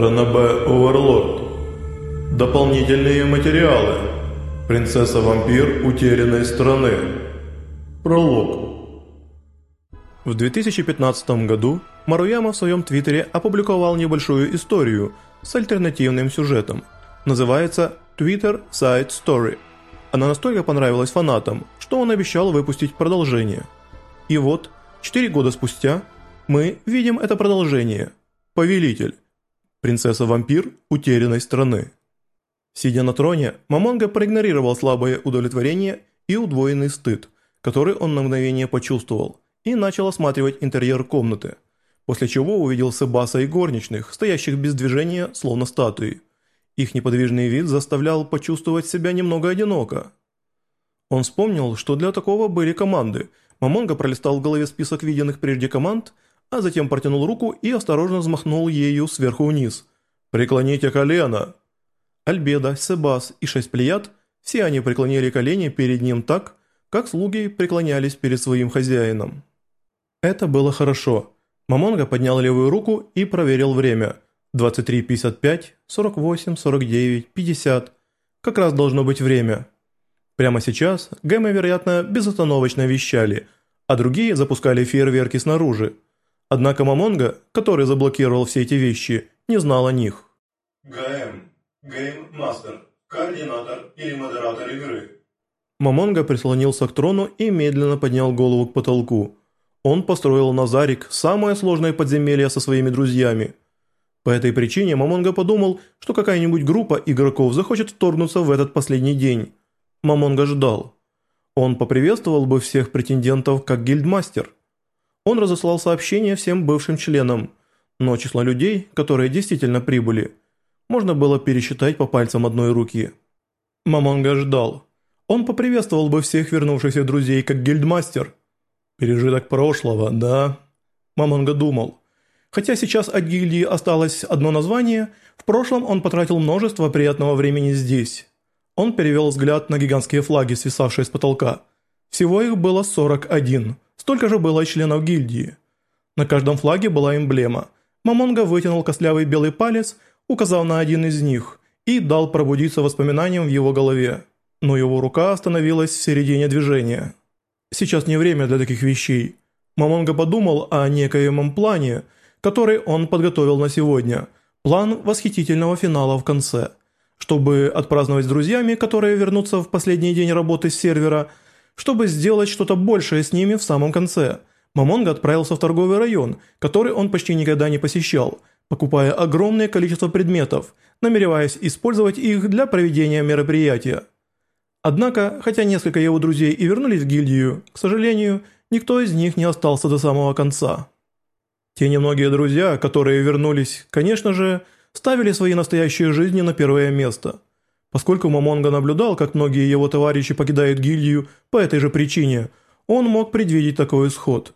Ранабе Оверлорд. Дополнительные материалы. Принцесса-вампир утерянной страны. Пролог. В 2015 году Маруяма в своем твиттере опубликовал небольшую историю с альтернативным сюжетом. Называется Twitter Side Story. Она настолько понравилась фанатам, что он обещал выпустить продолжение. И вот, 4 года спустя, мы видим это продолжение. Повелитель. Принцесса-вампир утерянной страны. Сидя на троне, Мамонга проигнорировал слабое удовлетворение и удвоенный стыд, который он на мгновение почувствовал, и начал осматривать интерьер комнаты, после чего увидел Себаса и горничных, стоящих без движения, словно статуи. Их неподвижный вид заставлял почувствовать себя немного одиноко. Он вспомнил, что для такого были команды. Мамонга пролистал в голове список виденных прежде команд – а затем протянул руку и осторожно взмахнул ею сверху вниз. «Преклоните колено!» Альбеда, Себас и шесть плеяд, все они преклонили колени перед ним так, как слуги преклонялись перед своим хозяином. Это было хорошо. Мамонга поднял левую руку и проверил время. 23.55, 48, 49, 50. Как раз должно быть время. Прямо сейчас ГМы, вероятно, безостановочно вещали, а другие запускали фейерверки снаружи. Однако Мамонга, который заблокировал все эти вещи, не знал о них. ГМ. Гейм-мастер. Координатор или модератор игры. Мамонга прислонился к трону и медленно поднял голову к потолку. Он построил Назарик самое сложное подземелье со своими друзьями. По этой причине Мамонга подумал, что какая-нибудь группа игроков захочет вторгнуться в этот последний день. Мамонга ждал. Он поприветствовал бы всех претендентов как гильдмастер – он разослал сообщение всем бывшим членам, но число людей, которые действительно прибыли, можно было пересчитать по пальцам одной руки. Мамонга ждал. Он поприветствовал бы всех вернувшихся друзей как гильдмастер. Пережиток прошлого, да? Мамонга думал. Хотя сейчас от гильдии осталось одно название, в прошлом он потратил множество приятного времени здесь. Он перевел взгляд на гигантские флаги, свисавшие с потолка. Всего их было 41. Столько же было и членов гильдии. На каждом флаге была эмблема. Мамонга вытянул костлявый белый палец, указав на один из них, и дал пробудиться воспоминаниям в его голове. Но его рука остановилась в середине движения. Сейчас не время для таких вещей. Мамонга подумал о некоем плане, который он подготовил на сегодня. План восхитительного финала в конце. Чтобы отпраздновать с друзьями, которые вернутся в последний день работы с сервера – чтобы сделать что-то большее с ними в самом конце. Мамонга отправился в торговый район, который он почти никогда не посещал, покупая огромное количество предметов, намереваясь использовать их для проведения мероприятия. Однако, хотя несколько его друзей и вернулись в гильдию, к сожалению, никто из них не остался до самого конца. Те немногие друзья, которые вернулись, конечно же, ставили свои настоящие жизни на первое место – Поскольку Мамонга наблюдал, как многие его товарищи покидают гильдию по этой же причине, он мог предвидеть такой исход.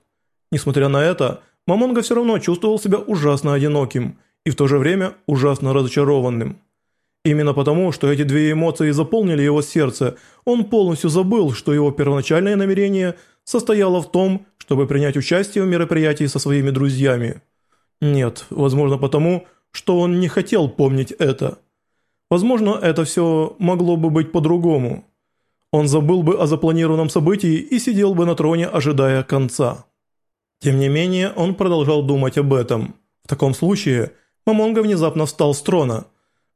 Несмотря на это, Мамонга все равно чувствовал себя ужасно одиноким и в то же время ужасно разочарованным. Именно потому, что эти две эмоции заполнили его сердце, он полностью забыл, что его первоначальное намерение состояло в том, чтобы принять участие в мероприятии со своими друзьями. Нет, возможно потому, что он не хотел помнить это – Возможно, это все могло бы быть по-другому. Он забыл бы о запланированном событии и сидел бы на троне, ожидая конца. Тем не менее, он продолжал думать об этом. В таком случае, Мамонга внезапно встал с трона.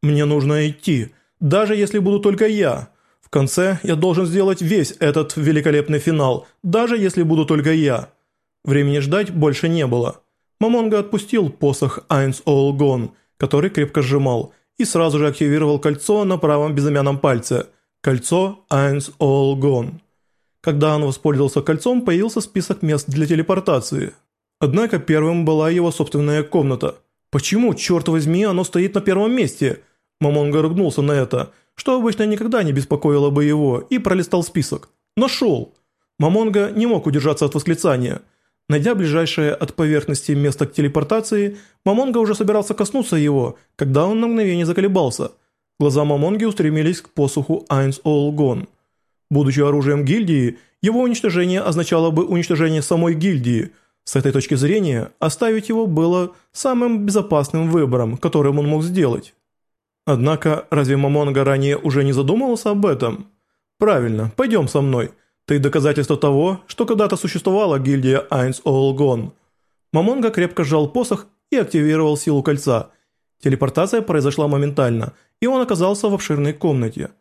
«Мне нужно идти, даже если буду только я. В конце я должен сделать весь этот великолепный финал, даже если буду только я». Времени ждать больше не было. Мамонга отпустил посох Айнс Олгон, который крепко сжимал, и сразу же активировал кольцо на правом безымянном пальце. Кольцо Eins All Gone. Когда он воспользовался кольцом, появился список мест для телепортации. Однако первым была его собственная комната. Почему, черт возьми, оно стоит на первом месте? Мамонга ругнулся на это, что обычно никогда не беспокоило бы его, и пролистал список. Нашел! Мамонга не мог удержаться от восклицания – Найдя ближайшее от поверхности место к телепортации, Мамонга уже собирался коснуться его, когда он на мгновение заколебался. Глаза Мамонги устремились к посуху Айнс Олгон. Будучи оружием гильдии, его уничтожение означало бы уничтожение самой гильдии. С этой точки зрения, оставить его было самым безопасным выбором, которым он мог сделать. Однако, разве Мамонга ранее уже не задумывался об этом? Правильно, пойдем со мной. Ты доказательство того, что когда-то существовала гильдия Айнс Олгон. Мамонга крепко сжал посох и активировал силу кольца. Телепортация произошла моментально, и он оказался в обширной комнате.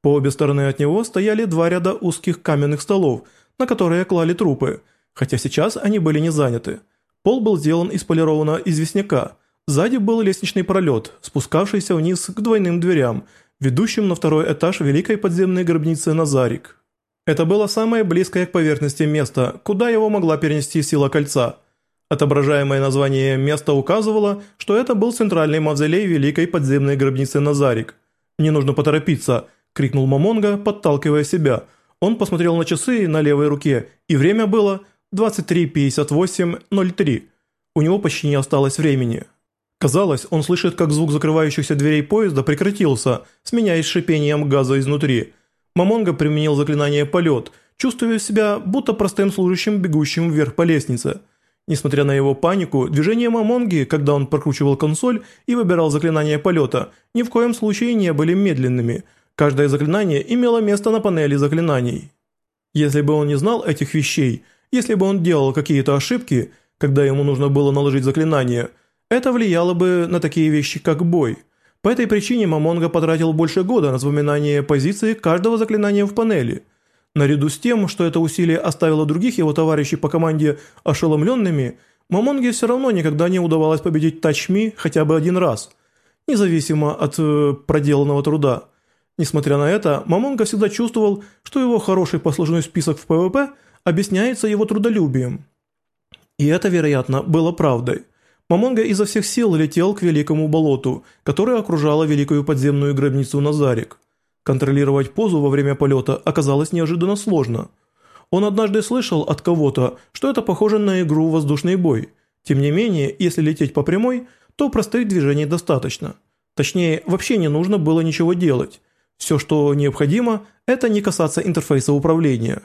По обе стороны от него стояли два ряда узких каменных столов, на которые клали трупы, хотя сейчас они были не заняты. Пол был сделан из полированного известняка. Сзади был лестничный пролет, спускавшийся вниз к двойным дверям, ведущим на второй этаж великой подземной гробницы Назарик. Это было самое близкое к поверхности место, куда его могла перенести сила кольца – Отображаемое название места указывало, что это был центральный мавзолей великой подземной гробницы Назарик. «Не нужно поторопиться», – крикнул Мамонга, подталкивая себя. Он посмотрел на часы на левой руке, и время было 23.58.03. У него почти не осталось времени. Казалось, он слышит, как звук закрывающихся дверей поезда прекратился, сменяясь шипением газа изнутри. Мамонга применил заклинание «Полет», чувствуя себя будто простым служащим, бегущим вверх по лестнице – Несмотря на его панику, движения Мамонги, когда он прокручивал консоль и выбирал заклинание полета, ни в коем случае не были медленными. Каждое заклинание имело место на панели заклинаний. Если бы он не знал этих вещей, если бы он делал какие-то ошибки, когда ему нужно было наложить заклинание, это влияло бы на такие вещи, как бой. По этой причине Мамонга потратил больше года на запоминание позиции каждого заклинания в панели – Наряду с тем, что это усилие оставило других его товарищей по команде ошеломленными, Мамонге все равно никогда не удавалось победить Тачми хотя бы один раз, независимо от э, проделанного труда. Несмотря на это, Мамонга всегда чувствовал, что его хороший послужной список в ПВП объясняется его трудолюбием. И это, вероятно, было правдой. Мамонга изо всех сил летел к великому болоту, которое окружало великую подземную гробницу Назарик. Контролировать позу во время полета оказалось неожиданно сложно. Он однажды слышал от кого-то, что это похоже на игру «Воздушный бой». Тем не менее, если лететь по прямой, то простых движений достаточно. Точнее, вообще не нужно было ничего делать. Все, что необходимо, это не касаться интерфейса управления.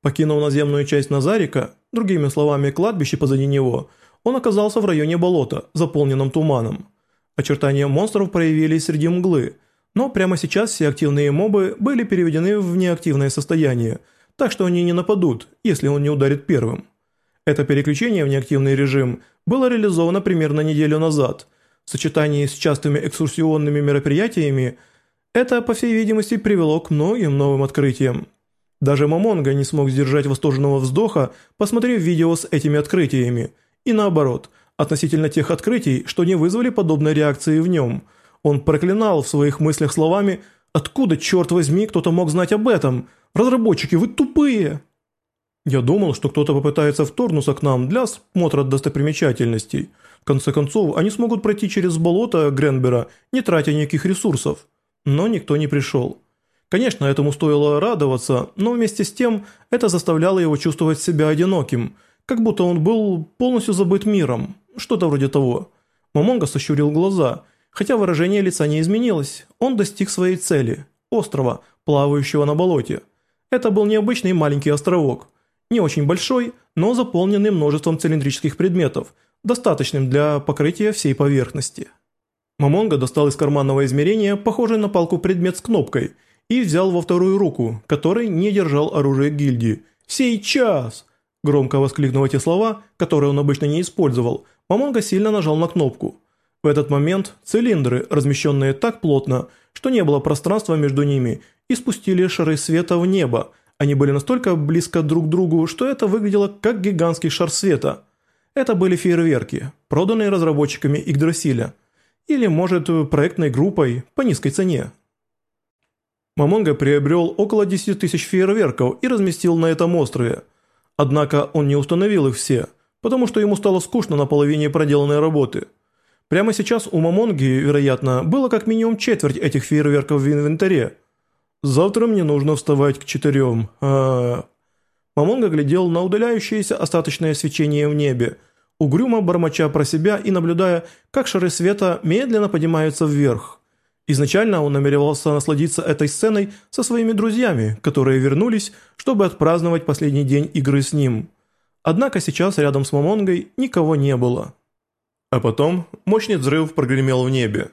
Покинув наземную часть Назарика, другими словами кладбище позади него, он оказался в районе болота, заполненном туманом. Очертания монстров проявились среди мглы – но прямо сейчас все активные мобы были переведены в неактивное состояние, так что они не нападут, если он не ударит первым. Это переключение в неактивный режим было реализовано примерно неделю назад. В сочетании с частыми экскурсионными мероприятиями это, по всей видимости, привело к многим новым открытиям. Даже Мамонга не смог сдержать восторженного вздоха, посмотрев видео с этими открытиями. И наоборот, относительно тех открытий, что не вызвали подобной реакции в нем – он проклинал в своих мыслях словами «Откуда, черт возьми, кто-то мог знать об этом? Разработчики, вы тупые!» Я думал, что кто-то попытается вторгнуться к нам для смотра достопримечательностей. В конце концов, они смогут пройти через болото Гренбера, не тратя никаких ресурсов. Но никто не пришел. Конечно, этому стоило радоваться, но вместе с тем это заставляло его чувствовать себя одиноким, как будто он был полностью забыт миром, что-то вроде того. Мамонга сощурил глаза – Хотя выражение лица не изменилось, он достиг своей цели – острова, плавающего на болоте. Это был необычный маленький островок. Не очень большой, но заполненный множеством цилиндрических предметов, достаточным для покрытия всей поверхности. Мамонга достал из карманного измерения похожий на палку предмет с кнопкой и взял во вторую руку, который не держал оружие гильдии. «Сейчас!» Громко воскликнув эти слова, которые он обычно не использовал, Мамонга сильно нажал на кнопку. В этот момент цилиндры, размещенные так плотно, что не было пространства между ними, испустили шары света в небо. Они были настолько близко друг к другу, что это выглядело как гигантский шар света. Это были фейерверки, проданные разработчиками Игдрасиля. Или, может, проектной группой по низкой цене. Мамонга приобрел около 10 тысяч фейерверков и разместил на этом острове. Однако он не установил их все, потому что ему стало скучно на половине проделанной работы – Прямо сейчас у Мамонги, вероятно, было как минимум четверть этих фейерверков в инвентаре. Завтра мне нужно вставать к четырем. А... Мамонга глядел на удаляющееся остаточное свечение в небе, угрюмо бормоча про себя и наблюдая, как шары света медленно поднимаются вверх. Изначально он намеревался насладиться этой сценой со своими друзьями, которые вернулись, чтобы отпраздновать последний день игры с ним. Однако сейчас рядом с Мамонгой никого не было. А потом мощный взрыв прогремел в небе.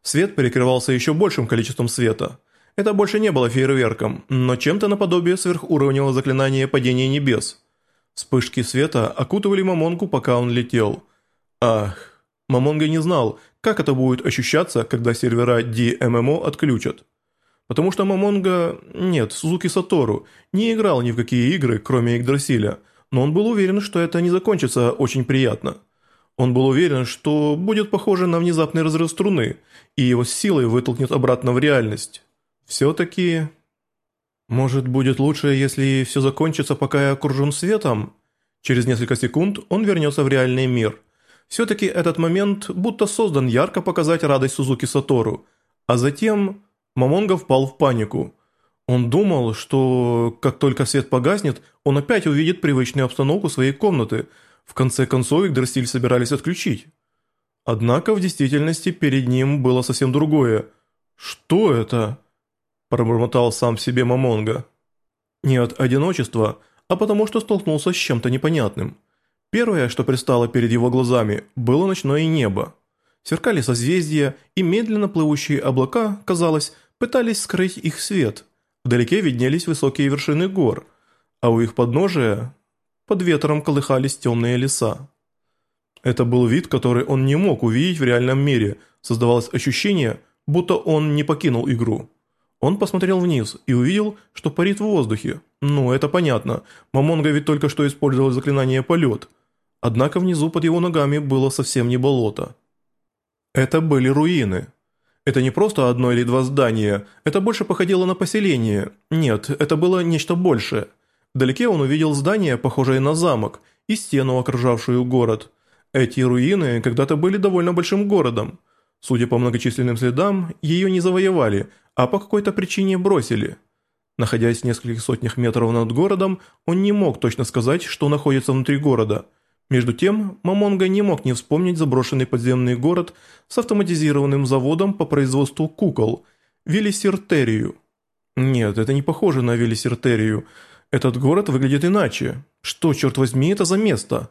Свет перекрывался еще большим количеством света. Это больше не было фейерверком, но чем-то наподобие сверхуровневого заклинания падения небес. Вспышки света окутывали Мамонгу, пока он летел. Ах, Мамонга не знал, как это будет ощущаться, когда сервера DMMO отключат. Потому что Мамонга, нет, Сузуки Сатору, не играл ни в какие игры, кроме Игдрасиля, но он был уверен, что это не закончится очень приятно. Он был уверен, что будет похоже на внезапный разрыв струны, и его силой вытолкнет обратно в реальность. Все-таки... Может, будет лучше, если все закончится, пока я окружен светом? Через несколько секунд он вернется в реальный мир. Все-таки этот момент будто создан ярко показать радость Сузуки Сатору. А затем Мамонга впал в панику. Он думал, что как только свет погаснет, он опять увидит привычную обстановку своей комнаты. В конце концов, их Драстиль собирались отключить. Однако в действительности перед ним было совсем другое. «Что это?» – пробормотал сам себе Мамонга. Не от одиночества, а потому что столкнулся с чем-то непонятным. Первое, что пристало перед его глазами, было ночное небо. Сверкали созвездия, и медленно плывущие облака, казалось, пытались скрыть их свет. Вдалеке виднелись высокие вершины гор, а у их подножия под ветром колыхались темные леса. Это был вид, который он не мог увидеть в реальном мире, создавалось ощущение, будто он не покинул игру. Он посмотрел вниз и увидел, что парит в воздухе. Ну, это понятно, Мамонга ведь только что использовал заклинание «Полет». Однако внизу под его ногами было совсем не болото. Это были руины. Это не просто одно или два здания, это больше походило на поселение. Нет, это было нечто большее. Вдалеке он увидел здание, похожее на замок, и стену, окружавшую город. Эти руины когда-то были довольно большим городом. Судя по многочисленным следам, ее не завоевали, а по какой-то причине бросили. Находясь в нескольких сотнях метров над городом, он не мог точно сказать, что находится внутри города. Между тем, Мамонга не мог не вспомнить заброшенный подземный город с автоматизированным заводом по производству кукол – Велисертерию. Нет, это не похоже на Велисертерию. Этот город выглядит иначе. Что, черт возьми, это за место?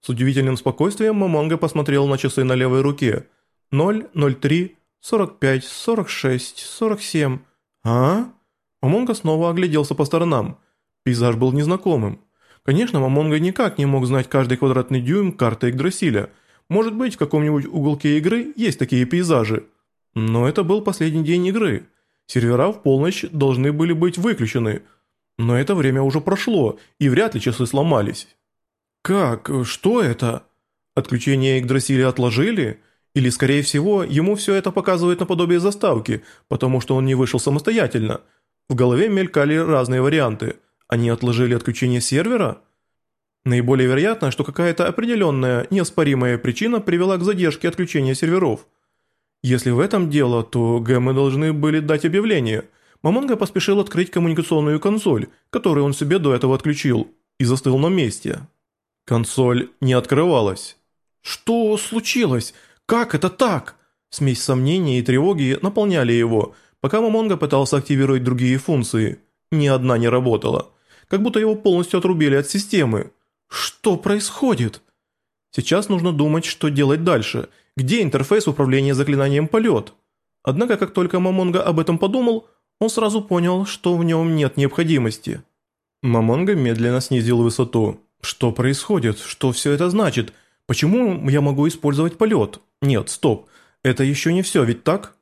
С удивительным спокойствием Мамонга посмотрел на часы на левой руке. 0, 03, 45, 46, 47. А? Мамонга снова огляделся по сторонам. Пейзаж был незнакомым. Конечно, Мамонга никак не мог знать каждый квадратный дюйм карты Игдрасиля. Может быть, в каком-нибудь уголке игры есть такие пейзажи. Но это был последний день игры. Сервера в полночь должны были быть выключены. Но это время уже прошло, и вряд ли часы сломались. Как? Что это? Отключение Игдрасиля отложили? Или, скорее всего, ему все это показывает наподобие заставки, потому что он не вышел самостоятельно? В голове мелькали разные варианты – они отложили отключение сервера? Наиболее вероятно, что какая-то определенная, неоспоримая причина привела к задержке отключения серверов. Если в этом дело, то гэмы должны были дать объявление. Мамонга поспешил открыть коммуникационную консоль, которую он себе до этого отключил, и застыл на месте. Консоль не открывалась. «Что случилось? Как это так?» Смесь сомнений и тревоги наполняли его, пока Мамонга пытался активировать другие функции. Ни одна не работала как будто его полностью отрубили от системы. Что происходит? Сейчас нужно думать, что делать дальше. Где интерфейс управления заклинанием полет? Однако, как только Мамонга об этом подумал, он сразу понял, что в нем нет необходимости. Мамонга медленно снизил высоту. Что происходит? Что все это значит? Почему я могу использовать полет? Нет, стоп. Это еще не все, ведь так?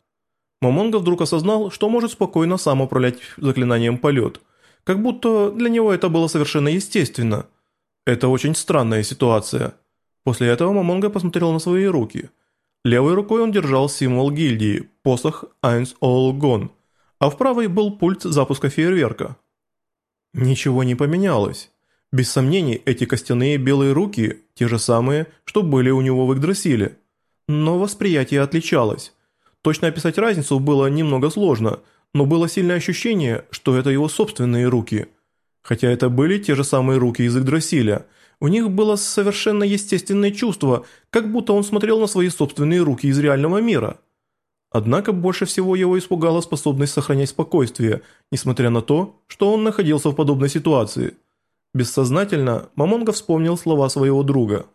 Мамонга вдруг осознал, что может спокойно сам управлять заклинанием полет. Как будто для него это было совершенно естественно. Это очень странная ситуация. После этого Мамонга посмотрел на свои руки. Левой рукой он держал символ гильдии, посох All Gone, а в правой был пульт запуска фейерверка. Ничего не поменялось. Без сомнений, эти костяные белые руки – те же самые, что были у него в Игдрасиле. Но восприятие отличалось. Точно описать разницу было немного сложно – но было сильное ощущение, что это его собственные руки. Хотя это были те же самые руки из Игдрасиля, у них было совершенно естественное чувство, как будто он смотрел на свои собственные руки из реального мира. Однако больше всего его испугала способность сохранять спокойствие, несмотря на то, что он находился в подобной ситуации. Бессознательно Мамонга вспомнил слова своего друга.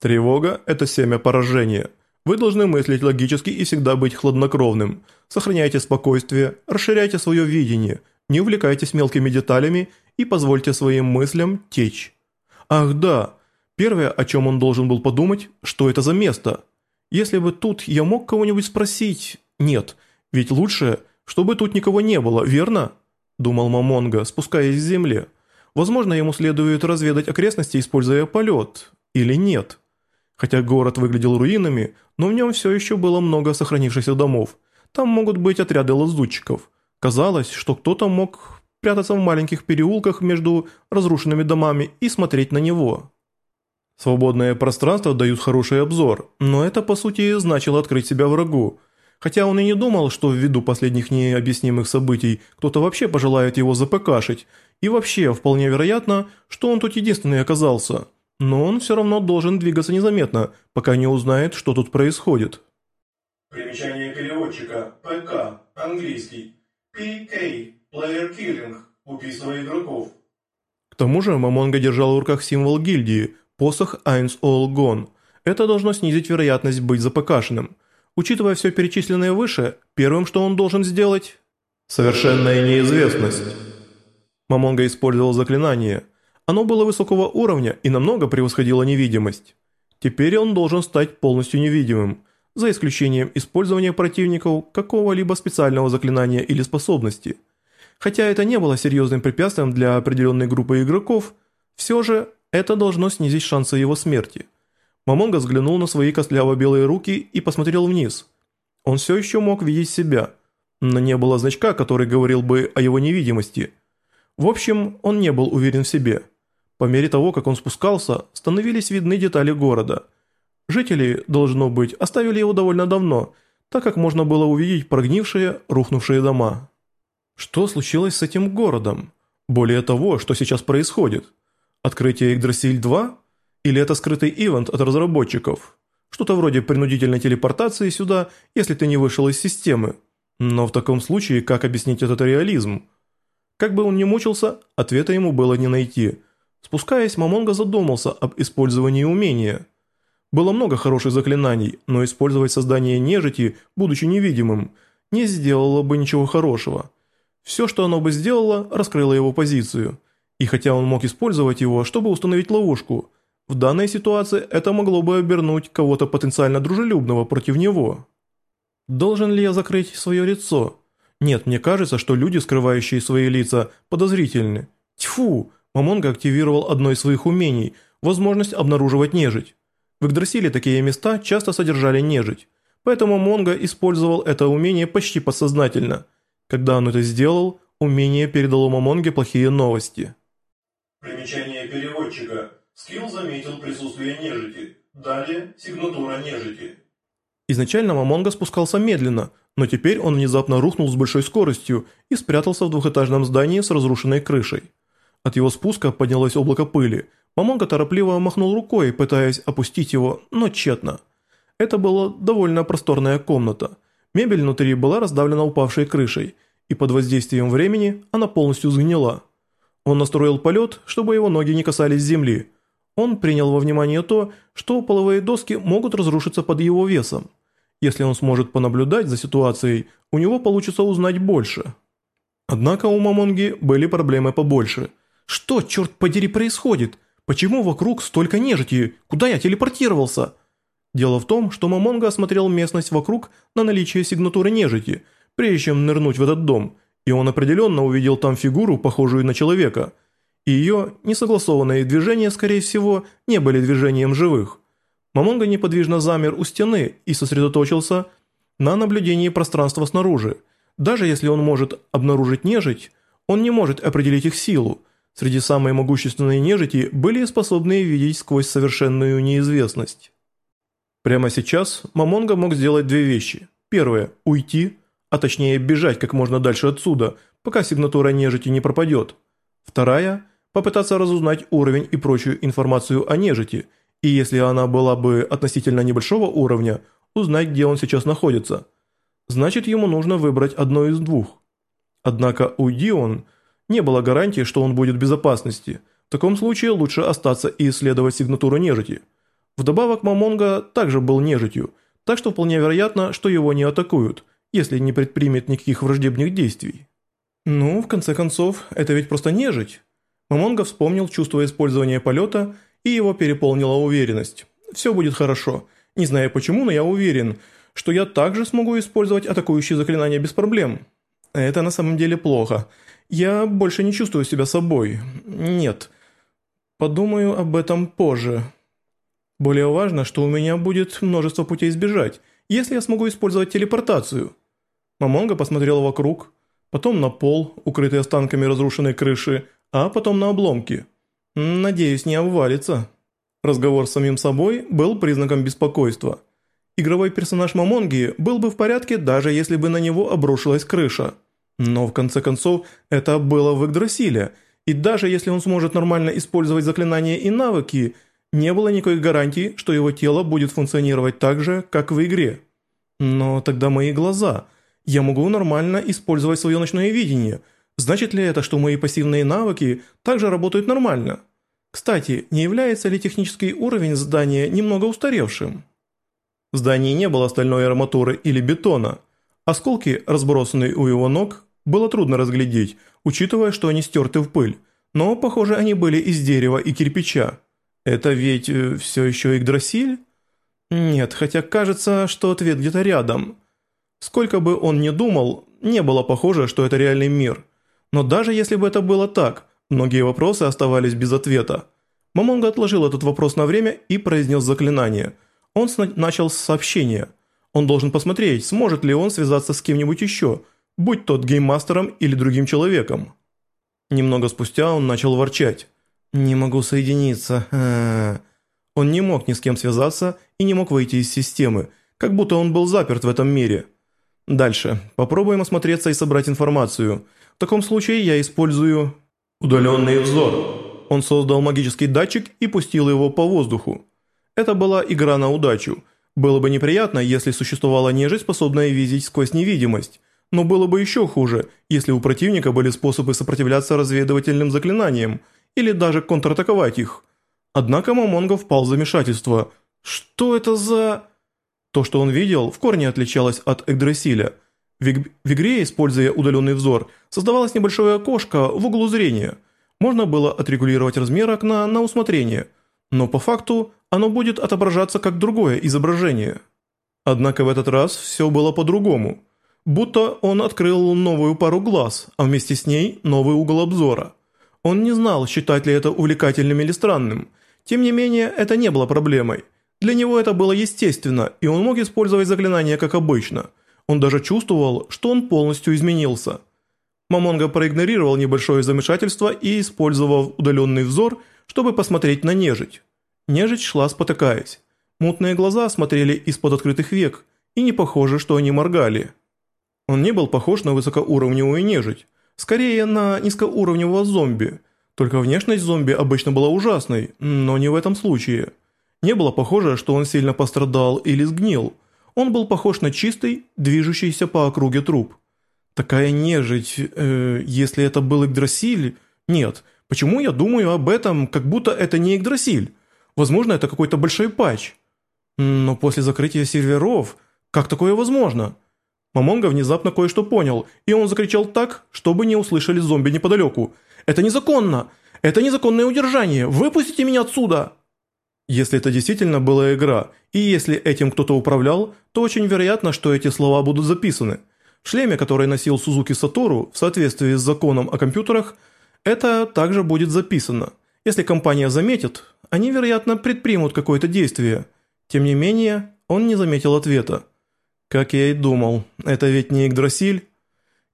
«Тревога – это семя поражения. Вы должны мыслить логически и всегда быть хладнокровным. Сохраняйте спокойствие, расширяйте свое видение, не увлекайтесь мелкими деталями и позвольте своим мыслям течь. Ах да, первое, о чем он должен был подумать, что это за место. Если бы тут я мог кого-нибудь спросить... Нет, ведь лучше, чтобы тут никого не было, верно?» Думал Мамонга, спускаясь с земли. Возможно, ему следует разведать окрестности, используя полет. Или нет. Хотя город выглядел руинами, но в нем все еще было много сохранившихся домов. Там могут быть отряды лазутчиков. Казалось, что кто-то мог прятаться в маленьких переулках между разрушенными домами и смотреть на него. Свободное пространство дают хороший обзор, но это по сути значило открыть себя врагу. Хотя он и не думал, что ввиду последних необъяснимых событий кто-то вообще пожелает его запекашить, и вообще вполне вероятно, что он тут единственный оказался. Но он все равно должен двигаться незаметно, пока не узнает, что тут происходит. Примечание переводчика. ПК. Английский. PK. Player Killing. Убийство игроков. К тому же Мамонга держал в руках символ гильдии – посох Айнс Олгон. Это должно снизить вероятность быть запекашенным. Учитывая все перечисленное выше, первым, что он должен сделать – совершенная неизвестность. Мамонга использовал заклинание. Оно было высокого уровня и намного превосходило невидимость. Теперь он должен стать полностью невидимым, за исключением использования противников какого-либо специального заклинания или способности. Хотя это не было серьезным препятствием для определенной группы игроков, все же это должно снизить шансы его смерти. Мамонга взглянул на свои костляво-белые руки и посмотрел вниз. Он все еще мог видеть себя, но не было значка, который говорил бы о его невидимости – в общем, он не был уверен в себе. По мере того, как он спускался, становились видны детали города. Жители, должно быть, оставили его довольно давно, так как можно было увидеть прогнившие, рухнувшие дома. Что случилось с этим городом? Более того, что сейчас происходит? Открытие Игдрасиль-2? Или это скрытый ивент от разработчиков? Что-то вроде принудительной телепортации сюда, если ты не вышел из системы. Но в таком случае, как объяснить этот реализм? Как бы он ни мучился, ответа ему было не найти. Спускаясь, Мамонга задумался об использовании умения. Было много хороших заклинаний, но использовать создание нежити, будучи невидимым, не сделало бы ничего хорошего. Все, что оно бы сделало, раскрыло его позицию. И хотя он мог использовать его, чтобы установить ловушку, в данной ситуации это могло бы обернуть кого-то потенциально дружелюбного против него. Должен ли я закрыть свое лицо? Нет, мне кажется, что люди, скрывающие свои лица, подозрительны. Тьфу! Мамонга активировал одно из своих умений – возможность обнаруживать нежить. В Игдрасиле такие места часто содержали нежить, поэтому Монго использовал это умение почти подсознательно. Когда он это сделал, умение передало Мамонге плохие новости. Примечание переводчика. Скилл заметил присутствие нежити. Далее сигнатура нежити. Изначально Мамонга спускался медленно – но теперь он внезапно рухнул с большой скоростью и спрятался в двухэтажном здании с разрушенной крышей. От его спуска поднялось облако пыли. Мамонга торопливо махнул рукой, пытаясь опустить его, но тщетно. Это была довольно просторная комната. Мебель внутри была раздавлена упавшей крышей, и под воздействием времени она полностью сгнила. Он настроил полет, чтобы его ноги не касались земли. Он принял во внимание то, что половые доски могут разрушиться под его весом. Если он сможет понаблюдать за ситуацией, у него получится узнать больше. Однако у Мамонги были проблемы побольше. Что, черт подери, происходит? Почему вокруг столько нежити? Куда я телепортировался? Дело в том, что Мамонга осмотрел местность вокруг на наличие сигнатуры нежити, прежде чем нырнуть в этот дом, и он определенно увидел там фигуру, похожую на человека. И ее несогласованные движения, скорее всего, не были движением живых. Мамонга неподвижно замер у стены и сосредоточился на наблюдении пространства снаружи. Даже если он может обнаружить нежить, он не может определить их силу. Среди самой могущественной нежити были способные видеть сквозь совершенную неизвестность. Прямо сейчас Мамонга мог сделать две вещи. Первое – уйти, а точнее бежать как можно дальше отсюда, пока сигнатура нежити не пропадет. Вторая – попытаться разузнать уровень и прочую информацию о нежити – и если она была бы относительно небольшого уровня, узнать, где он сейчас находится. Значит, ему нужно выбрать одно из двух. Однако уйди он, не было гарантии, что он будет в безопасности. В таком случае лучше остаться и исследовать сигнатуру нежити. Вдобавок Мамонга также был нежитью, так что вполне вероятно, что его не атакуют, если не предпримет никаких враждебных действий. Ну, в конце концов, это ведь просто нежить. Мамонга вспомнил чувство использования полета, и его переполнила уверенность. Все будет хорошо. Не знаю почему, но я уверен, что я также смогу использовать атакующие заклинания без проблем. Это на самом деле плохо. Я больше не чувствую себя собой. Нет. Подумаю об этом позже. Более важно, что у меня будет множество путей сбежать, если я смогу использовать телепортацию. Мамонга посмотрел вокруг, потом на пол, укрытый останками разрушенной крыши, а потом на обломки. Надеюсь, не обвалится. Разговор с самим собой был признаком беспокойства. Игровой персонаж Мамонги был бы в порядке, даже если бы на него обрушилась крыша. Но в конце концов, это было в Игдрасиле, и даже если он сможет нормально использовать заклинания и навыки, не было никакой гарантии, что его тело будет функционировать так же, как в игре. Но тогда мои глаза. Я могу нормально использовать свое ночное видение. Значит ли это, что мои пассивные навыки также работают нормально? Кстати, не является ли технический уровень здания немного устаревшим? В здании не было стальной арматуры или бетона. Осколки, разбросанные у его ног, было трудно разглядеть, учитывая, что они стерты в пыль, но, похоже, они были из дерева и кирпича. Это ведь э, все еще Игдрасиль? Нет, хотя кажется, что ответ где-то рядом. Сколько бы он ни думал, не было похоже, что это реальный мир. Но даже если бы это было так, многие вопросы оставались без ответа. Мамонга отложил этот вопрос на время и произнес заклинание. Он начал с сообщения. Он должен посмотреть, сможет ли он связаться с кем-нибудь еще – будь тот гейммастером или другим человеком. Немного спустя он начал ворчать. «Не могу соединиться. -а. Он не мог ни с кем связаться и не мог выйти из системы, как будто он был заперт в этом мире. Дальше. Попробуем осмотреться и собрать информацию. В таком случае я использую... Удаленный взор. Он создал магический датчик и пустил его по воздуху. Это была игра на удачу. Было бы неприятно, если существовала нежить, способная видеть сквозь невидимость. Но было бы еще хуже, если у противника были способы сопротивляться разведывательным заклинаниям или даже контратаковать их. Однако Мамонга впал в замешательство. Что это за... То, что он видел, в корне отличалось от Эгдрасиля. В, в игре, используя удаленный взор, создавалось небольшое окошко в углу зрения. Можно было отрегулировать размер окна на усмотрение, но по факту оно будет отображаться как другое изображение. Однако в этот раз все было по-другому – Будто он открыл новую пару глаз, а вместе с ней новый угол обзора. Он не знал, считать ли это увлекательным или странным. Тем не менее, это не было проблемой. Для него это было естественно, и он мог использовать заклинания как обычно. Он даже чувствовал, что он полностью изменился. Мамонга проигнорировал небольшое замешательство и использовал удаленный взор, чтобы посмотреть на нежить. Нежить шла спотыкаясь. Мутные глаза смотрели из-под открытых век, и не похоже, что они моргали. Он не был похож на высокоуровневую нежить, скорее на низкоуровневого зомби. Только внешность зомби обычно была ужасной, но не в этом случае. Не было похоже, что он сильно пострадал или сгнил. Он был похож на чистый, движущийся по округе труп. Такая нежить, э, если это был Игдрасиль... Нет, почему я думаю об этом, как будто это не Игдрасиль? Возможно, это какой-то большой патч. Но после закрытия серверов, как такое возможно? Мамонга внезапно кое-что понял, и он закричал так, чтобы не услышали зомби неподалеку. «Это незаконно! Это незаконное удержание! Выпустите меня отсюда!» Если это действительно была игра, и если этим кто-то управлял, то очень вероятно, что эти слова будут записаны. В шлеме, который носил Сузуки Сатору, в соответствии с законом о компьютерах, это также будет записано. Если компания заметит, они, вероятно, предпримут какое-то действие. Тем не менее, он не заметил ответа. Как я и думал, это ведь не Игдрасиль.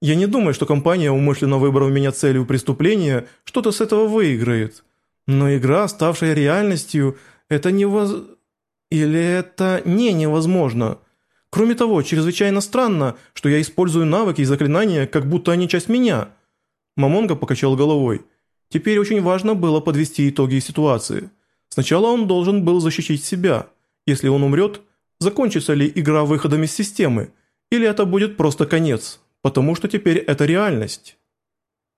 Я не думаю, что компания, умышленно выбрав меня целью преступления, что-то с этого выиграет. Но игра, ставшая реальностью, это невоз... Или это не невозможно. Кроме того, чрезвычайно странно, что я использую навыки и заклинания, как будто они часть меня. Мамонга покачал головой. Теперь очень важно было подвести итоги ситуации. Сначала он должен был защитить себя. Если он умрет, закончится ли игра выходом из системы, или это будет просто конец, потому что теперь это реальность.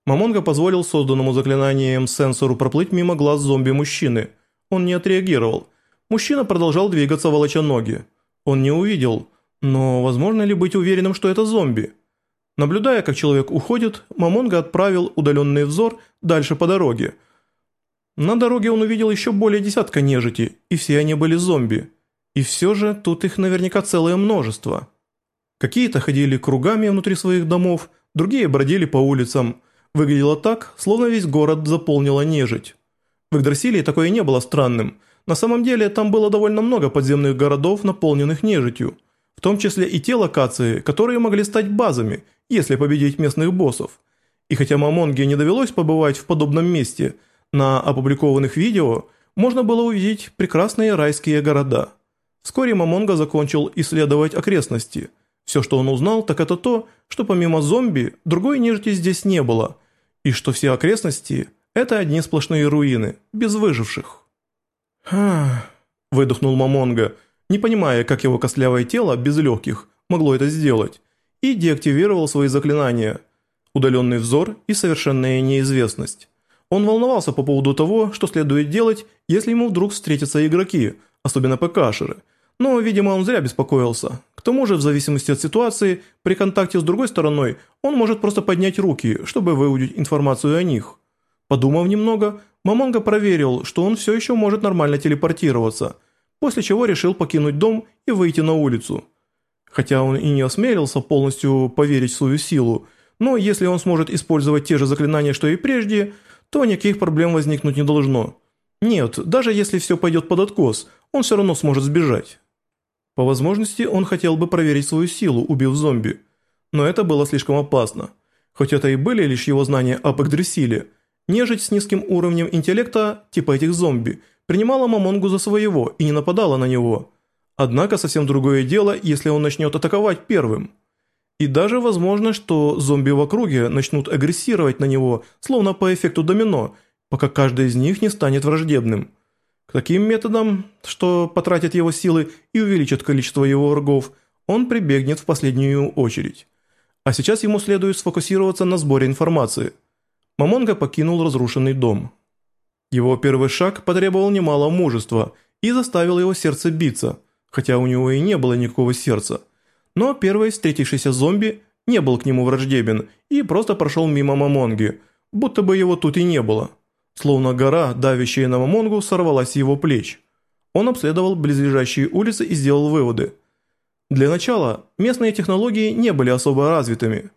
Мамонга позволил созданному заклинанием сенсору проплыть мимо глаз зомби-мужчины. Он не отреагировал. Мужчина продолжал двигаться, волоча ноги. Он не увидел, но возможно ли быть уверенным, что это зомби? Наблюдая, как человек уходит, Мамонга отправил удаленный взор дальше по дороге. На дороге он увидел еще более десятка нежити, и все они были зомби. И все же тут их наверняка целое множество. Какие-то ходили кругами внутри своих домов, другие бродили по улицам. Выглядело так, словно весь город заполнила нежить. В Игдрасилии такое не было странным. На самом деле там было довольно много подземных городов, наполненных нежитью. В том числе и те локации, которые могли стать базами – если победить местных боссов. И хотя Мамонге не довелось побывать в подобном месте, на опубликованных видео можно было увидеть прекрасные райские города. Вскоре Мамонга закончил исследовать окрестности. Все, что он узнал, так это то, что помимо зомби, другой нежити здесь не было, и что все окрестности – это одни сплошные руины, без выживших. «Ха...» – выдохнул Мамонга, не понимая, как его костлявое тело без легких могло это сделать и деактивировал свои заклинания. Удаленный взор и совершенная неизвестность. Он волновался по поводу того, что следует делать, если ему вдруг встретятся игроки, особенно ПКшеры. Но, видимо, он зря беспокоился. К тому же, в зависимости от ситуации, при контакте с другой стороной, он может просто поднять руки, чтобы выудить информацию о них. Подумав немного, Мамонга проверил, что он все еще может нормально телепортироваться, после чего решил покинуть дом и выйти на улицу. Хотя он и не осмелился полностью поверить в свою силу, но если он сможет использовать те же заклинания, что и прежде, то никаких проблем возникнуть не должно. Нет, даже если все пойдет под откос, он все равно сможет сбежать. По возможности он хотел бы проверить свою силу, убив зомби. Но это было слишком опасно. Хоть это и были лишь его знания об Игдрисиле, нежить с низким уровнем интеллекта, типа этих зомби, принимала Мамонгу за своего и не нападала на него – Однако совсем другое дело, если он начнет атаковать первым. И даже возможно, что зомби в округе начнут агрессировать на него, словно по эффекту домино, пока каждый из них не станет враждебным. Таким методам, что потратит его силы и увеличит количество его врагов, он прибегнет в последнюю очередь. А сейчас ему следует сфокусироваться на сборе информации. Мамонга покинул разрушенный дом. Его первый шаг потребовал немало мужества и заставил его сердце биться – хотя у него и не было никакого сердца. Но первый встретившийся зомби не был к нему враждебен и просто прошел мимо Мамонги, будто бы его тут и не было. Словно гора, давящая на Мамонгу, сорвалась с его плеч. Он обследовал близлежащие улицы и сделал выводы. Для начала, местные технологии не были особо развитыми.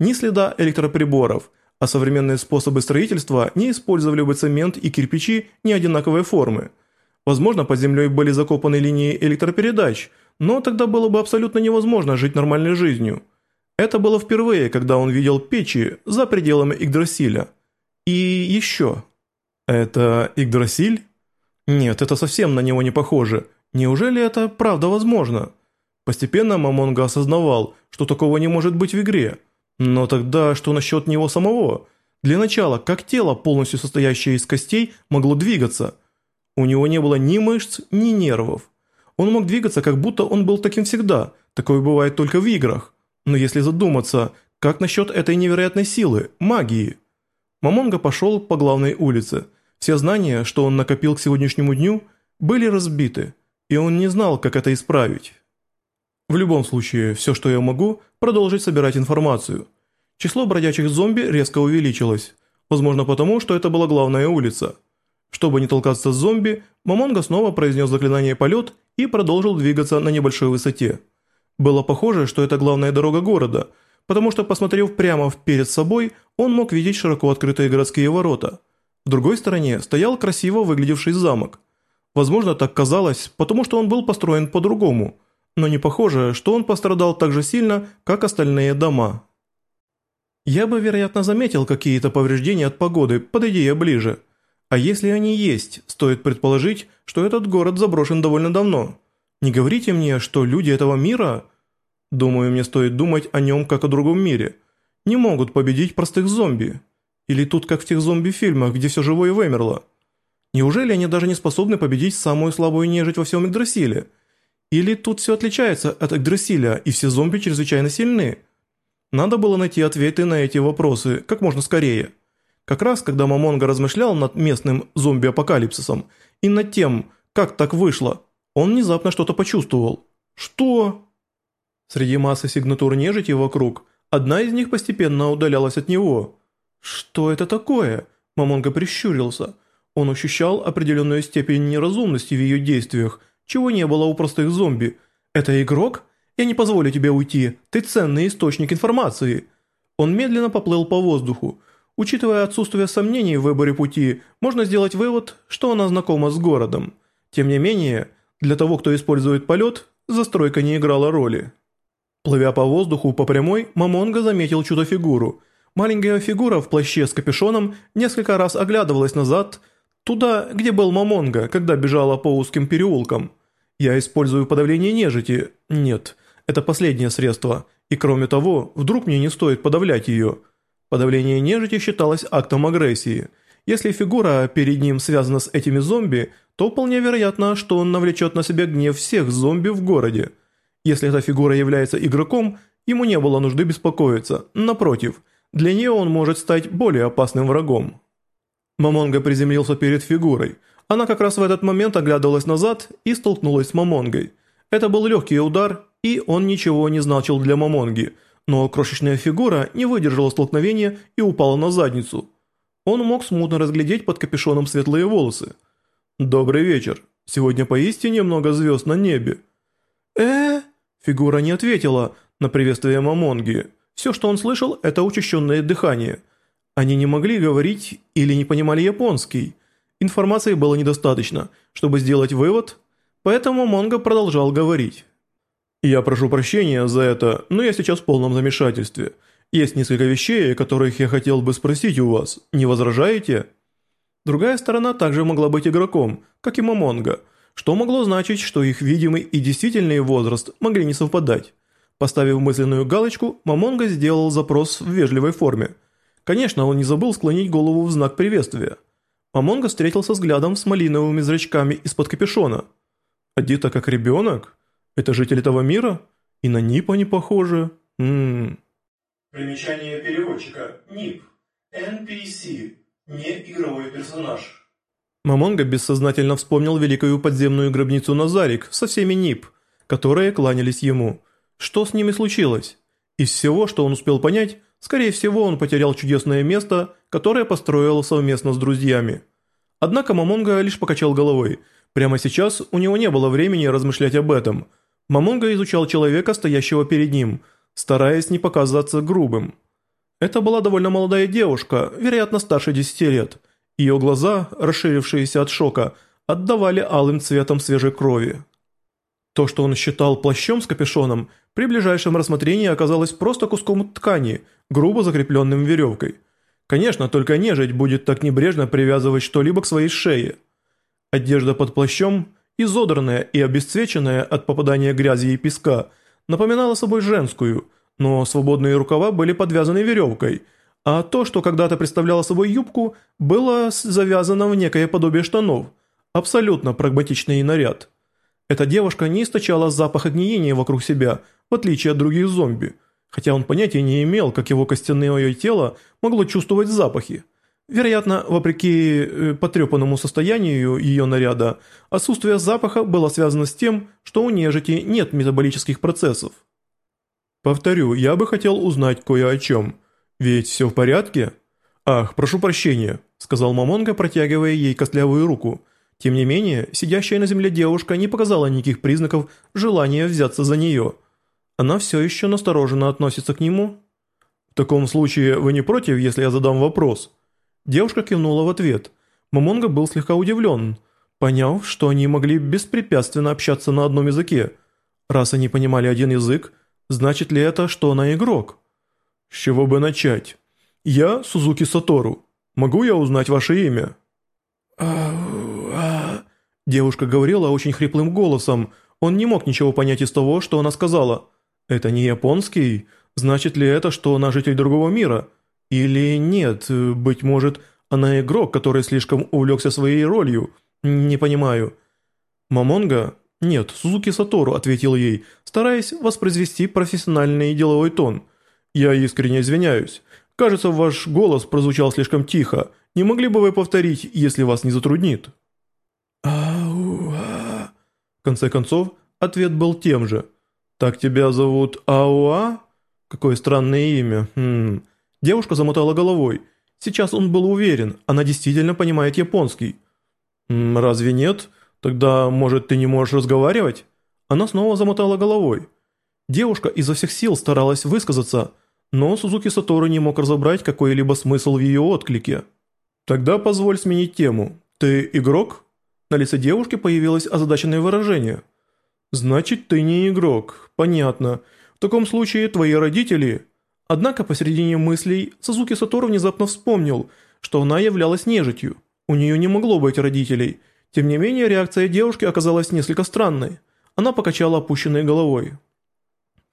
Ни следа электроприборов, а современные способы строительства не использовали бы цемент и кирпичи не одинаковой формы – Возможно, под землей были закопаны линии электропередач, но тогда было бы абсолютно невозможно жить нормальной жизнью. Это было впервые, когда он видел печи за пределами Игдрасиля. И еще. Это Игдрасиль? Нет, это совсем на него не похоже. Неужели это правда возможно? Постепенно Мамонга осознавал, что такого не может быть в игре. Но тогда что насчет него самого? Для начала, как тело, полностью состоящее из костей, могло двигаться – у него не было ни мышц, ни нервов. Он мог двигаться, как будто он был таким всегда. Такое бывает только в играх. Но если задуматься, как насчет этой невероятной силы, магии? Мамонга пошел по главной улице. Все знания, что он накопил к сегодняшнему дню, были разбиты, и он не знал, как это исправить. В любом случае, все, что я могу, продолжить собирать информацию. Число бродячих зомби резко увеличилось. Возможно потому, что это была главная улица – чтобы не толкаться с зомби, Мамонга снова произнес заклинание «Полет» и продолжил двигаться на небольшой высоте. Было похоже, что это главная дорога города, потому что, посмотрев прямо перед собой, он мог видеть широко открытые городские ворота. В другой стороне стоял красиво выглядевший замок. Возможно, так казалось, потому что он был построен по-другому, но не похоже, что он пострадал так же сильно, как остальные дома. Я бы, вероятно, заметил какие-то повреждения от погоды, подойди я ближе – а если они есть, стоит предположить, что этот город заброшен довольно давно. Не говорите мне, что люди этого мира... Думаю, мне стоит думать о нем как о другом мире. Не могут победить простых зомби. Или тут как в тех зомби-фильмах, где все живое вымерло. Неужели они даже не способны победить самую слабую нежить во всем Игдрасиле? Или тут все отличается от Игдрасиля, и все зомби чрезвычайно сильны? Надо было найти ответы на эти вопросы как можно скорее. Как раз, когда Мамонга размышлял над местным зомби-апокалипсисом и над тем, как так вышло, он внезапно что-то почувствовал. Что? Среди массы сигнатур нежити вокруг, одна из них постепенно удалялась от него. Что это такое? Мамонга прищурился. Он ощущал определенную степень неразумности в ее действиях, чего не было у простых зомби. «Это игрок? Я не позволю тебе уйти, ты ценный источник информации». Он медленно поплыл по воздуху. Учитывая отсутствие сомнений в выборе пути, можно сделать вывод, что она знакома с городом. Тем не менее, для того, кто использует полет, застройка не играла роли. Плывя по воздуху по прямой, Мамонга заметил чудо-фигуру. Маленькая фигура в плаще с капюшоном несколько раз оглядывалась назад, туда, где был Мамонга, когда бежала по узким переулкам. «Я использую подавление нежити». «Нет, это последнее средство. И кроме того, вдруг мне не стоит подавлять ее». Подавление нежити считалось актом агрессии. Если фигура перед ним связана с этими зомби, то вполне вероятно, что он навлечет на себя гнев всех зомби в городе. Если эта фигура является игроком, ему не было нужды беспокоиться. Напротив, для нее он может стать более опасным врагом. Мамонга приземлился перед фигурой. Она как раз в этот момент оглядывалась назад и столкнулась с Мамонгой. Это был легкий удар, и он ничего не значил для Мамонги – но крошечная фигура не выдержала столкновения и упала на задницу. Он мог смутно разглядеть под капюшоном светлые волосы. «Добрый вечер. Сегодня поистине много звезд на небе». э Фигура не ответила на приветствие Мамонги. Все, что он слышал, это учащенное дыхание. Они не могли говорить или не понимали японский. Информации было недостаточно, чтобы сделать вывод, поэтому Монго продолжал говорить. «Я прошу прощения за это, но я сейчас в полном замешательстве. Есть несколько вещей, которых я хотел бы спросить у вас. Не возражаете?» Другая сторона также могла быть игроком, как и Мамонга, что могло значить, что их видимый и действительный возраст могли не совпадать. Поставив мысленную галочку, Мамонга сделал запрос в вежливой форме. Конечно, он не забыл склонить голову в знак приветствия. Мамонга встретился взглядом с малиновыми зрачками из-под капюшона. «Одета как ребенок?» Это житель этого мира? И на НИП они похожи. Ммм. Примечание переводчика. НИП. NPC. Не игровой персонаж. Мамонга бессознательно вспомнил великую подземную гробницу Назарик со всеми НИП, которые кланялись ему. Что с ними случилось? Из всего, что он успел понять, скорее всего он потерял чудесное место, которое построил совместно с друзьями. Однако Мамонга лишь покачал головой. Прямо сейчас у него не было времени размышлять об этом – Мамонга изучал человека, стоящего перед ним, стараясь не показаться грубым. Это была довольно молодая девушка, вероятно старше 10 лет. Ее глаза, расширившиеся от шока, отдавали алым цветом свежей крови. То, что он считал плащом с капюшоном, при ближайшем рассмотрении оказалось просто куском ткани, грубо закрепленным веревкой. Конечно, только нежить будет так небрежно привязывать что-либо к своей шее. Одежда под плащом изодранная и обесцвеченная от попадания грязи и песка, напоминала собой женскую, но свободные рукава были подвязаны веревкой, а то, что когда-то представляло собой юбку, было завязано в некое подобие штанов. Абсолютно прагматичный наряд. Эта девушка не источала запах гниения вокруг себя, в отличие от других зомби, хотя он понятия не имел, как его костяное тело могло чувствовать запахи. Вероятно, вопреки э, потрепанному состоянию ее наряда, отсутствие запаха было связано с тем, что у нежити нет метаболических процессов. «Повторю, я бы хотел узнать кое о чем. Ведь все в порядке?» «Ах, прошу прощения», – сказал Мамонга, протягивая ей костлявую руку. Тем не менее, сидящая на земле девушка не показала никаких признаков желания взяться за нее. Она все еще настороженно относится к нему. «В таком случае вы не против, если я задам вопрос?» Девушка кивнула в ответ. Мамонга был слегка удивлен, поняв, что они могли беспрепятственно общаться на одном языке. Раз они понимали один язык, значит ли это, что она игрок? С чего бы начать? Я Сузуки Сатору. Могу я узнать ваше имя? Девушка говорила очень хриплым голосом. Он не мог ничего понять из того, что она сказала. Это не японский? Значит ли это, что она житель другого мира? Или нет, быть может, она игрок, который слишком увлекся своей ролью? Не понимаю. Мамонга? Нет, Сузуки Сатору ответил ей, стараясь воспроизвести профессиональный деловой тон. Я искренне извиняюсь. Кажется, ваш голос прозвучал слишком тихо. Не могли бы вы повторить, если вас не затруднит?» «Ауа...» В конце концов, ответ был тем же. «Так тебя зовут Ауа?» Какое странное имя. Хм. Девушка замотала головой. Сейчас он был уверен, она действительно понимает японский. «Разве нет? Тогда, может, ты не можешь разговаривать?» Она снова замотала головой. Девушка изо всех сил старалась высказаться, но Сузуки Сатору не мог разобрать какой-либо смысл в ее отклике. «Тогда позволь сменить тему. Ты игрок?» На лице девушки появилось озадаченное выражение. «Значит, ты не игрок. Понятно. В таком случае твои родители...» Однако посередине мыслей Сузуки Сатору внезапно вспомнил, что она являлась нежитью. У нее не могло быть родителей. Тем не менее, реакция девушки оказалась несколько странной. Она покачала опущенной головой.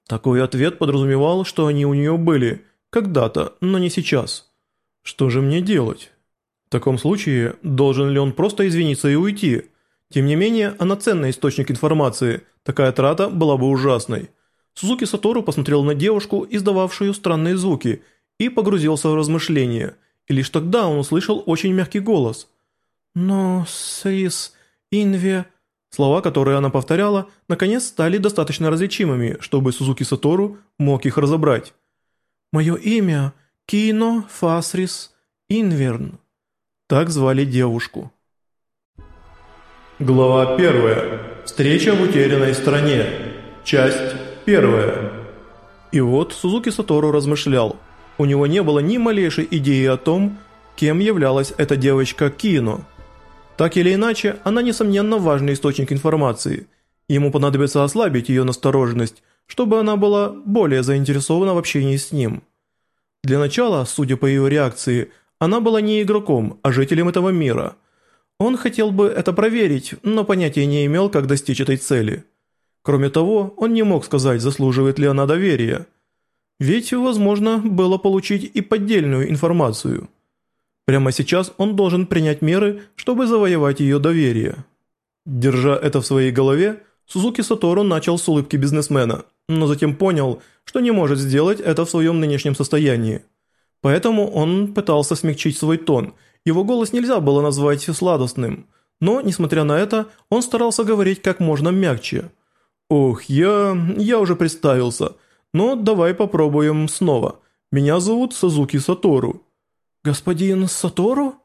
Такой ответ подразумевал, что они у нее были, когда-то, но не сейчас. Что же мне делать? Таком случае, должен ли он просто извиниться и уйти? Тем не менее, она ценный источник информации, такая трата была бы ужасной. Сузуки Сатору посмотрел на девушку, издававшую странные звуки, и погрузился в размышления, и лишь тогда он услышал очень мягкий голос. «Но, срис, инве...» Слова, которые она повторяла, наконец стали достаточно различимыми, чтобы Сузуки Сатору мог их разобрать. «Мое имя Кино Фасрис Инверн». Так звали девушку. Глава первая. Встреча в утерянной стране. Часть первая. И вот Сузуки Сатору размышлял. У него не было ни малейшей идеи о том, кем являлась эта девочка Кино – так или иначе, она несомненно важный источник информации. Ему понадобится ослабить ее настороженность, чтобы она была более заинтересована в общении с ним. Для начала, судя по ее реакции, она была не игроком, а жителем этого мира. Он хотел бы это проверить, но понятия не имел, как достичь этой цели. Кроме того, он не мог сказать, заслуживает ли она доверия. Ведь, возможно, было получить и поддельную информацию – Прямо сейчас он должен принять меры, чтобы завоевать ее доверие. Держа это в своей голове, Сузуки Сатору начал с улыбки бизнесмена, но затем понял, что не может сделать это в своем нынешнем состоянии. Поэтому он пытался смягчить свой тон, его голос нельзя было назвать сладостным, но, несмотря на это, он старался говорить как можно мягче. «Ох, я... я уже представился, но давай попробуем снова. Меня зовут Сузуки Сатору». «Господин Сатору?»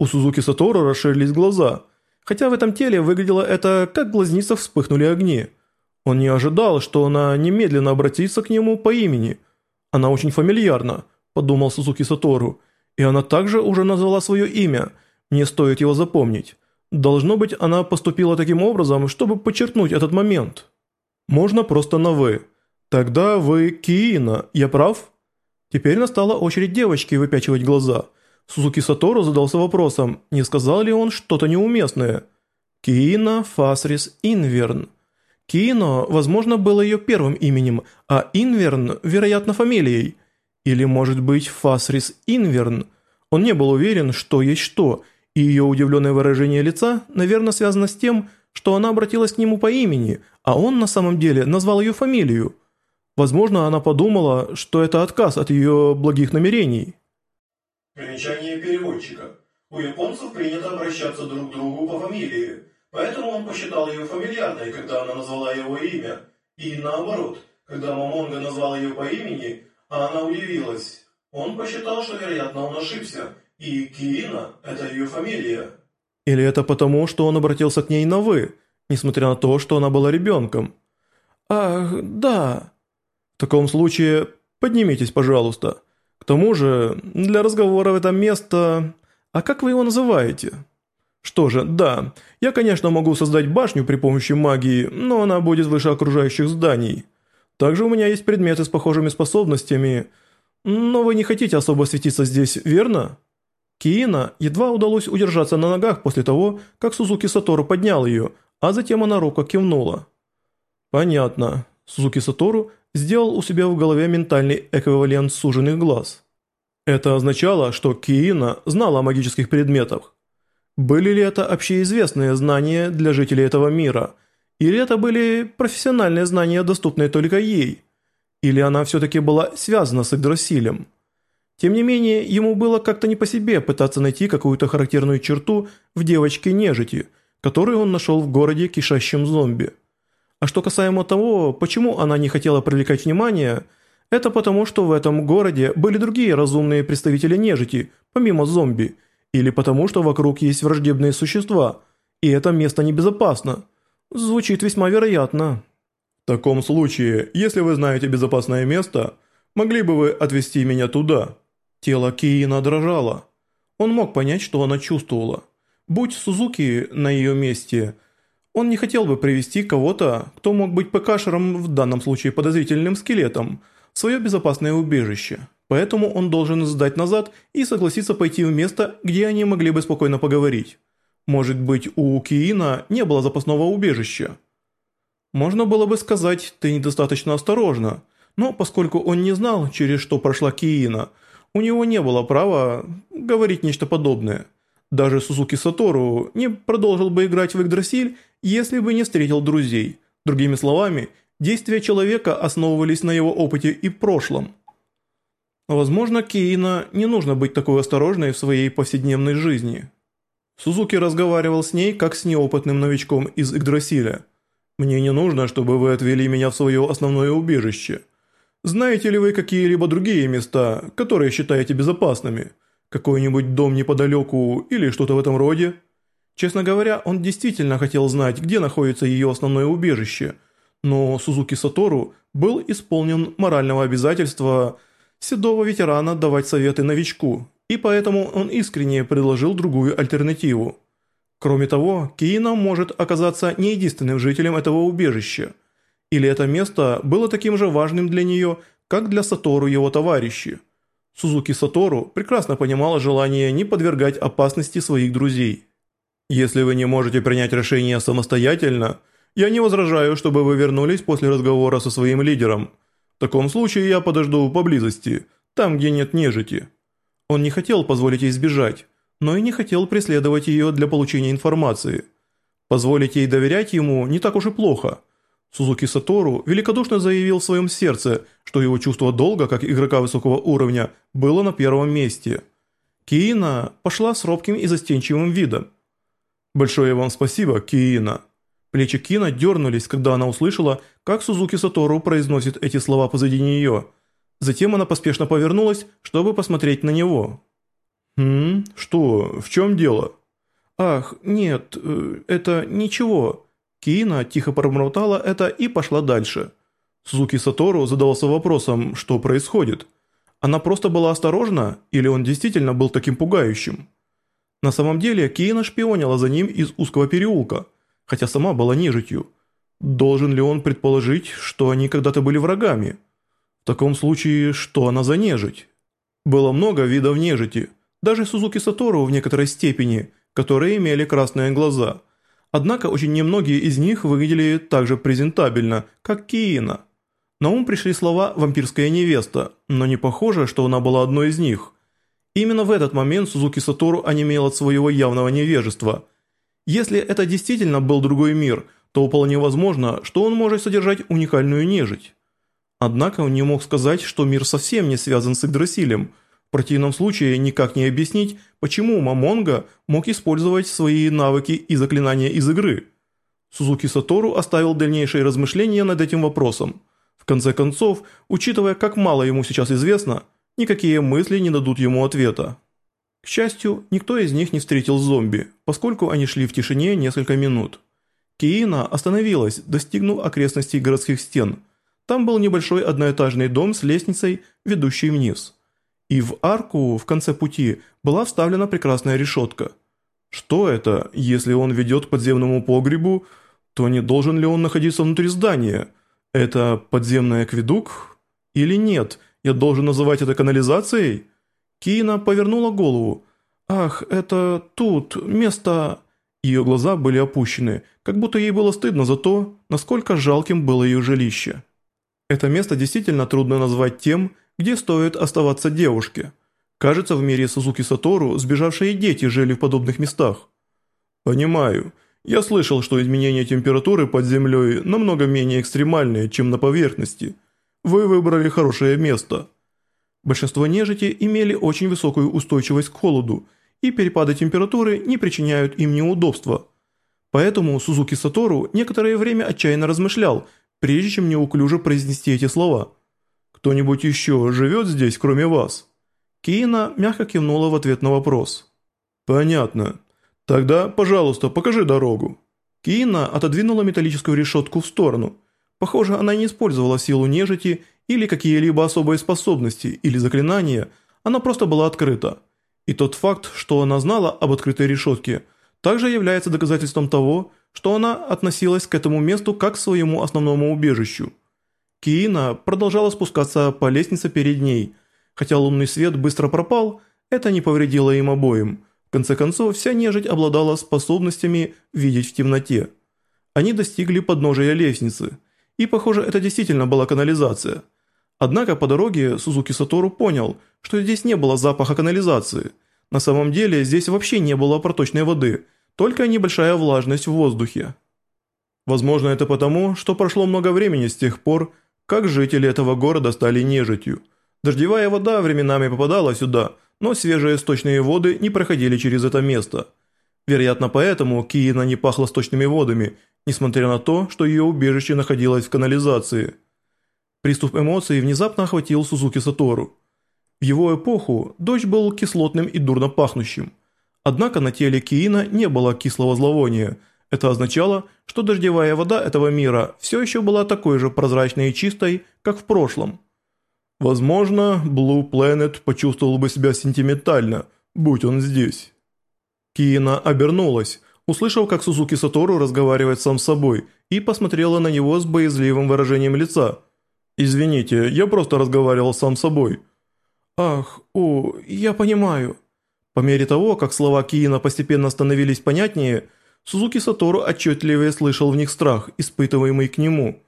У Сузуки Сатору расширились глаза, хотя в этом теле выглядело это, как в глазницах вспыхнули огни. Он не ожидал, что она немедленно обратится к нему по имени. «Она очень фамильярна», – подумал Сузуки Сатору, и она также уже назвала свое имя, мне стоит его запомнить. Должно быть, она поступила таким образом, чтобы подчеркнуть этот момент. Можно просто на «вы». Тогда вы Киина, я прав?» Теперь настала очередь девочки выпячивать глаза. Сузуки Сатору задался вопросом, не сказал ли он что-то неуместное. Киина Фасрис Инверн. Киино, возможно, было ее первым именем, а Инверн, вероятно, фамилией. Или, может быть, Фасрис Инверн. Он не был уверен, что есть что, и ее удивленное выражение лица, наверное, связано с тем, что она обратилась к нему по имени, а он на самом деле назвал ее фамилию. Возможно, она подумала, что это отказ от ее благих намерений. Примечание переводчика. У японцев принято обращаться друг к другу по фамилии, поэтому он посчитал ее фамильярной, когда она назвала его имя, и наоборот, когда Мамонга назвал ее по имени, она удивилась. Он посчитал, что, вероятно, он ошибся, и Киина – это ее фамилия. Или это потому, что он обратился к ней на «вы», несмотря на то, что она была ребенком? Ах, да... В таком случае поднимитесь, пожалуйста. К тому же, для разговора в это место... А как вы его называете? Что же, да, я, конечно, могу создать башню при помощи магии, но она будет выше окружающих зданий. Также у меня есть предметы с похожими способностями, но вы не хотите особо светиться здесь, верно? Киина едва удалось удержаться на ногах после того, как Сузуки Сатору поднял ее, а затем она рука кивнула. Понятно. Сузуки Сатору сделал у себя в голове ментальный эквивалент суженных глаз. Это означало, что Киина знала о магических предметах. Были ли это общеизвестные знания для жителей этого мира, или это были профессиональные знания, доступные только ей? Или она все-таки была связана с Игдрасилем? Тем не менее, ему было как-то не по себе пытаться найти какую-то характерную черту в девочке-нежити, которую он нашел в городе, кишащем зомби. А что касаемо того, почему она не хотела привлекать внимание, это потому, что в этом городе были другие разумные представители нежити, помимо зомби, или потому, что вокруг есть враждебные существа, и это место небезопасно. Звучит весьма вероятно. В таком случае, если вы знаете безопасное место, могли бы вы отвезти меня туда?» Тело Киина дрожало. Он мог понять, что она чувствовала. Будь Сузуки на ее месте, он не хотел бы привести кого-то, кто мог быть ПКшером, в данном случае подозрительным скелетом, в свое безопасное убежище. Поэтому он должен сдать назад и согласиться пойти в место, где они могли бы спокойно поговорить. Может быть, у Киина не было запасного убежища. Можно было бы сказать, ты недостаточно осторожна, но поскольку он не знал, через что прошла Киина – у него не было права говорить нечто подобное. Даже Сузуки Сатору не продолжил бы играть в Игдрасиль, если бы не встретил друзей. Другими словами, действия человека основывались на его опыте и прошлом. Возможно, Кейна не нужно быть такой осторожной в своей повседневной жизни. Сузуки разговаривал с ней, как с неопытным новичком из Игдрасиля. «Мне не нужно, чтобы вы отвели меня в свое основное убежище. Знаете ли вы какие-либо другие места, которые считаете безопасными? Какой-нибудь дом неподалеку или что-то в этом роде? Честно говоря, он действительно хотел знать, где находится ее основное убежище, но Сузуки Сатору был исполнен морального обязательства седого ветерана давать советы новичку, и поэтому он искренне предложил другую альтернативу. Кроме того, Киина может оказаться не единственным жителем этого убежища – или это место было таким же важным для нее, как для Сатору его товарищи? Сузуки Сатору прекрасно понимала желание не подвергать опасности своих друзей. «Если вы не можете принять решение самостоятельно, я не возражаю, чтобы вы вернулись после разговора со своим лидером. В таком случае я подожду поблизости, там, где нет нежити». Он не хотел позволить ей сбежать, но и не хотел преследовать ее для получения информации. Позволить ей доверять ему не так уж и плохо – Сузуки Сатору великодушно заявил в своем сердце, что его чувство долга, как игрока высокого уровня, было на первом месте. Киина пошла с робким и застенчивым видом. «Большое вам спасибо, Киина». Плечи Кина дернулись, когда она услышала, как Сузуки Сатору произносит эти слова позади нее. Затем она поспешно повернулась, чтобы посмотреть на него. «Хм, что, в чем дело?» «Ах, нет, э, это ничего». Киина тихо пробормотала это и пошла дальше. Сузуки Сатору задался вопросом, что происходит. Она просто была осторожна, или он действительно был таким пугающим? На самом деле Киина шпионила за ним из узкого переулка, хотя сама была нежитью. Должен ли он предположить, что они когда-то были врагами? Таком случае, что она за нежить? Было много видов нежити, даже Сузуки Сатору в некоторой степени, которые имели красные глаза – Однако очень немногие из них выглядели так же презентабельно, как Киина. На ум пришли слова «вампирская невеста», но не похоже, что она была одной из них. Именно в этот момент Сузуки Сатору онемел от своего явного невежества. Если это действительно был другой мир, то вполне возможно, что он может содержать уникальную нежить. Однако он не мог сказать, что мир совсем не связан с Игдрасилем – в противном случае никак не объяснить, почему Мамонга мог использовать свои навыки и заклинания из игры. Сузуки Сатору оставил дальнейшие размышления над этим вопросом. В конце концов, учитывая, как мало ему сейчас известно, никакие мысли не дадут ему ответа. К счастью, никто из них не встретил зомби, поскольку они шли в тишине несколько минут. Киина остановилась, достигнув окрестностей городских стен. Там был небольшой одноэтажный дом с лестницей, ведущей вниз и в арку в конце пути была вставлена прекрасная решетка. Что это, если он ведет к подземному погребу, то не должен ли он находиться внутри здания? Это подземный акведук? Или нет, я должен называть это канализацией? Кина повернула голову. «Ах, это тут, место...» Ее глаза были опущены, как будто ей было стыдно за то, насколько жалким было ее жилище. Это место действительно трудно назвать тем, где стоит оставаться девушке. Кажется, в мире Сузуки Сатору сбежавшие дети жили в подобных местах. Понимаю. Я слышал, что изменения температуры под землей намного менее экстремальные, чем на поверхности. Вы выбрали хорошее место. Большинство нежити имели очень высокую устойчивость к холоду, и перепады температуры не причиняют им неудобства. Поэтому Сузуки Сатору некоторое время отчаянно размышлял, прежде чем неуклюже произнести эти слова. «Кто-нибудь еще живет здесь, кроме вас?» Киина мягко кивнула в ответ на вопрос. «Понятно. Тогда, пожалуйста, покажи дорогу». Киина отодвинула металлическую решетку в сторону. Похоже, она не использовала силу нежити или какие-либо особые способности или заклинания, она просто была открыта. И тот факт, что она знала об открытой решетке, также является доказательством того, что она относилась к этому месту как к своему основному убежищу. Киина продолжала спускаться по лестнице перед ней. Хотя лунный свет быстро пропал, это не повредило им обоим. В конце концов, вся нежить обладала способностями видеть в темноте. Они достигли подножия лестницы. И, похоже, это действительно была канализация. Однако по дороге Сузуки Сатору понял, что здесь не было запаха канализации. На самом деле, здесь вообще не было проточной воды, только небольшая влажность в воздухе. Возможно, это потому, что прошло много времени с тех пор, как жители этого города стали нежитью. Дождевая вода временами попадала сюда – но свежие источные воды не проходили через это место. Вероятно, поэтому Киина не пахла сточными водами, несмотря на то, что ее убежище находилось в канализации. Приступ эмоций внезапно охватил Сузуки Сатору. В его эпоху дождь был кислотным и дурно пахнущим. Однако на теле Киина не было кислого зловония. Это означало, что дождевая вода этого мира все еще была такой же прозрачной и чистой, как в прошлом. Возможно, Blue Planet почувствовал бы себя сентиментально, будь он здесь. Киина обернулась, услышав, как Сузуки Сатору разговаривает сам с собой, и посмотрела на него с боязливым выражением лица. «Извините, я просто разговаривал сам с собой». «Ах, о, я понимаю». По мере того, как слова Киина постепенно становились понятнее, Сузуки Сатору отчетливее слышал в них страх, испытываемый к нему.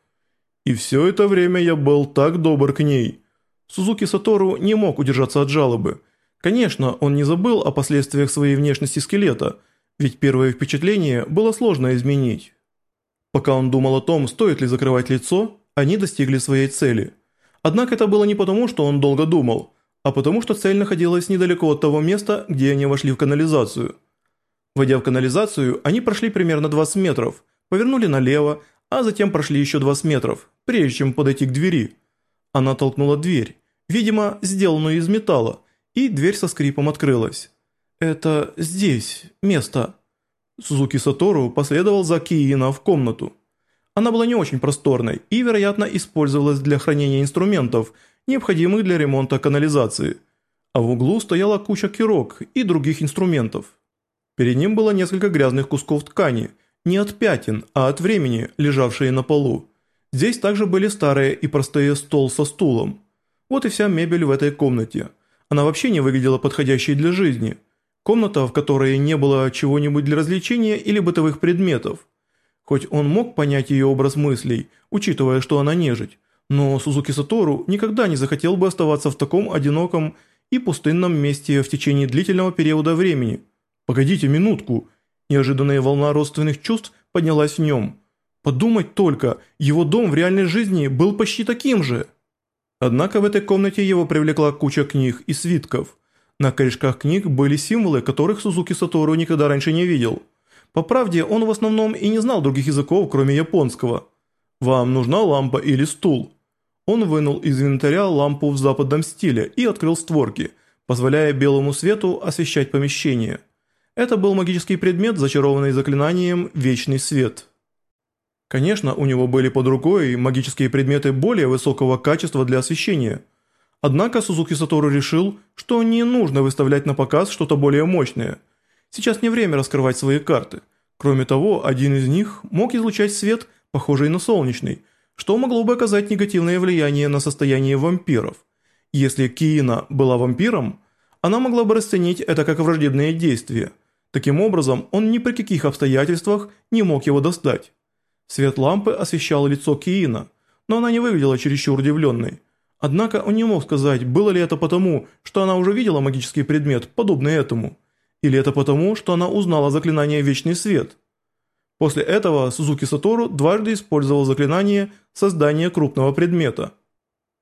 «И все это время я был так добр к ней». Сузуки Сатору не мог удержаться от жалобы. Конечно, он не забыл о последствиях своей внешности скелета, ведь первое впечатление было сложно изменить. Пока он думал о том, стоит ли закрывать лицо, они достигли своей цели. Однако это было не потому, что он долго думал, а потому что цель находилась недалеко от того места, где они вошли в канализацию. Войдя в канализацию, они прошли примерно 20 метров, повернули налево, а затем прошли еще 20 метров, прежде чем подойти к двери. Она толкнула дверь видимо, сделанную из металла, и дверь со скрипом открылась. «Это здесь, место». Сузуки Сатору последовал за Киина в комнату. Она была не очень просторной и, вероятно, использовалась для хранения инструментов, необходимых для ремонта канализации. А в углу стояла куча кирок и других инструментов. Перед ним было несколько грязных кусков ткани, не от пятен, а от времени, лежавшие на полу. Здесь также были старые и простые стол со стулом. Вот и вся мебель в этой комнате. Она вообще не выглядела подходящей для жизни. Комната, в которой не было чего-нибудь для развлечения или бытовых предметов. Хоть он мог понять ее образ мыслей, учитывая, что она нежить, но Сузуки Сатору никогда не захотел бы оставаться в таком одиноком и пустынном месте в течение длительного периода времени. «Погодите минутку!» Неожиданная волна родственных чувств поднялась в нем. Подумать только, его дом в реальной жизни был почти таким же. Однако в этой комнате его привлекла куча книг и свитков. На корешках книг были символы, которых Сузуки Сатору никогда раньше не видел. По правде, он в основном и не знал других языков, кроме японского. «Вам нужна лампа или стул?» Он вынул из инвентаря лампу в западном стиле и открыл створки, позволяя белому свету освещать помещение. Это был магический предмет, зачарованный заклинанием «Вечный свет». Конечно, у него были под рукой магические предметы более высокого качества для освещения. Однако Сузуки Сатору решил, что не нужно выставлять на показ что-то более мощное. Сейчас не время раскрывать свои карты. Кроме того, один из них мог излучать свет, похожий на солнечный, что могло бы оказать негативное влияние на состояние вампиров. Если Киина была вампиром, она могла бы расценить это как враждебное действие. Таким образом, он ни при каких обстоятельствах не мог его достать. Свет лампы освещал лицо Киина, но она не выглядела чересчур удивленной. Однако он не мог сказать, было ли это потому, что она уже видела магический предмет, подобный этому, или это потому, что она узнала заклинание «Вечный свет». После этого Сузуки Сатору дважды использовал заклинание создания крупного предмета.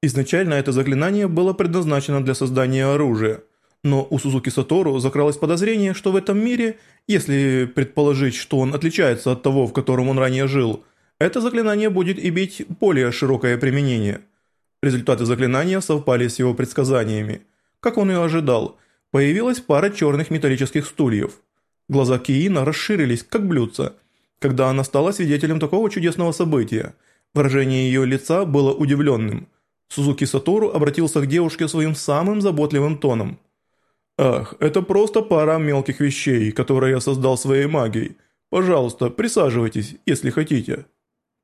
Изначально это заклинание было предназначено для создания оружия, но у Сузуки Сатору закралось подозрение, что в этом мире, если предположить, что он отличается от того, в котором он ранее жил, это заклинание будет иметь более широкое применение. Результаты заклинания совпали с его предсказаниями. Как он и ожидал, появилась пара черных металлических стульев. Глаза Киина расширились, как блюдца, когда она стала свидетелем такого чудесного события. Выражение ее лица было удивленным. Сузуки Сатору обратился к девушке своим самым заботливым тоном. «Ах, это просто пара мелких вещей, которые я создал своей магией. Пожалуйста, присаживайтесь, если хотите».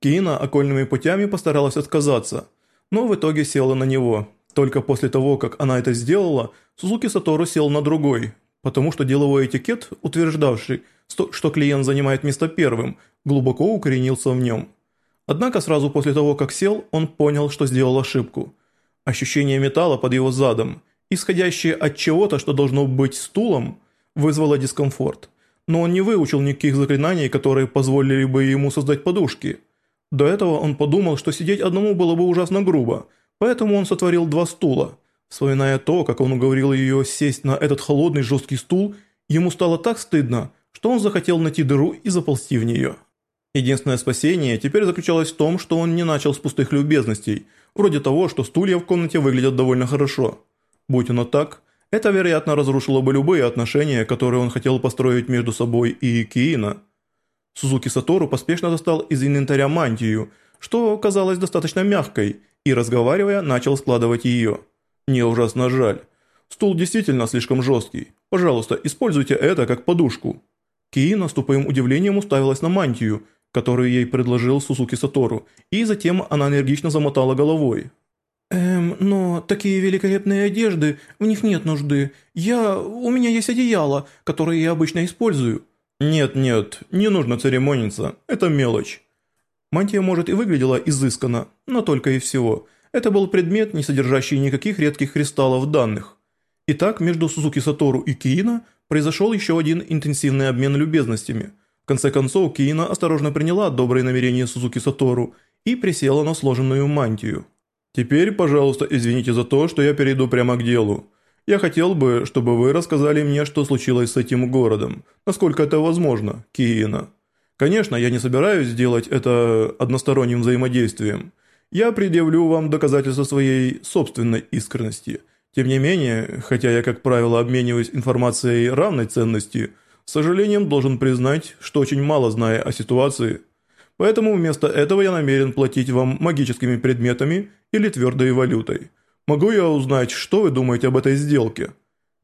Киина окольными путями постаралась отказаться, но в итоге села на него. Только после того, как она это сделала, Сузуки Сатору сел на другой, потому что деловой этикет, утверждавший, что клиент занимает место первым, глубоко укоренился в нем. Однако сразу после того, как сел, он понял, что сделал ошибку. Ощущение металла под его задом, исходящее от чего-то, что должно быть стулом, вызвало дискомфорт. Но он не выучил никаких заклинаний, которые позволили бы ему создать подушки – до этого он подумал, что сидеть одному было бы ужасно грубо, поэтому он сотворил два стула. Вспоминая то, как он уговорил ее сесть на этот холодный жесткий стул, ему стало так стыдно, что он захотел найти дыру и заползти в нее. Единственное спасение теперь заключалось в том, что он не начал с пустых любезностей, вроде того, что стулья в комнате выглядят довольно хорошо. Будь оно так, это, вероятно, разрушило бы любые отношения, которые он хотел построить между собой и Киина. Сузуки Сатору поспешно достал из инвентаря мантию, что казалось достаточно мягкой, и, разговаривая, начал складывать ее. Мне ужасно жаль. Стул действительно слишком жесткий. Пожалуйста, используйте это как подушку. Киина с тупым удивлением уставилась на мантию, которую ей предложил Сузуки Сатору, и затем она энергично замотала головой. «Эм, но такие великолепные одежды, в них нет нужды. Я... у меня есть одеяло, которое я обычно использую». «Нет-нет, не нужно церемониться, это мелочь». Мантия, может, и выглядела изысканно, но только и всего. Это был предмет, не содержащий никаких редких кристаллов данных. Итак, между Сузуки Сатору и Киина произошел еще один интенсивный обмен любезностями. В конце концов, Киина осторожно приняла добрые намерения Сузуки Сатору и присела на сложенную мантию. «Теперь, пожалуйста, извините за то, что я перейду прямо к делу. Я хотел бы, чтобы вы рассказали мне, что случилось с этим городом, насколько это возможно, Киина. Конечно, я не собираюсь сделать это односторонним взаимодействием. Я предъявлю вам доказательства своей собственной искренности. Тем не менее, хотя я, как правило, обмениваюсь информацией равной ценности, с сожалением должен признать, что очень мало знаю о ситуации. Поэтому вместо этого я намерен платить вам магическими предметами или твердой валютой. Могу я узнать, что вы думаете об этой сделке?»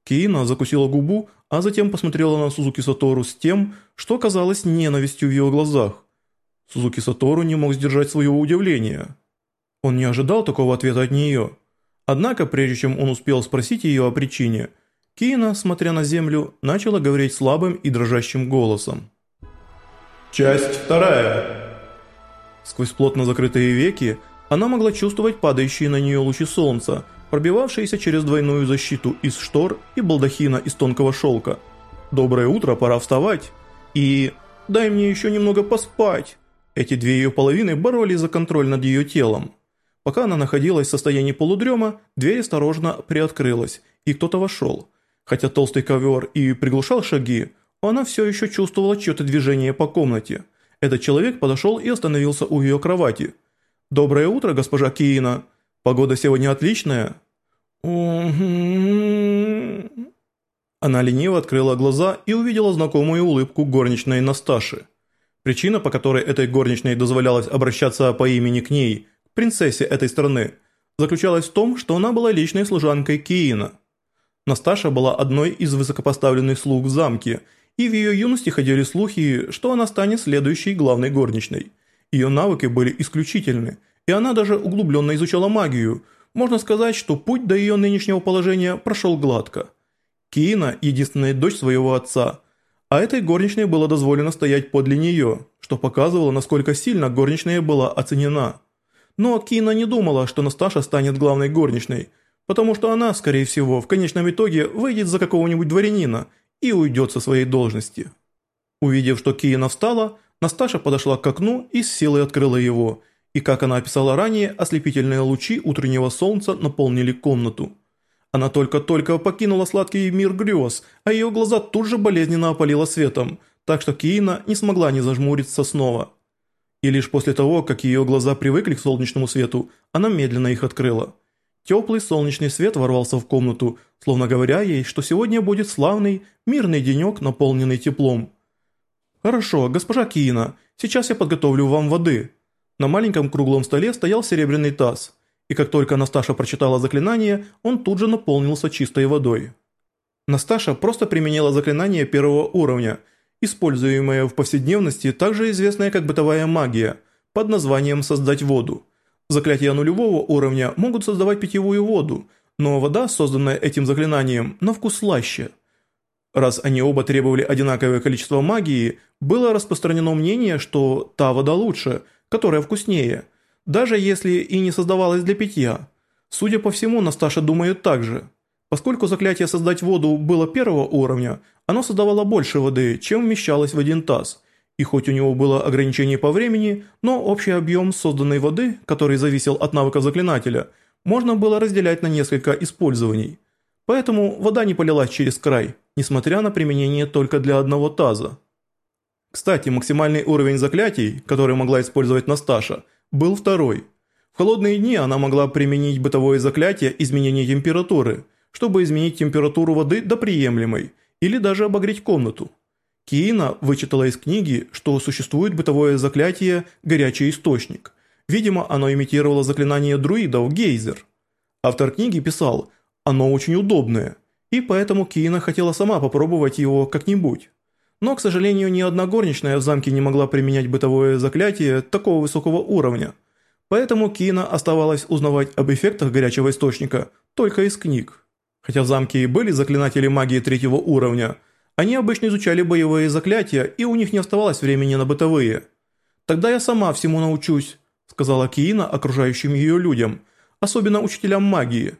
Киина закусила губу, а затем посмотрела на Сузуки Сатору с тем, что казалось ненавистью в его глазах. Сузуки Сатору не мог сдержать своего удивления. Он не ожидал такого ответа от нее. Однако, прежде чем он успел спросить ее о причине, Киина, смотря на землю, начала говорить слабым и дрожащим голосом. «Часть вторая». Сквозь плотно закрытые веки она могла чувствовать падающие на нее лучи солнца, пробивавшиеся через двойную защиту из штор и балдахина из тонкого шелка. «Доброе утро, пора вставать!» И «Дай мне еще немного поспать!» Эти две ее половины боролись за контроль над ее телом. Пока она находилась в состоянии полудрема, дверь осторожно приоткрылась, и кто-то вошел. Хотя толстый ковер и приглушал шаги, она все еще чувствовала чье-то движение по комнате. Этот человек подошел и остановился у ее кровати – «Доброе утро, госпожа Киина. Погода сегодня отличная?» Она лениво открыла глаза и увидела знакомую улыбку горничной Насташи. Причина, по которой этой горничной дозволялось обращаться по имени к ней, принцессе этой страны, заключалась в том, что она была личной служанкой Киина. Насташа была одной из высокопоставленных слуг в замке, и в ее юности ходили слухи, что она станет следующей главной горничной – ее навыки были исключительны, и она даже углубленно изучала магию. Можно сказать, что путь до ее нынешнего положения прошел гладко. Киина – единственная дочь своего отца, а этой горничной было дозволено стоять подле нее, что показывало, насколько сильно горничная была оценена. Но Киина не думала, что Насташа станет главной горничной, потому что она, скорее всего, в конечном итоге выйдет за какого-нибудь дворянина и уйдет со своей должности. Увидев, что Киина встала, Насташа подошла к окну и с силой открыла его. и, как она описала ранее, ослепительные лучи утреннего солнца наполнили комнату. Она только-только покинула сладкий мир грез, а ее глаза тут же болезненно опалило светом, так что Киина не смогла не зажмуриться снова. И лишь после того, как ее глаза привыкли к солнечному свету, она медленно их открыла. Теплый солнечный свет ворвался в комнату, словно говоря ей, что сегодня будет славный, мирный денек, наполненный теплом. «Хорошо, госпожа Киина, сейчас я подготовлю вам воды». На маленьком круглом столе стоял серебряный таз, и как только Насташа прочитала заклинание, он тут же наполнился чистой водой. Насташа просто применила заклинание первого уровня, используемое в повседневности, также известное как бытовая магия, под названием «создать воду». Заклятия нулевого уровня могут создавать питьевую воду, но вода, созданная этим заклинанием, на вкус слаще. Раз они оба требовали одинаковое количество магии, было распространено мнение, что та вода лучше – которая вкуснее, даже если и не создавалась для питья. Судя по всему, Насташа думает так же. Поскольку заклятие «создать воду» было первого уровня, оно создавало больше воды, чем вмещалось в один таз. И хоть у него было ограничение по времени, но общий объем созданной воды, который зависел от навыка заклинателя, можно было разделять на несколько использований. Поэтому вода не полилась через край, несмотря на применение только для одного таза. Кстати, максимальный уровень заклятий, который могла использовать Насташа, был второй. В холодные дни она могла применить бытовое заклятие изменения температуры, чтобы изменить температуру воды до приемлемой, или даже обогреть комнату. Киина вычитала из книги, что существует бытовое заклятие «Горячий источник». Видимо, оно имитировало заклинание друидов «Гейзер». Автор книги писал «Оно очень удобное», и поэтому Киина хотела сама попробовать его как-нибудь. Но, к сожалению, ни одна горничная в замке не могла применять бытовое заклятие такого высокого уровня. Поэтому Кина оставалось узнавать об эффектах горячего источника только из книг. Хотя в замке и были заклинатели магии третьего уровня, они обычно изучали боевые заклятия, и у них не оставалось времени на бытовые. «Тогда я сама всему научусь», – сказала Киина окружающим ее людям, особенно учителям магии.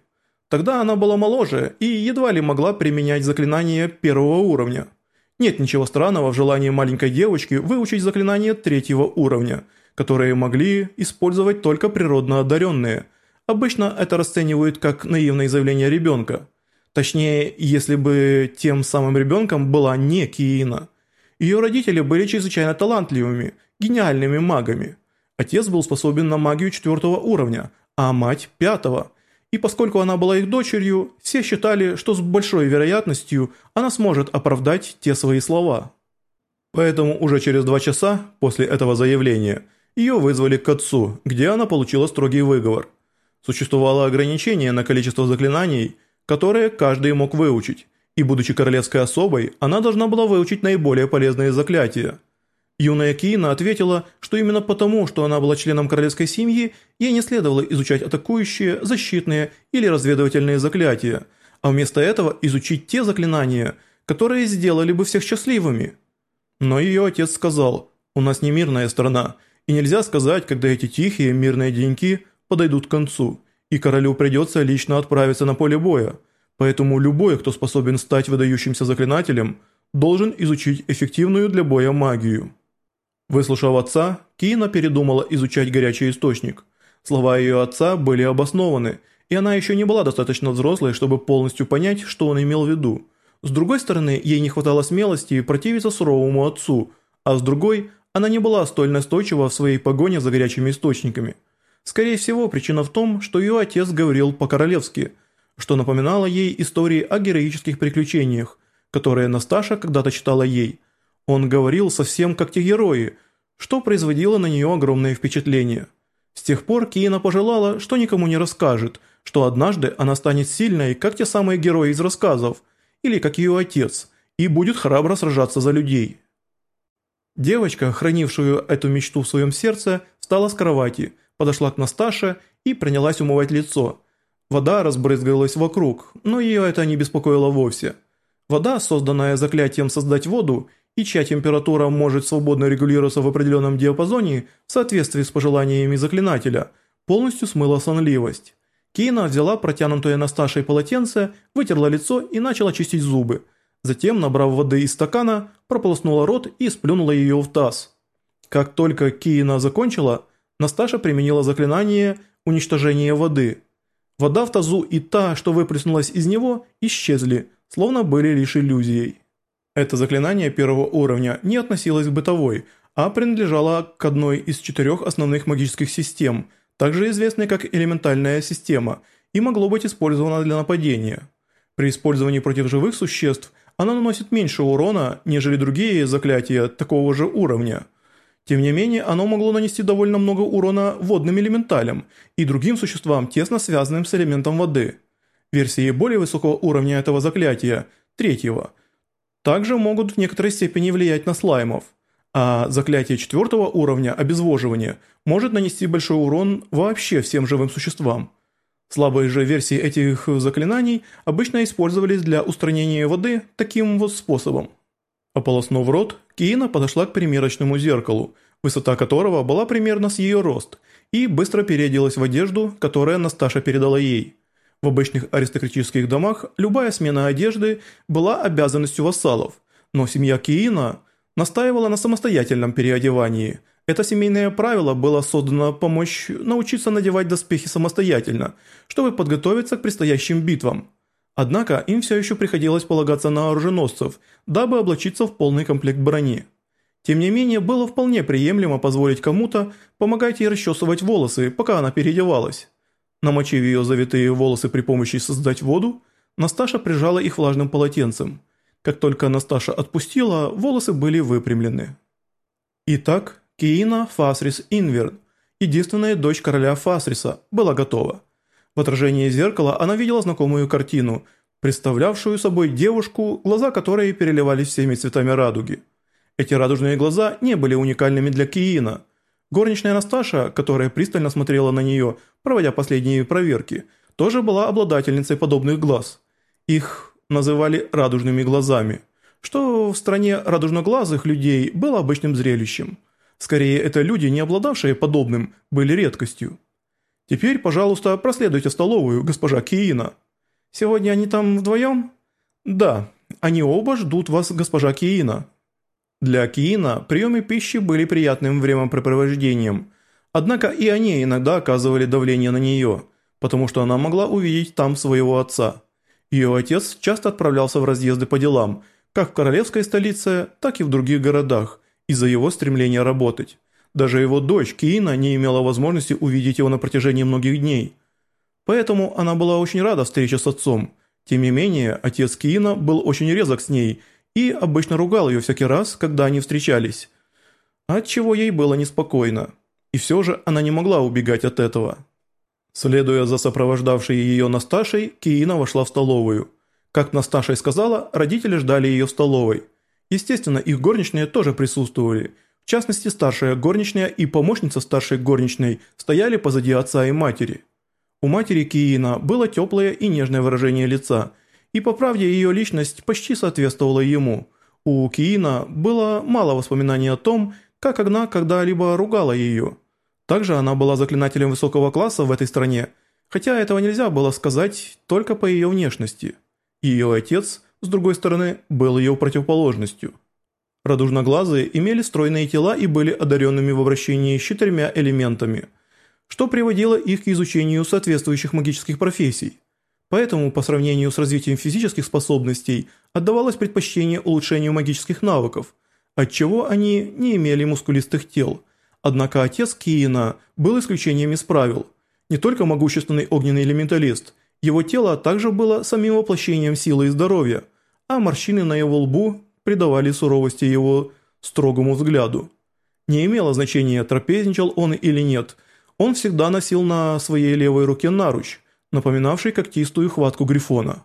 Тогда она была моложе и едва ли могла применять заклинания первого уровня. Нет ничего странного в желании маленькой девочки выучить заклинания третьего уровня, которые могли использовать только природно одаренные. Обычно это расценивают как наивное заявление ребенка. Точнее, если бы тем самым ребенком была не Киина. Ее родители были чрезвычайно талантливыми, гениальными магами. Отец был способен на магию четвертого уровня, а мать пятого – и поскольку она была их дочерью, все считали, что с большой вероятностью она сможет оправдать те свои слова. Поэтому уже через два часа после этого заявления ее вызвали к отцу, где она получила строгий выговор. Существовало ограничение на количество заклинаний, которые каждый мог выучить, и будучи королевской особой, она должна была выучить наиболее полезные заклятия – Юная Киина ответила, что именно потому, что она была членом королевской семьи, ей не следовало изучать атакующие, защитные или разведывательные заклятия, а вместо этого изучить те заклинания, которые сделали бы всех счастливыми. Но ее отец сказал, у нас не мирная страна, и нельзя сказать, когда эти тихие мирные деньки подойдут к концу, и королю придется лично отправиться на поле боя, поэтому любой, кто способен стать выдающимся заклинателем, должен изучить эффективную для боя магию. Выслушав отца, Киина передумала изучать горячий источник. Слова ее отца были обоснованы, и она еще не была достаточно взрослой, чтобы полностью понять, что он имел в виду. С другой стороны, ей не хватало смелости противиться суровому отцу, а с другой, она не была столь настойчива в своей погоне за горячими источниками. Скорее всего, причина в том, что ее отец говорил по-королевски, что напоминало ей истории о героических приключениях, которые Насташа когда-то читала ей – он говорил совсем как те герои, что производило на нее огромное впечатление. С тех пор Киена пожелала, что никому не расскажет, что однажды она станет сильной, как те самые герои из рассказов, или как ее отец, и будет храбро сражаться за людей. Девочка, хранившую эту мечту в своем сердце, встала с кровати, подошла к Насташе и принялась умывать лицо. Вода разбрызгалась вокруг, но ее это не беспокоило вовсе. Вода, созданная заклятием создать воду, и чья температура может свободно регулироваться в определенном диапазоне в соответствии с пожеланиями заклинателя, полностью смыла сонливость. Кина взяла протянутое Насташей полотенце, вытерла лицо и начала чистить зубы. Затем, набрав воды из стакана, прополоснула рот и сплюнула ее в таз. Как только Киина закончила, Насташа применила заклинание уничтожения воды. Вода в тазу и та, что выплеснулась из него, исчезли, словно были лишь иллюзией. Это заклинание первого уровня не относилось к бытовой, а принадлежало к одной из четырех основных магических систем, также известной как элементальная система, и могло быть использовано для нападения. При использовании против живых существ оно наносит меньше урона, нежели другие заклятия такого же уровня – тем не менее, оно могло нанести довольно много урона водным элементалям и другим существам, тесно связанным с элементом воды. Версии более высокого уровня этого заклятия, третьего, также могут в некоторой степени влиять на слаймов, а заклятие четвертого уровня, обезвоживания, может нанести большой урон вообще всем живым существам. Слабые же версии этих заклинаний обычно использовались для устранения воды таким вот способом. Ополоснув рот, Киина подошла к примерочному зеркалу, высота которого была примерно с ее рост, и быстро переоделась в одежду, которую Насташа передала ей. В обычных аристократических домах любая смена одежды была обязанностью вассалов, но семья Киина настаивала на самостоятельном переодевании. Это семейное правило было создано помочь научиться надевать доспехи самостоятельно, чтобы подготовиться к предстоящим битвам. Однако им все еще приходилось полагаться на оруженосцев, дабы облачиться в полный комплект брони. Тем не менее, было вполне приемлемо позволить кому-то помогать ей расчесывать волосы, пока она переодевалась. Намочив ее завитые волосы при помощи создать воду, Насташа прижала их влажным полотенцем. Как только Насташа отпустила, волосы были выпрямлены. Итак, Киина Фасрис Инверн, единственная дочь короля Фасриса, была готова. В отражении зеркала она видела знакомую картину, представлявшую собой девушку, глаза которой переливались всеми цветами радуги. Эти радужные глаза не были уникальными для Киина. Горничная Насташа, которая пристально смотрела на нее, проводя последние проверки, тоже была обладательницей подобных глаз. Их называли радужными глазами, что в стране радужноглазых людей было обычным зрелищем. Скорее, это люди, не обладавшие подобным, были редкостью. Теперь, пожалуйста, проследуйте в столовую, госпожа Киина. Сегодня они там вдвоем? Да, они оба ждут вас, госпожа Киина. Для Киина приемы пищи были приятным времяпрепровождением, однако и они иногда оказывали давление на нее, потому что она могла увидеть там своего отца. Ее отец часто отправлялся в разъезды по делам, как в королевской столице, так и в других городах, из-за его стремления работать. Даже его дочь Киина не имела возможности увидеть его на протяжении многих дней. Поэтому она была очень рада встрече с отцом. Тем не менее, отец Киина был очень резок с ней и обычно ругал ее всякий раз, когда они встречались. Отчего ей было неспокойно. И все же она не могла убегать от этого. Следуя за сопровождавшей ее Насташей, Киина вошла в столовую. Как Насташа и сказала, родители ждали ее в столовой. Естественно, их горничные тоже присутствовали – в частности, старшая горничная и помощница старшей горничной стояли позади отца и матери. У матери Киина было теплое и нежное выражение лица, и по правде ее личность почти соответствовала ему. У Киина было мало воспоминаний о том, как она когда-либо ругала ее. Также она была заклинателем высокого класса в этой стране, хотя этого нельзя было сказать только по ее внешности. Ее отец, с другой стороны, был ее противоположностью. Радужноглазые имели стройные тела и были одаренными в обращении с четырьмя элементами, что приводило их к изучению соответствующих магических профессий. Поэтому по сравнению с развитием физических способностей отдавалось предпочтение улучшению магических навыков, отчего они не имели мускулистых тел. Однако отец Киина был исключением из правил. Не только могущественный огненный элементалист, его тело также было самим воплощением силы и здоровья, а морщины на его лбу придавали суровости его строгому взгляду. Не имело значения, трапезничал он или нет, он всегда носил на своей левой руке наруч, напоминавший когтистую хватку грифона.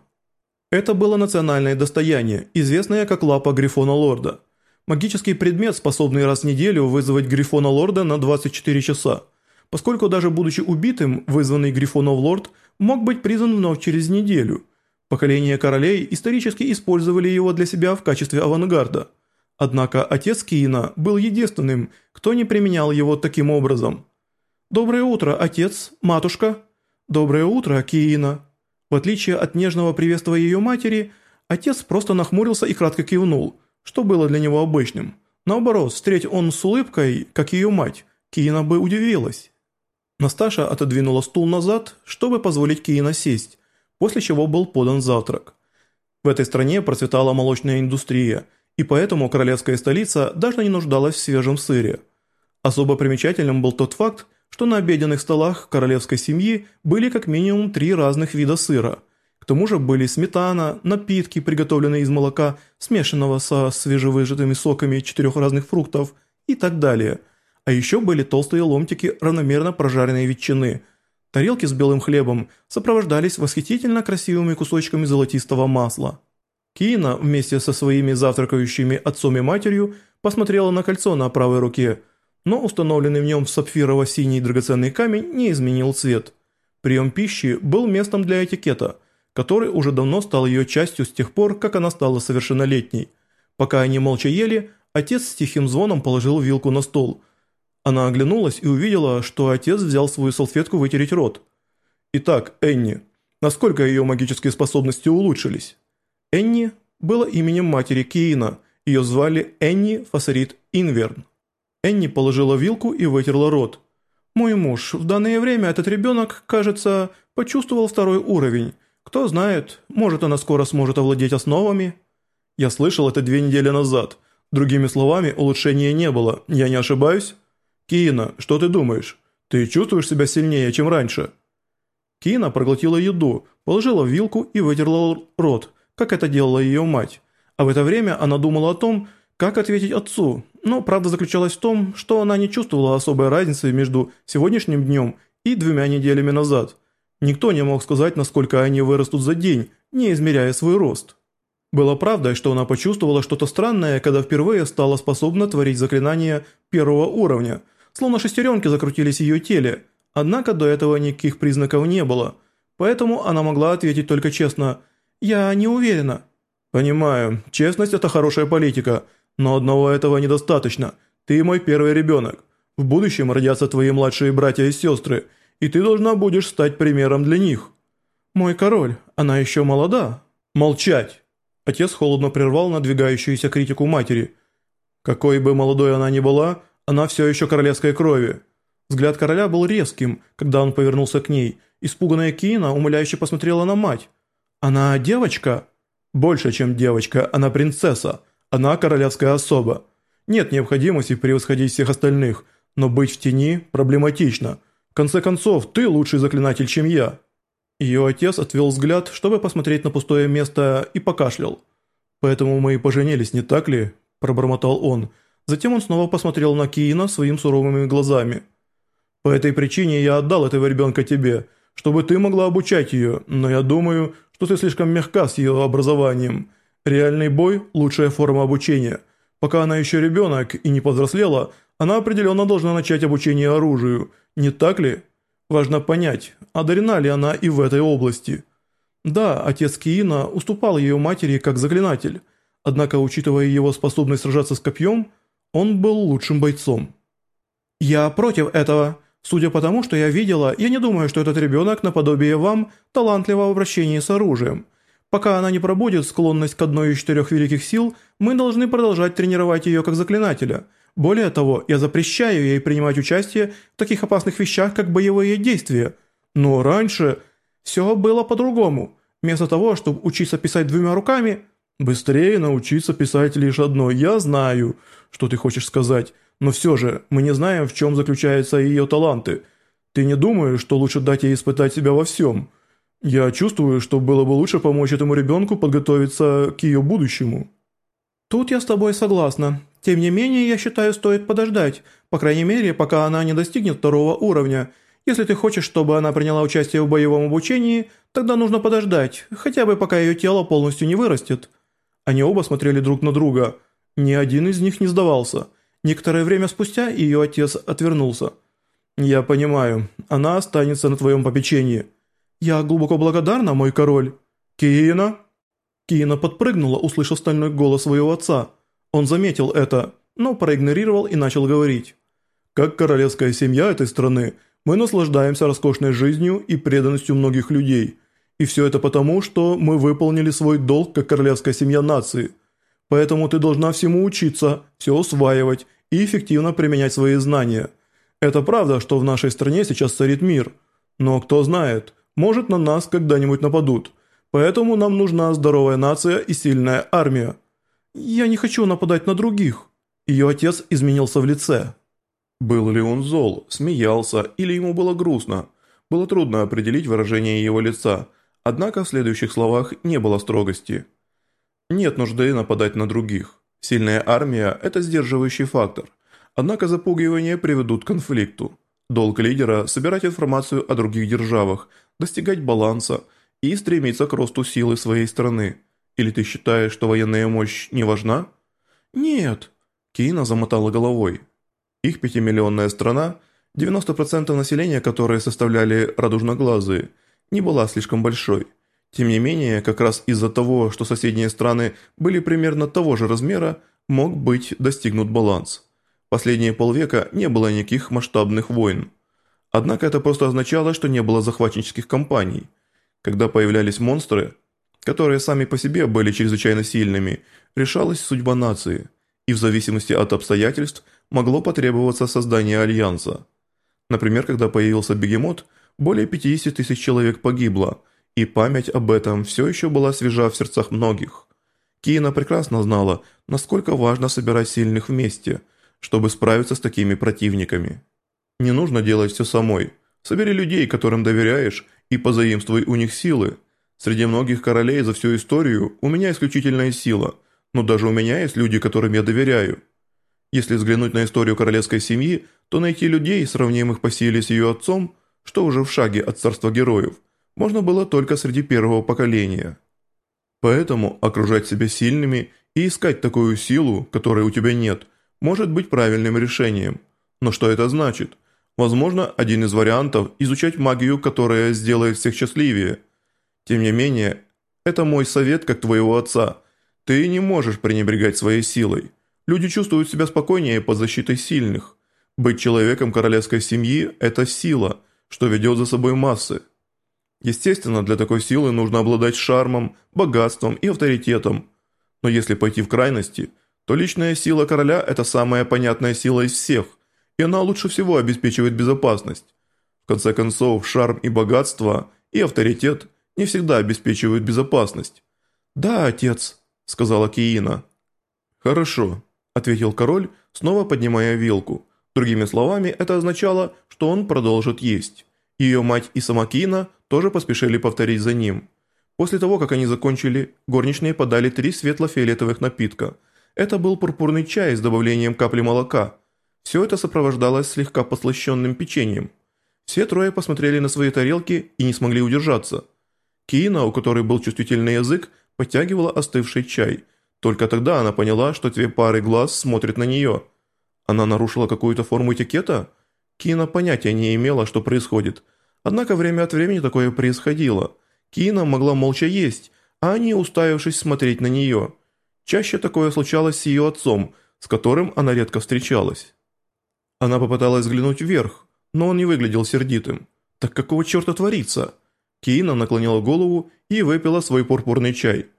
Это было национальное достояние, известное как лапа грифона лорда. Магический предмет, способный раз в неделю вызвать грифона лорда на 24 часа. Поскольку даже будучи убитым, вызванный грифонов лорд мог быть призван вновь через неделю – Поколения королей исторически использовали его для себя в качестве авангарда. Однако отец Киина был единственным, кто не применял его таким образом. «Доброе утро, отец, матушка!» «Доброе утро, Киина!» В отличие от нежного приветствия ее матери, отец просто нахмурился и кратко кивнул, что было для него обычным. Наоборот, встреть он с улыбкой, как ее мать, Киина бы удивилась. Насташа отодвинула стул назад, чтобы позволить Киина сесть, после чего был подан завтрак. В этой стране процветала молочная индустрия, и поэтому королевская столица даже не нуждалась в свежем сыре. Особо примечательным был тот факт, что на обеденных столах королевской семьи были как минимум три разных вида сыра. К тому же были сметана, напитки, приготовленные из молока, смешанного со свежевыжатыми соками четырех разных фруктов и так далее. А еще были толстые ломтики равномерно прожаренной ветчины. Тарелки с белым хлебом сопровождались восхитительно красивыми кусочками золотистого масла. Киина вместе со своими завтракающими отцом и матерью посмотрела на кольцо на правой руке – но установленный в нем сапфирово-синий драгоценный камень не изменил цвет. Прием пищи был местом для этикета, который уже давно стал ее частью с тех пор, как она стала совершеннолетней. Пока они молча ели, отец с тихим звоном положил вилку на стол. Она оглянулась и увидела, что отец взял свою салфетку вытереть рот. «Итак, Энни, насколько ее магические способности улучшились?» Энни было именем матери Киина, ее звали Энни Фасарит Инверн. Энни положила вилку и вытерла рот. «Мой муж, в данное время этот ребенок, кажется, почувствовал второй уровень. Кто знает, может она скоро сможет овладеть основами?» «Я слышал это две недели назад. Другими словами, улучшения не было. Я не ошибаюсь?» «Киина, что ты думаешь? Ты чувствуешь себя сильнее, чем раньше?» Киина проглотила еду, положила вилку и вытерла рот, как это делала ее мать. А в это время она думала о том, как ответить отцу, но правда заключалась в том, что она не чувствовала особой разницы между сегодняшним днем и двумя неделями назад. Никто не мог сказать, насколько они вырастут за день, не измеряя свой рост. Было правдой, что она почувствовала что-то странное, когда впервые стала способна творить заклинания первого уровня, словно шестеренки закрутились в ее теле, однако до этого никаких признаков не было, поэтому она могла ответить только честно «Я не уверена». «Понимаю, честность – это хорошая политика», но одного этого недостаточно. Ты мой первый ребенок. В будущем родятся твои младшие братья и сестры, и ты должна будешь стать примером для них». «Мой король, она еще молода». «Молчать!» Отец холодно прервал надвигающуюся критику матери. Какой бы молодой она ни была, она все еще королевской крови. Взгляд короля был резким, когда он повернулся к ней. Испуганная Киина умоляюще посмотрела на мать. «Она девочка?» «Больше, чем девочка, она принцесса. Она королевская особа. Нет необходимости превосходить всех остальных, но быть в тени проблематично. В конце концов, ты лучший заклинатель, чем я». Ее отец отвел взгляд, чтобы посмотреть на пустое место, и покашлял. «Поэтому мы и поженились, не так ли?» – пробормотал он. Затем он снова посмотрел на Киина своими суровыми глазами. «По этой причине я отдал этого ребенка тебе, чтобы ты могла обучать ее, но я думаю, что ты слишком мягка с ее образованием. Реальный бой – лучшая форма обучения. Пока она еще ребенок и не повзрослела, она определенно должна начать обучение оружию, не так ли? Важно понять, одарена ли она и в этой области. Да, отец Киина уступал ее матери как заклинатель, однако, учитывая его способность сражаться с копьем, он был лучшим бойцом. «Я против этого. Судя по тому, что я видела, я не думаю, что этот ребенок наподобие вам талантливо в обращении с оружием». Пока она не пробудет склонность к одной из четырех великих сил, мы должны продолжать тренировать ее как заклинателя. Более того, я запрещаю ей принимать участие в таких опасных вещах, как боевые действия. Но раньше все было по-другому. Вместо того, чтобы учиться писать двумя руками, быстрее научиться писать лишь одной. Я знаю, что ты хочешь сказать, но все же мы не знаем, в чем заключаются ее таланты. Ты не думаешь, что лучше дать ей испытать себя во всем?» Я чувствую, что было бы лучше помочь этому ребенку подготовиться к ее будущему». «Тут я с тобой согласна. Тем не менее, я считаю, стоит подождать, по крайней мере, пока она не достигнет второго уровня. Если ты хочешь, чтобы она приняла участие в боевом обучении, тогда нужно подождать, хотя бы пока ее тело полностью не вырастет». Они оба смотрели друг на друга. Ни один из них не сдавался. Некоторое время спустя ее отец отвернулся. «Я понимаю, она останется на твоем попечении». «Я глубоко благодарна, мой король». «Киина?» Киина подпрыгнула, услышав стальной голос своего отца. Он заметил это, но проигнорировал и начал говорить. «Как королевская семья этой страны, мы наслаждаемся роскошной жизнью и преданностью многих людей. И все это потому, что мы выполнили свой долг как королевская семья нации. Поэтому ты должна всему учиться, все усваивать и эффективно применять свои знания. Это правда, что в нашей стране сейчас царит мир. Но кто знает, может на нас когда-нибудь нападут. Поэтому нам нужна здоровая нация и сильная армия. Я не хочу нападать на других. Ее отец изменился в лице. Был ли он зол, смеялся или ему было грустно? Было трудно определить выражение его лица, однако в следующих словах не было строгости. Нет нужды нападать на других. Сильная армия – это сдерживающий фактор. Однако запугивания приведут к конфликту. Долг лидера – собирать информацию о других державах, достигать баланса и стремиться к росту силы своей страны. Или ты считаешь, что военная мощь не важна? Нет. Кина замотала головой. Их пятимиллионная страна, 90% населения которой составляли радужноглазые, не была слишком большой. Тем не менее, как раз из-за того, что соседние страны были примерно того же размера, мог быть достигнут баланс. Последние полвека не было никаких масштабных войн. Однако это просто означало, что не было захватнических кампаний. Когда появлялись монстры, которые сами по себе были чрезвычайно сильными, решалась судьба нации, и в зависимости от обстоятельств – могло потребоваться создание альянса. Например, когда появился бегемот, более 50 тысяч человек погибло, и память об этом все еще была свежа в сердцах многих. Киена прекрасно знала, насколько важно собирать сильных вместе, чтобы справиться с такими противниками. Не нужно делать все самой. Собери людей, которым доверяешь, и позаимствуй у них силы. Среди многих королей за всю историю у меня исключительная сила, но даже у меня есть люди, которым я доверяю. Если взглянуть на историю королевской семьи, то найти людей, сравнимых по силе с ее отцом, что уже в шаге от царства героев, можно было только среди первого поколения. Поэтому окружать себя сильными и искать такую силу, которой у тебя нет, может быть правильным решением. Но что это значит? Возможно, один из вариантов – изучать магию, которая сделает всех счастливее. Тем не менее, это мой совет как твоего отца. Ты не можешь пренебрегать своей силой. Люди чувствуют себя спокойнее под защитой сильных. Быть человеком королевской семьи – это сила, что ведет за собой массы. Естественно, для такой силы нужно обладать шармом, богатством и авторитетом. Но если пойти в крайности, то личная сила короля – это самая понятная сила из всех, и она лучше всего обеспечивает безопасность. В конце концов, шарм и богатство, и авторитет не всегда обеспечивают безопасность. «Да, отец», – сказала Киина. «Хорошо ответил король, снова поднимая вилку. Другими словами, это означало, что он продолжит есть. Ее мать и сама Кина тоже поспешили повторить за ним. После того, как они закончили, горничные подали три светло-фиолетовых напитка. Это был пурпурный чай с добавлением капли молока. Все это сопровождалось слегка послащенным печеньем. Все трое посмотрели на свои тарелки и не смогли удержаться. Кина, у которой был чувствительный язык, подтягивала остывший чай – только тогда она поняла, что две пары глаз смотрят на нее. Она нарушила какую-то форму этикета? Кина понятия не имела, что происходит. Однако время от времени такое происходило. Кина могла молча есть, а они, уставившись, смотреть на нее. Чаще такое случалось с ее отцом, с которым она редко встречалась. Она попыталась взглянуть вверх, но он не выглядел сердитым. «Так какого черта творится?» Кина наклонила голову и выпила свой пурпурный чай –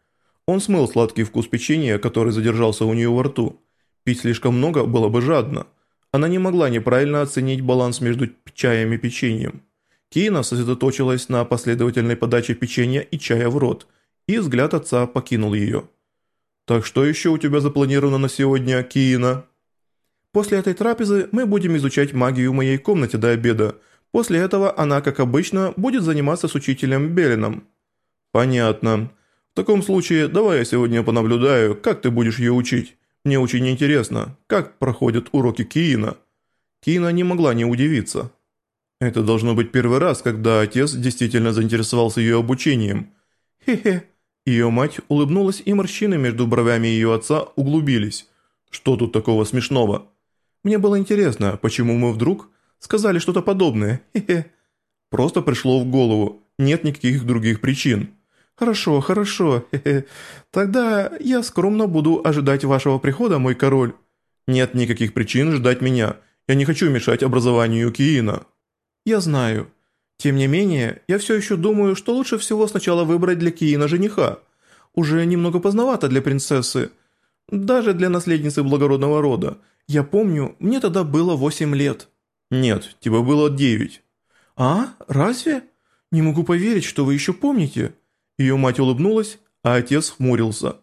он смыл сладкий вкус печенья, который задержался у нее во рту. Пить слишком много было бы жадно. Она не могла неправильно оценить баланс между чаем и печеньем. Киина сосредоточилась на последовательной подаче печенья и чая в рот, и взгляд отца покинул ее. «Так что еще у тебя запланировано на сегодня, Киина?» «После этой трапезы мы будем изучать магию в моей комнате до обеда. После этого она, как обычно, будет заниматься с учителем Белином». «Понятно. В таком случае, давай я сегодня понаблюдаю, как ты будешь ее учить. Мне очень интересно, как проходят уроки Киина». Киина не могла не удивиться. Это должно быть первый раз, когда отец действительно заинтересовался ее обучением. Хе-хе. Ее мать улыбнулась, и морщины между бровями ее отца углубились. Что тут такого смешного? Мне было интересно, почему мы вдруг сказали что-то подобное. Хе-хе. Просто пришло в голову. Нет никаких других причин. «Хорошо, хорошо. Тогда я скромно буду ожидать вашего прихода, мой король». «Нет никаких причин ждать меня. Я не хочу мешать образованию Киина». «Я знаю. Тем не менее, я все еще думаю, что лучше всего сначала выбрать для Киина жениха. Уже немного поздновато для принцессы. Даже для наследницы благородного рода. Я помню, мне тогда было восемь лет». «Нет, тебе было девять». «А? Разве? Не могу поверить, что вы еще помните». Ее мать улыбнулась, а отец хмурился.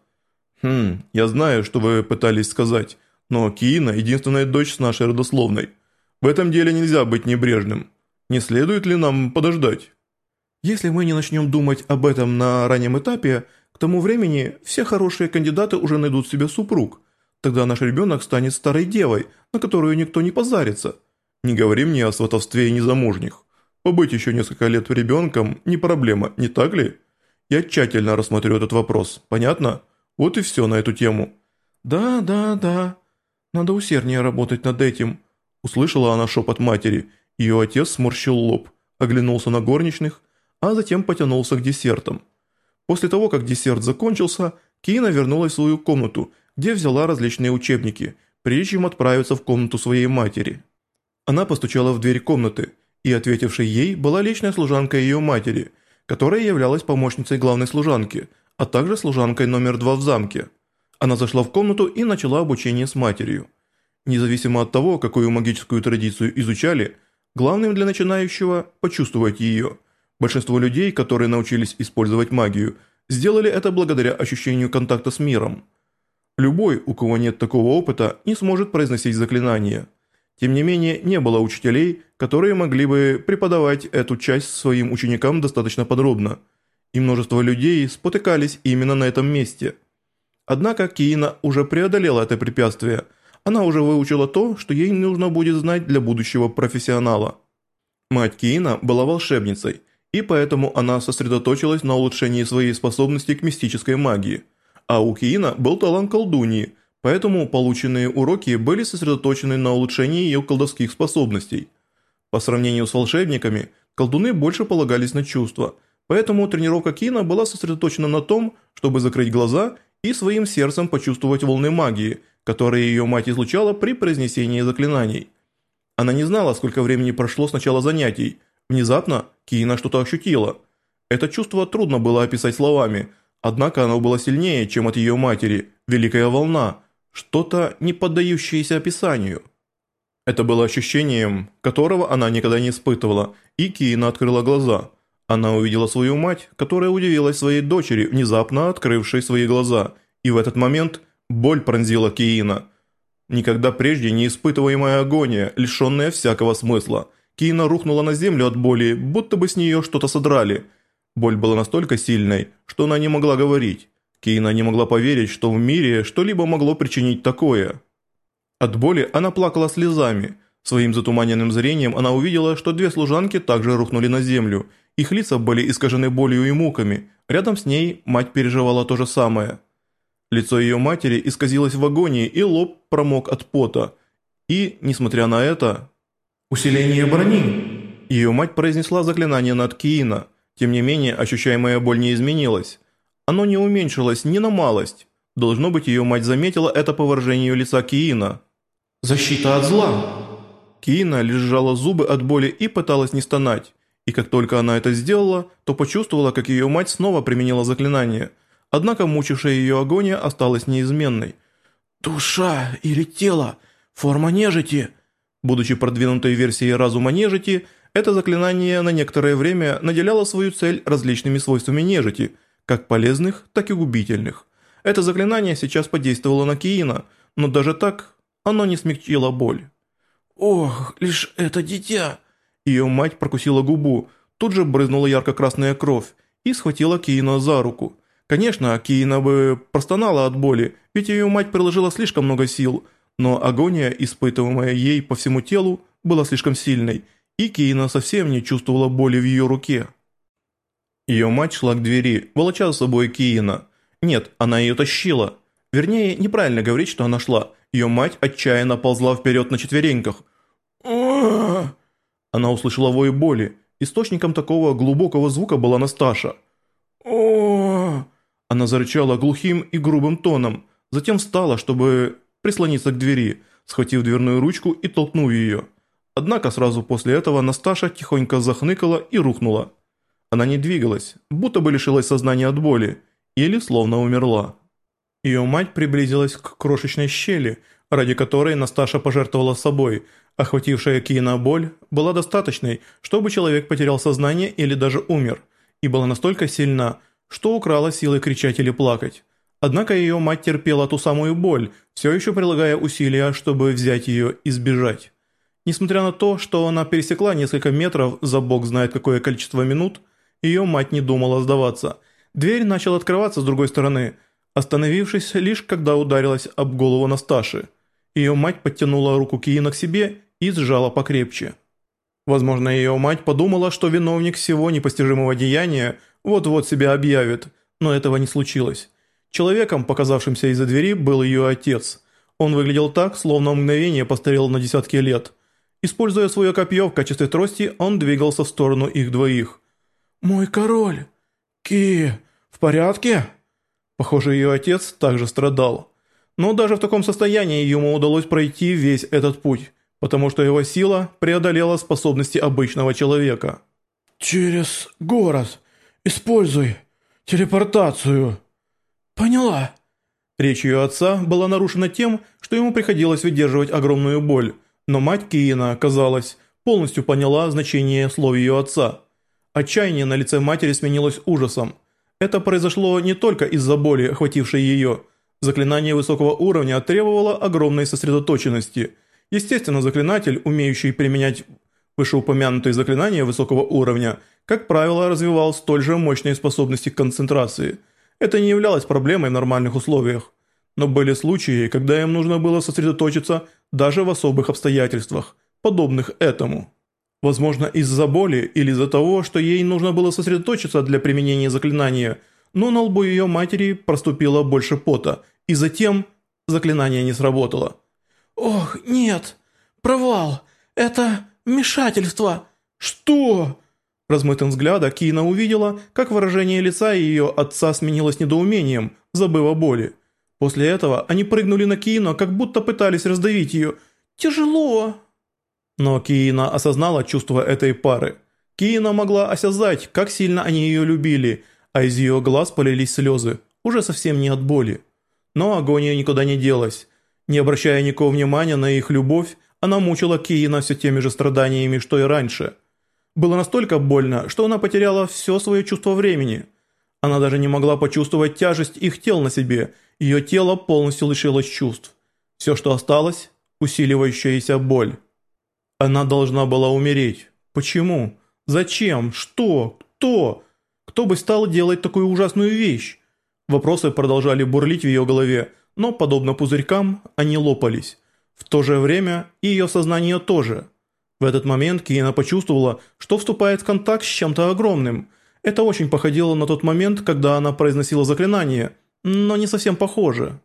«Хм, я знаю, что вы пытались сказать, но Киина – единственная дочь с нашей родословной. В этом деле нельзя быть небрежным. Не следует ли нам подождать?» «Если мы не начнем думать об этом на раннем этапе, к тому времени все хорошие кандидаты уже найдут себе супруг. Тогда наш ребенок станет старой девой, на которую никто не позарится. Не говори мне о сватовстве и незамужних. Побыть еще несколько лет ребенком не проблема, не так ли? Я тщательно рассмотрю этот вопрос, понятно? Вот и все на эту тему». «Да, да, да. Надо усерднее работать над этим», – услышала она шепот матери. Ее отец сморщил лоб, оглянулся на горничных, а затем потянулся к десертам. После того, как десерт закончился, Кина вернулась в свою комнату, где взяла различные учебники, прежде чем отправиться в комнату своей матери. Она постучала в дверь комнаты, и ответившей ей была личная служанка ее матери, которая являлась помощницей главной служанки, а также служанкой номер два в замке. Она зашла в комнату и начала обучение с матерью. Независимо от того, какую магическую традицию изучали, главным для начинающего – почувствовать ее – Большинство людей, которые научились использовать магию, сделали это благодаря ощущению контакта с миром. Любой, у кого нет такого опыта, не сможет произносить заклинания. Тем не менее, не было учителей, которые могли бы преподавать эту часть своим ученикам достаточно подробно. И множество людей спотыкались именно на этом месте. Однако Киина уже преодолела это препятствие. Она уже выучила то, что ей нужно будет знать для будущего профессионала. Мать Киина была волшебницей – и поэтому она сосредоточилась на улучшении своей способности к мистической магии. А у Киина был талант колдуньи, поэтому полученные уроки были сосредоточены на улучшении ее колдовских способностей. По сравнению с волшебниками, колдуны больше полагались на чувства, поэтому тренировка Кина была сосредоточена на том, чтобы закрыть глаза и своим сердцем почувствовать волны магии, которые ее мать излучала при произнесении заклинаний. Она не знала, сколько времени прошло с начала занятий, Внезапно Киина что-то ощутила. Это чувство трудно было описать словами, однако оно было сильнее, чем от ее матери, великая волна, что-то не поддающееся описанию. Это было ощущением, которого она никогда не испытывала, и Киина открыла глаза. Она увидела свою мать, которая удивилась своей дочери, внезапно открывшей свои глаза, и в этот момент боль пронзила Киина. Никогда прежде не испытываемая агония, лишенная всякого смысла – Киина рухнула на землю от боли, будто бы с нее что-то содрали. Боль была настолько сильной, что она не могла говорить. Киина не могла поверить, что в мире что-либо могло причинить такое. От боли она плакала слезами. Своим затуманенным зрением она увидела, что две служанки также рухнули на землю. Их лица были искажены болью и муками. Рядом с ней мать переживала то же самое. Лицо ее матери исказилось в агонии, и лоб промок от пота. И, несмотря на это, «Усиление брони!» Ее мать произнесла заклинание над Киина. Тем не менее, ощущаемая боль не изменилась. Оно не уменьшилось ни на малость. Должно быть, ее мать заметила это по выражению лица Киина. «Защита от зла!» Киина лишь сжала зубы от боли и пыталась не стонать. И как только она это сделала, то почувствовала, как ее мать снова применила заклинание. Однако мучившая ее агония осталась неизменной. «Душа или тело? Форма нежити!» Будучи продвинутой версией разума нежити, это заклинание на некоторое время наделяло свою цель различными свойствами нежити, как полезных, так и губительных. Это заклинание сейчас подействовало на Киина, но даже так оно не смягчило боль. «Ох, лишь это дитя!» Ее мать прокусила губу, тут же брызнула ярко-красная кровь и схватила Киина за руку. Конечно, Киина бы простонала от боли, ведь ее мать приложила слишком много сил – но агония, испытываемая ей по всему телу, была слишком сильной, и Кейна совсем не чувствовала боли в ее руке. Ее мать шла к двери, волоча за собой Киина. Нет, она ее тащила. Вернее, неправильно говорить, что она шла. Ее мать отчаянно ползла вперед на четвереньках. Она услышала вой боли. Источником такого глубокого звука была Насташа. Она зарычала глухим и грубым тоном, затем встала, чтобы прислониться к двери, схватив дверную ручку и толкнув ее. Однако сразу после этого Насташа тихонько захныкала и рухнула. Она не двигалась, будто бы лишилась сознания от боли, или словно умерла. Ее мать приблизилась к крошечной щели, ради которой Насташа пожертвовала собой, охватившая Киина боль, была достаточной, чтобы человек потерял сознание или даже умер, и была настолько сильна, что украла силы кричать или плакать. Однако ее мать терпела ту самую боль, все еще прилагая усилия, чтобы взять ее и сбежать. Несмотря на то, что она пересекла несколько метров за бог знает какое количество минут, ее мать не думала сдаваться. Дверь начала открываться с другой стороны, остановившись лишь когда ударилась об голову Насташи. Ее мать подтянула руку Киина к себе и сжала покрепче. Возможно, ее мать подумала, что виновник всего непостижимого деяния вот-вот себя объявит, но этого не случилось. Человеком, показавшимся из-за двери, был ее отец. Он выглядел так, словно мгновение постарел на десятки лет. Используя свое копье в качестве трости, он двигался в сторону их двоих. «Мой король! Ки, в порядке?» Похоже, ее отец также страдал. Но даже в таком состоянии ему удалось пройти весь этот путь, потому что его сила преодолела способности обычного человека. «Через город. Используй телепортацию». «Поняла». Речь ее отца была нарушена тем, что ему приходилось выдерживать огромную боль, но мать Киина, казалось, полностью поняла значение слов ее отца. Отчаяние на лице матери сменилось ужасом. Это произошло не только из-за боли, охватившей ее. Заклинание высокого уровня требовало огромной сосредоточенности. Естественно, заклинатель, умеющий применять вышеупомянутые заклинания высокого уровня, как правило, развивал столь же мощные способности к концентрации. Это не являлось проблемой в нормальных условиях. Но были случаи, когда им нужно было сосредоточиться даже в особых обстоятельствах, подобных этому. Возможно, из-за боли или из-за того, что ей нужно было сосредоточиться для применения заклинания, но на лбу ее матери проступило больше пота, и затем заклинание не сработало. «Ох, нет! Провал! Это вмешательство! Что?» Размытым взглядом Кина увидела, как выражение лица ее отца сменилось недоумением, забыв о боли. После этого они прыгнули на Киина, как будто пытались раздавить ее. «Тяжело!» Но Киина осознала чувство этой пары. Киина могла осязать, как сильно они ее любили, а из ее глаз полились слезы, уже совсем не от боли. Но агония никуда не делась. Не обращая никакого внимания на их любовь, она мучила Киина все теми же страданиями, что и раньше. Было настолько больно, что она потеряла все свое чувство времени. Она даже не могла почувствовать тяжесть их тел на себе, ее тело полностью лишилось чувств. Все, что осталось – усиливающаяся боль. Она должна была умереть. Почему? Зачем? Что? Кто? Кто бы стал делать такую ужасную вещь? Вопросы продолжали бурлить в ее голове, но, подобно пузырькам, они лопались. В то же время и ее сознание тоже. В этот момент Киена почувствовала, что вступает в контакт с чем-то огромным. Это очень походило на тот момент, когда она произносила заклинание, но не совсем похоже.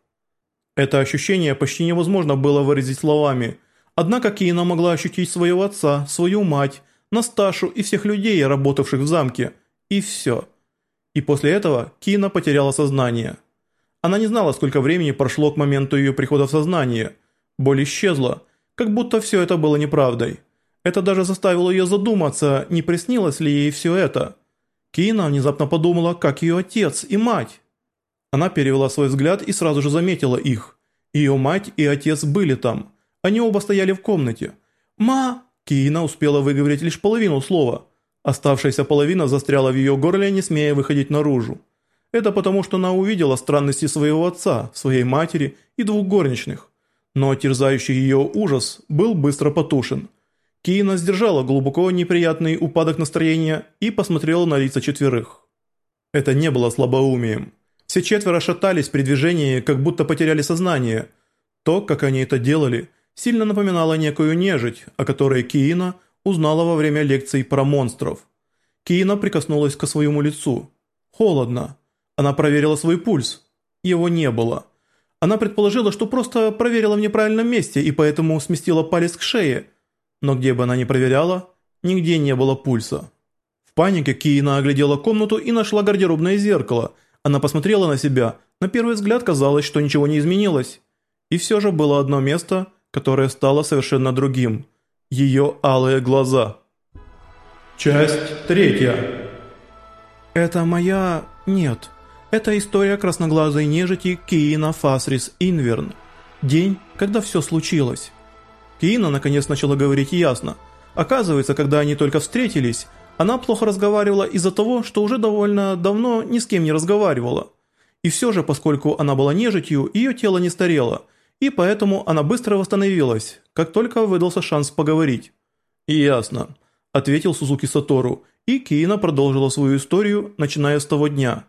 Это ощущение почти невозможно было выразить словами – Однако Киина могла ощутить своего отца, свою мать, Насташу и всех людей, работавших в замке. И все. И после этого Киина потеряла сознание. Она не знала, сколько времени прошло к моменту ее прихода в сознание. Боль исчезла, как будто все это было неправдой. Это даже заставило ее задуматься, не приснилось ли ей все это. Киина внезапно подумала, как ее отец и мать. Она перевела свой взгляд и сразу же заметила их. Ее мать и отец были там – они оба стояли в комнате. «Ма!» Киина успела выговорить лишь половину слова. Оставшаяся половина застряла в ее горле, не смея выходить наружу. Это потому, что она увидела странности своего отца, своей матери и двух горничных. Но терзающий ее ужас был быстро потушен. Киина сдержала глубоко неприятный упадок настроения и посмотрела на лица четверых. Это не было слабоумием. Все четверо шатались при движении, как будто потеряли сознание. То, как они это делали – сильно напоминала некую нежить, о которой Киина узнала во время лекций про монстров. Киина прикоснулась к своему лицу. Холодно. Она проверила свой пульс. Его не было. Она предположила, что просто проверила в неправильном месте и поэтому сместила палец к шее. Но где бы она ни проверяла, нигде не было пульса. В панике Киина оглядела комнату и нашла гардеробное зеркало. Она посмотрела на себя. На первый взгляд казалось, что ничего не изменилось. И все же было одно место – которое стало совершенно другим. Ее алые глаза. Часть третья. Это моя... нет. Это история красноглазой нежити Киина Фасрис Инверн. День, когда все случилось. Киина наконец начала говорить ясно. Оказывается, когда они только встретились, она плохо разговаривала из-за того, что уже довольно давно ни с кем не разговаривала. И все же, поскольку она была нежитью, ее тело не старело, и поэтому она быстро восстановилась, как только выдался шанс поговорить. «Ясно», – ответил Сузуки Сатору, и Киина продолжила свою историю, начиная с того дня.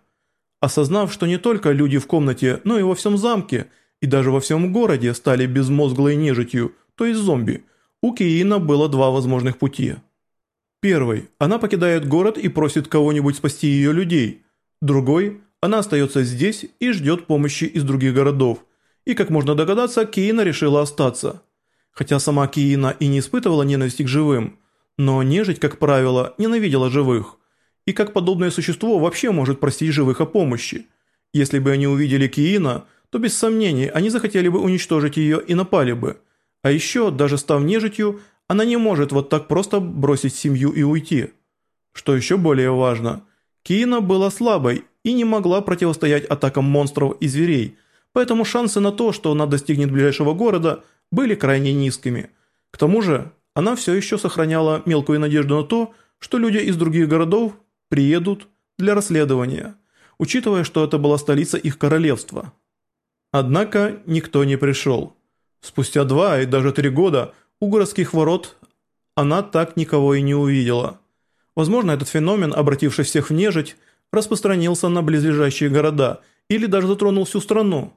Осознав, что не только люди в комнате, но и во всем замке, и даже во всем городе стали безмозглой нежитью, то есть зомби, у Киина было два возможных пути. Первый – она покидает город и просит кого-нибудь спасти ее людей. Другой – она остается здесь и ждет помощи из других городов. И, как можно догадаться, Киина решила остаться. Хотя сама Киина и не испытывала ненависти к живым, но нежить, как правило, ненавидела живых. И как подобное существо вообще может просить живых о помощи? Если бы они увидели Киина, то без сомнений они захотели бы уничтожить ее и напали бы. А еще, даже став нежитью, она не может вот так просто бросить семью и уйти. Что еще более важно, Киина была слабой и не могла противостоять атакам монстров и зверей, поэтому шансы на то, что она достигнет ближайшего города, были крайне низкими. К тому же, она все еще сохраняла мелкую надежду на то, что люди из других городов приедут для расследования, учитывая, что это была столица их королевства. Однако никто не пришел. Спустя два и даже три года у городских ворот она так никого и не увидела. Возможно, этот феномен, обративший всех в нежить, распространился на близлежащие города или даже затронул всю страну.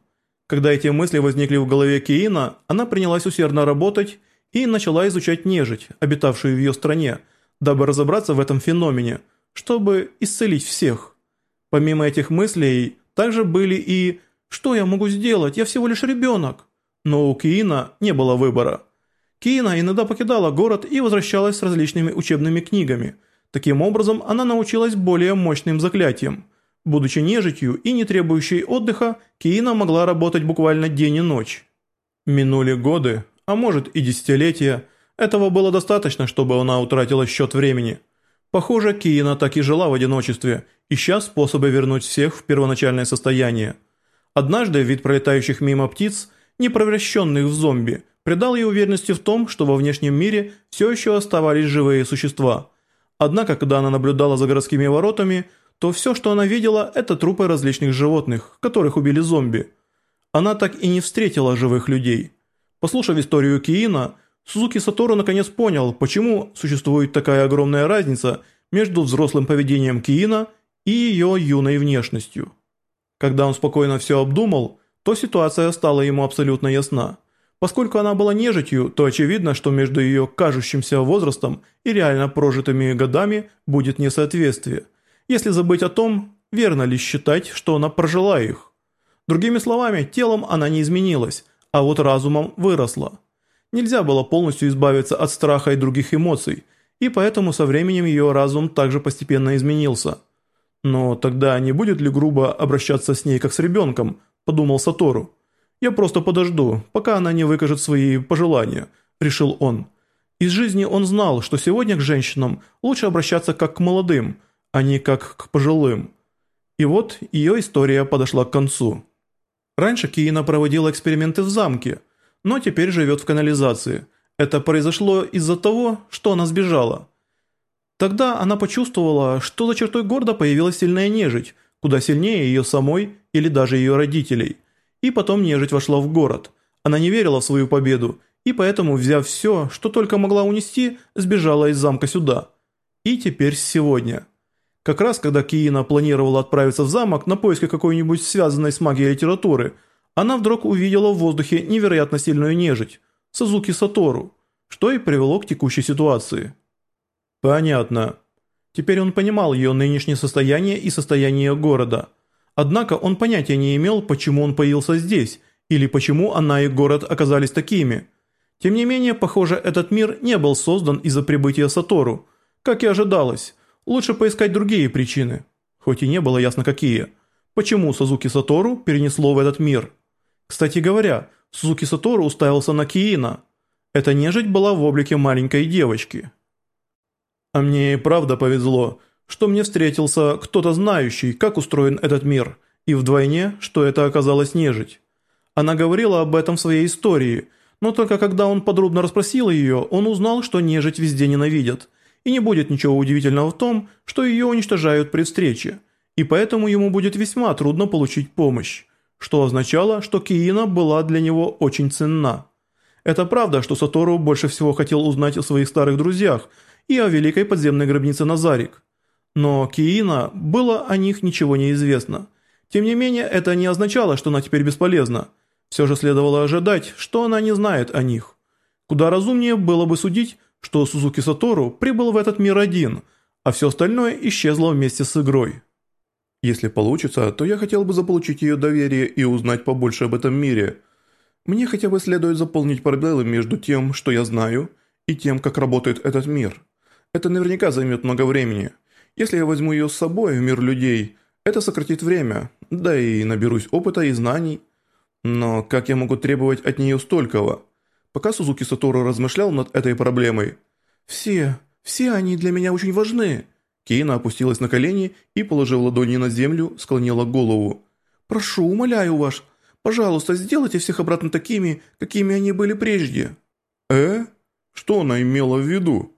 Когда эти мысли возникли в голове Киина, она принялась усердно работать и начала изучать нежить, обитавшую в ее стране, дабы разобраться в этом феномене, чтобы исцелить всех. Помимо этих мыслей, также были и «Что я могу сделать? Я всего лишь ребенок». Но у Киина не было выбора. Киина иногда покидала город и возвращалась с различными учебными книгами. Таким образом, она научилась более мощным заклятиям. Будучи нежитью и не требующей отдыха, Киина могла работать буквально день и ночь. Минули годы, а может и десятилетия. Этого было достаточно, чтобы она утратила счет времени. Похоже, Киина так и жила в одиночестве, ища способы вернуть всех в первоначальное состояние. Однажды вид пролетающих мимо птиц, не превращенных в зомби, придал ей уверенности в том, что во внешнем мире все еще оставались живые существа. Однако, когда она наблюдала за городскими воротами, то все, что она видела, это трупы различных животных, которых убили зомби. Она так и не встретила живых людей. Послушав историю Киина, Сузуки Сатору наконец понял, почему существует такая огромная разница между взрослым поведением Киина и ее юной внешностью. Когда он спокойно все обдумал, то ситуация стала ему абсолютно ясна. Поскольку она была нежитью, то очевидно, что между ее кажущимся возрастом и реально прожитыми годами будет несоответствие. Если забыть о том, верно ли считать, что она прожила их. Другими словами, телом она не изменилась, а вот разумом выросла. Нельзя было полностью избавиться от страха и других эмоций, и поэтому со временем ее разум также постепенно изменился – «Но тогда не будет ли грубо обращаться с ней как с ребенком?» – подумал Сатору. «Я просто подожду, пока она не выкажет свои пожелания», – решил он. Из жизни он знал, что сегодня к женщинам лучше обращаться как к молодым, а не как к пожилым. И вот ее история подошла к концу. Раньше Киина проводила эксперименты в замке, но теперь живет в канализации. Это произошло из-за того, что она сбежала – Тогда она почувствовала, что за чертой города появилась сильная нежить, куда сильнее ее самой или даже ее родителей. И потом нежить вошла в город. Она не верила в свою победу, и поэтому, взяв все, что только могла унести, сбежала из замка сюда. И теперь сегодня. Как раз когда Киина планировала отправиться в замок на поиски какой-нибудь связанной с магией литературы, она вдруг увидела в воздухе невероятно сильную нежить – Сазуки Сатору, что и привело к текущей ситуации. Понятно. Теперь он понимал ее нынешнее состояние и состояние города. Однако он понятия не имел, почему он появился здесь, или почему она и город оказались такими. Тем не менее, похоже, этот мир не был создан из-за прибытия Сатору. Как и ожидалось, лучше поискать другие причины. Хоть и не было ясно какие. Почему Сазуки Сатору перенесло в этот мир? Кстати говоря, Сузуки Сатору уставился на Киина. Эта нежить была в облике маленькой девочки. А мне и правда повезло, что мне встретился кто-то знающий, как устроен этот мир, и вдвойне, что это оказалось нежить. Она говорила об этом в своей истории, но только когда он подробно расспросил ее, он узнал, что нежить везде ненавидят, и не будет ничего удивительного в том, что ее уничтожают при встрече, и поэтому ему будет весьма трудно получить помощь, что означало, что Киина была для него очень ценна. Это правда, что Сатору больше всего хотел узнать о своих старых друзьях и о великой подземной гробнице Назарик. Но Киина было о них ничего не известно. Тем не менее, это не означало, что она теперь бесполезна. Все же следовало ожидать, что она не знает о них. Куда разумнее было бы судить, что Сузуки Сатору прибыл в этот мир один, а все остальное исчезло вместе с игрой. Если получится, то я хотел бы заполучить ее доверие и узнать побольше об этом мире. Мне хотя бы следует заполнить пробелы между тем, что я знаю, и тем, как работает этот мир. Это наверняка займет много времени. Если я возьму ее с собой в мир людей, это сократит время, да и наберусь опыта и знаний. Но как я могу требовать от нее столького? Пока Сузуки Сатору размышлял над этой проблемой. «Все, все они для меня очень важны». Кейна опустилась на колени и, положив ладони на землю, склонила голову. «Прошу, умоляю вас, пожалуйста, сделайте всех обратно такими, какими они были прежде». «Э? Что она имела в виду?»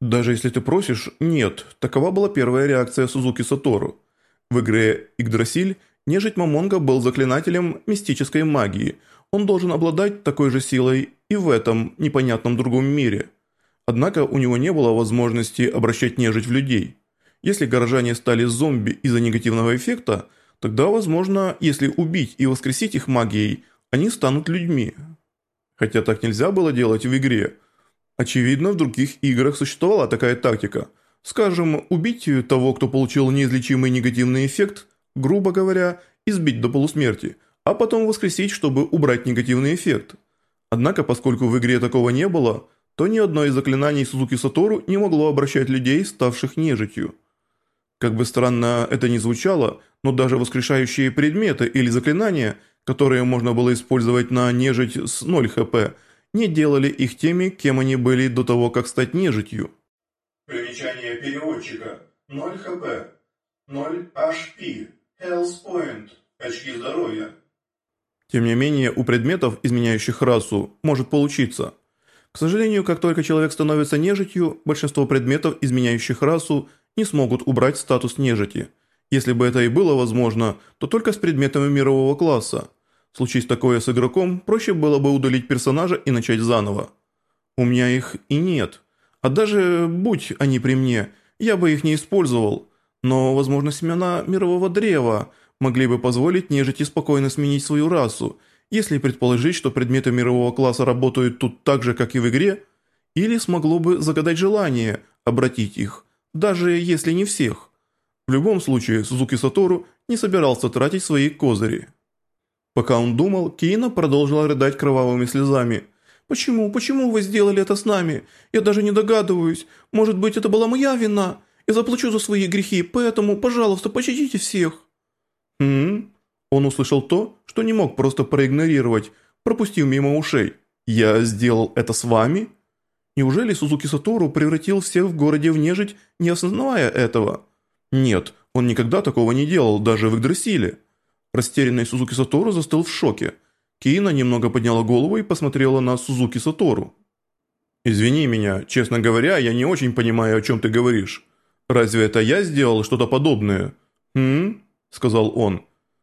Даже если ты просишь, нет, такова была первая реакция Сузуки Сатору. В игре Игдрасиль нежить Мамонга был заклинателем мистической магии. Он должен обладать такой же силой и в этом непонятном другом мире. Однако у него не было возможности обращать нежить в людей. Если горожане стали зомби из-за негативного эффекта, тогда, возможно, если убить и воскресить их магией, они станут людьми. Хотя так нельзя было делать в игре – Очевидно, в других играх существовала такая тактика. Скажем, убить того, кто получил неизлечимый негативный эффект, грубо говоря, избить до полусмерти, а потом воскресить, чтобы убрать негативный эффект. Однако, поскольку в игре такого не было, то ни одно из заклинаний Сузуки Сатору не могло обращать людей, ставших нежитью. Как бы странно это ни звучало, но даже воскрешающие предметы или заклинания, которые можно было использовать на нежить с 0 хп – не делали их теми, кем они были до того, как стать нежитью. Примечание переводчика. 0 хп. 0 HP. Health Point. Очки здоровья. Тем не менее, у предметов, изменяющих расу, может получиться. К сожалению, как только человек становится нежитью, большинство предметов, изменяющих расу, не смогут убрать статус нежити. Если бы это и было возможно, то только с предметами мирового класса – Случись такое с игроком, проще было бы удалить персонажа и начать заново. У меня их и нет. А даже будь они при мне, я бы их не использовал. Но, возможно, семена мирового древа могли бы позволить нежити спокойно сменить свою расу, если предположить, что предметы мирового класса работают тут так же, как и в игре, или смогло бы загадать желание обратить их, даже если не всех. В любом случае, Сузуки Сатору не собирался тратить свои козыри. Пока он думал, Киина продолжила рыдать кровавыми слезами. «Почему? Почему вы сделали это с нами? Я даже не догадываюсь. Может быть, это была моя вина? Я заплачу за свои грехи, поэтому, пожалуйста, пощадите всех». «Хм?» Он услышал то, что не мог просто проигнорировать, пропустив мимо ушей. «Я сделал это с вами?» Неужели Сузуки Сатору превратил всех в городе в нежить, не осознавая этого? Нет, он никогда такого не делал, даже в Игдрасиле. Растерянный Сузуки Сатору застыл в шоке. Киина немного подняла голову и посмотрела на Сузуки Сатору. «Извини меня, честно говоря, я не очень понимаю, о чем ты говоришь. Разве это я сделал что-то подобное?» «Хм?» – сказал он.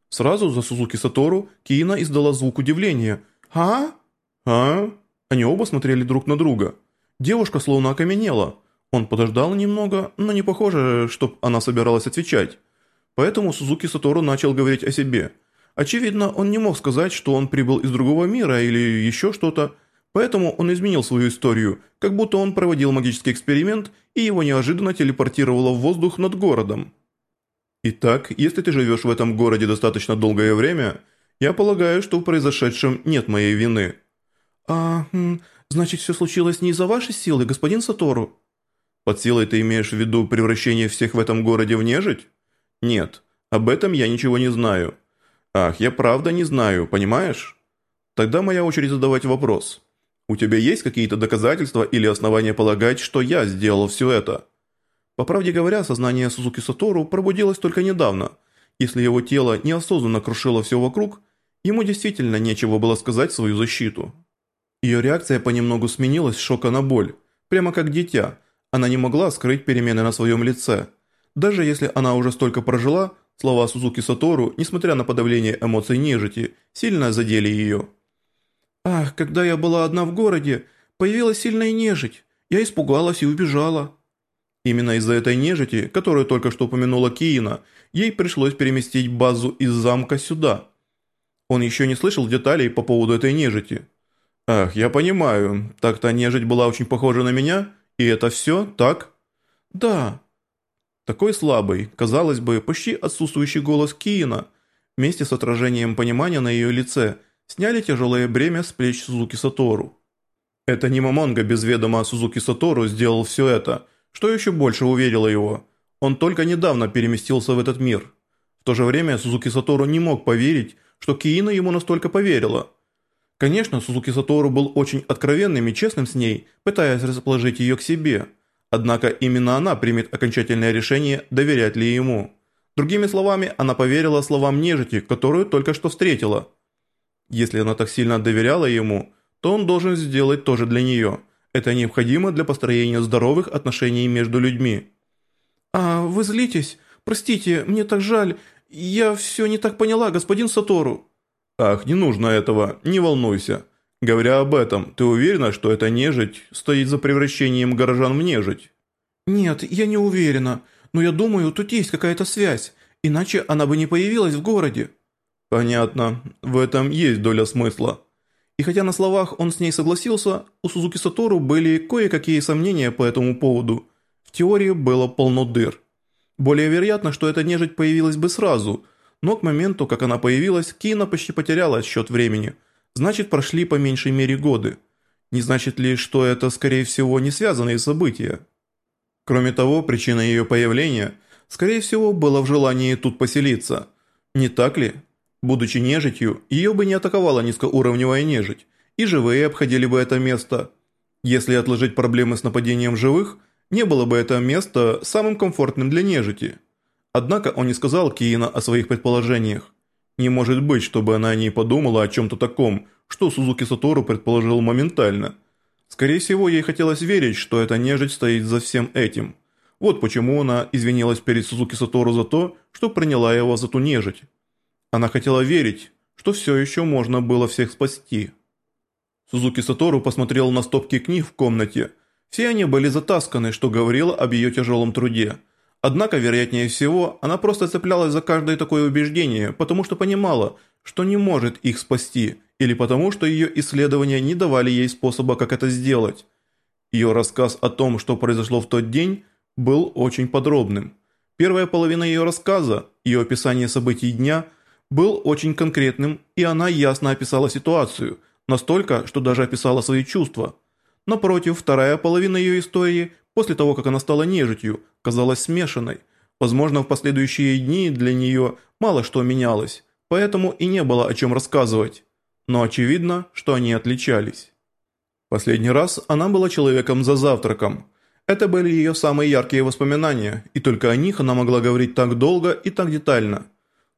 Сразу за Сузуки Сатору Киина издала звук удивления. «А? А?» Они оба смотрели друг на друга. Девушка словно окаменела. Он подождал немного, но не похоже, чтоб она собиралась отвечать. Поэтому Сузуки Сатору начал говорить о себе. Очевидно, он не мог сказать, что он прибыл из другого мира или еще что-то, поэтому он изменил свою историю, как будто он проводил магический эксперимент и его неожиданно телепортировало в воздух над городом. Итак, если ты живешь в этом городе достаточно долгое время, я полагаю, что в произошедшем нет моей вины. А, хм, значит все случилось не из-за вашей силы, господин Сатору? Под силой ты имеешь в виду превращение всех в этом городе в нежить? Нет, об этом я ничего не знаю. Ах, я правда не знаю, понимаешь? Тогда моя очередь задавать вопрос. У тебя есть какие-то доказательства или основания полагать, что я сделал все это? По правде говоря, сознание Сузуки Сатору пробудилось только недавно. Если его тело неосознанно крушило все вокруг, Ему действительно нечего было сказать в свою защиту. Ее реакция понемногу сменилась с шока на боль, прямо как дитя. Она не могла скрыть перемены на своем лице. Даже если она уже столько прожила, слова Сузуки Сатору, несмотря на подавление эмоций нежити, сильно задели ее. «Ах, когда я была одна в городе, появилась сильная нежить. Я испугалась и убежала». Именно из-за этой нежити, которую только что упомянула Киина, ей пришлось переместить базу из замка сюда. Он еще не слышал деталей по поводу этой нежити. «Ах, я понимаю, так-то нежить была очень похожа на меня, и это все, так?» «Да». Такой слабый, казалось бы, почти отсутствующий голос Киина, вместе с отражением понимания на ее лице, сняли тяжелое бремя с плеч Сузуки Сатору. Это не Мамонга без ведома Сузуки Сатору сделал все это, что еще больше уверило его. Он только недавно переместился в этот мир. В то же время Сузуки Сатору не мог поверить, что Киина ему настолько поверила – Конечно, Сузуки Сатору был очень откровенным и честным с ней, пытаясь расположить ее к себе. Однако именно она примет окончательное решение, доверять ли ему. Другими словами, она поверила словам нежити, которую только что встретила. Если она так сильно доверяла ему, то он должен сделать то же для нее. Это необходимо для построения здоровых отношений между людьми. «А, вы злитесь? Простите, мне так жаль. Я все не так поняла, господин Сатору». «Ах, не нужно этого, не волнуйся. Говоря об этом, ты уверена, что эта нежить стоит за превращением горожан в нежить?» «Нет, я не уверена, но я думаю, тут есть какая-то связь, иначе она бы не появилась в городе». «Понятно, в этом есть доля смысла». И хотя на словах он с ней согласился, у Сузуки Сатору были кое-какие сомнения по этому поводу. В теории было полно дыр. Более вероятно, что эта нежить появилась бы сразу – но к моменту, как она появилась, Кина почти потеряла счет времени. Значит, прошли по меньшей мере годы. Не значит ли, что это, скорее всего, не связанные события? Кроме того, причина ее появления, скорее всего, была в желании тут поселиться. Не так ли? Будучи нежитью, ее бы не атаковала низкоуровневая нежить, и живые обходили бы это место. Если отложить проблемы с нападением живых, не было бы это место самым комфортным для нежити. Однако он не сказал Киина о своих предположениях. Не может быть, чтобы она не подумала о чем-то таком, что Сузуки Сатору предположил моментально. Скорее всего, ей хотелось верить, что эта нежить стоит за всем этим. Вот почему она извинилась перед Сузуки Сатору за то, что приняла его за ту нежить. Она хотела верить, что все еще можно было всех спасти. Сузуки Сатору посмотрел на стопки книг в комнате. Все они были затасканы, что говорило об ее тяжелом труде – Однако, вероятнее всего, она просто цеплялась за каждое такое убеждение, потому что понимала, что не может их спасти, или потому что ее исследования не давали ей способа, как это сделать. Ее рассказ о том, что произошло в тот день, был очень подробным. Первая половина ее рассказа, ее описание событий дня, был очень конкретным, и она ясно описала ситуацию, настолько, что даже описала свои чувства. Напротив, вторая половина ее истории – После того, как она стала нежитью, казалась смешанной. Возможно, в последующие дни для нее мало что менялось, поэтому и не было о чем рассказывать. Но очевидно, что они отличались. Последний раз она была человеком за завтраком. Это были ее самые яркие воспоминания, и только о них она могла говорить так долго и так детально.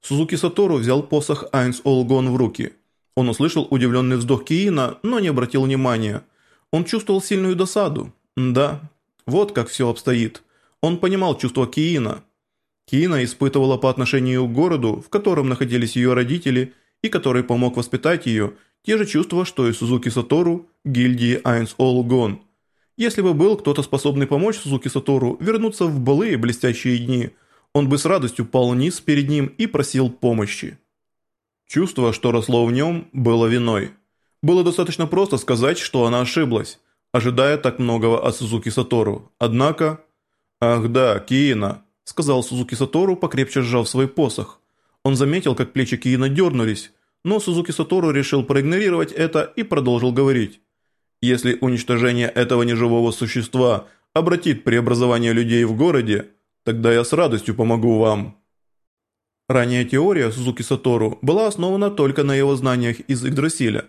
Сузуки Сатору взял посох Айнс Олгон в руки. Он услышал удивленный вздох Киина, но не обратил внимания. Он чувствовал сильную досаду. Да, вот как все обстоит. Он понимал чувства Киина. Киина испытывала по отношению к городу, в котором находились ее родители, и который помог воспитать ее, те же чувства, что и Сузуки Сатору, гильдии Айнс Gone. Если бы был кто-то способный помочь Сузуки Сатору вернуться в былые блестящие дни, он бы с радостью пал вниз перед ним и просил помощи. Чувство, что росло в нем, было виной. Было достаточно просто сказать, что она ошиблась ожидая так многого от Сузуки Сатору. Однако... «Ах да, Киина», — сказал Сузуки Сатору, покрепче сжав свой посох. Он заметил, как плечи Киина дернулись, но Сузуки Сатору решил проигнорировать это и продолжил говорить. «Если уничтожение этого неживого существа обратит преобразование людей в городе, тогда я с радостью помогу вам». Ранняя теория Сузуки Сатору была основана только на его знаниях из Игдрасиля.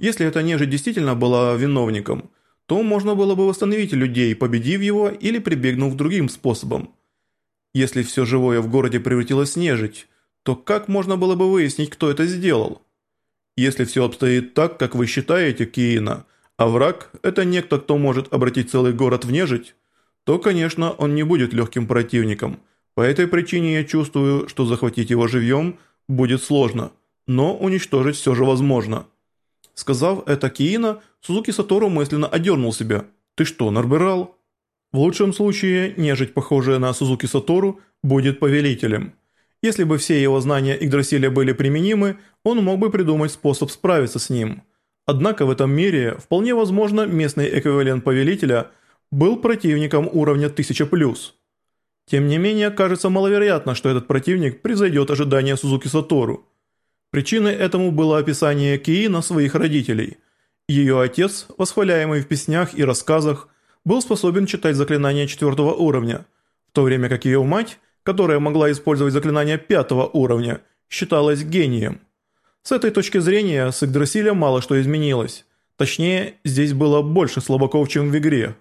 Если эта нежить действительно была виновником, то можно было бы восстановить людей, победив его или прибегнув другим способам. Если все живое в городе превратилось в нежить, то как можно было бы выяснить, кто это сделал? Если все обстоит так, как вы считаете, Киина, а враг – это некто, кто может обратить целый город в нежить, то, конечно, он не будет легким противником. По этой причине я чувствую, что захватить его живьем будет сложно, но уничтожить все же возможно». Сказав это Киина, Сузуки Сатору мысленно одернул себя. «Ты что, нарбирал?» В лучшем случае, нежить, похожая на Сузуки Сатору, будет повелителем. Если бы все его знания Игдрасиля были применимы, он мог бы придумать способ справиться с ним. Однако в этом мире, вполне возможно, местный эквивалент повелителя был противником уровня 1000+. Тем не менее, кажется маловероятно, что этот противник превзойдет ожидания Сузуки Сатору. Причиной этому было описание Киина своих родителей. Ее отец, восхваляемый в песнях и рассказах, был способен читать заклинания четвертого уровня, в то время как ее мать, которая могла использовать заклинания пятого уровня, считалась гением. С этой точки зрения с Игдрасилем мало что изменилось. Точнее, здесь было больше слабаков, чем в игре.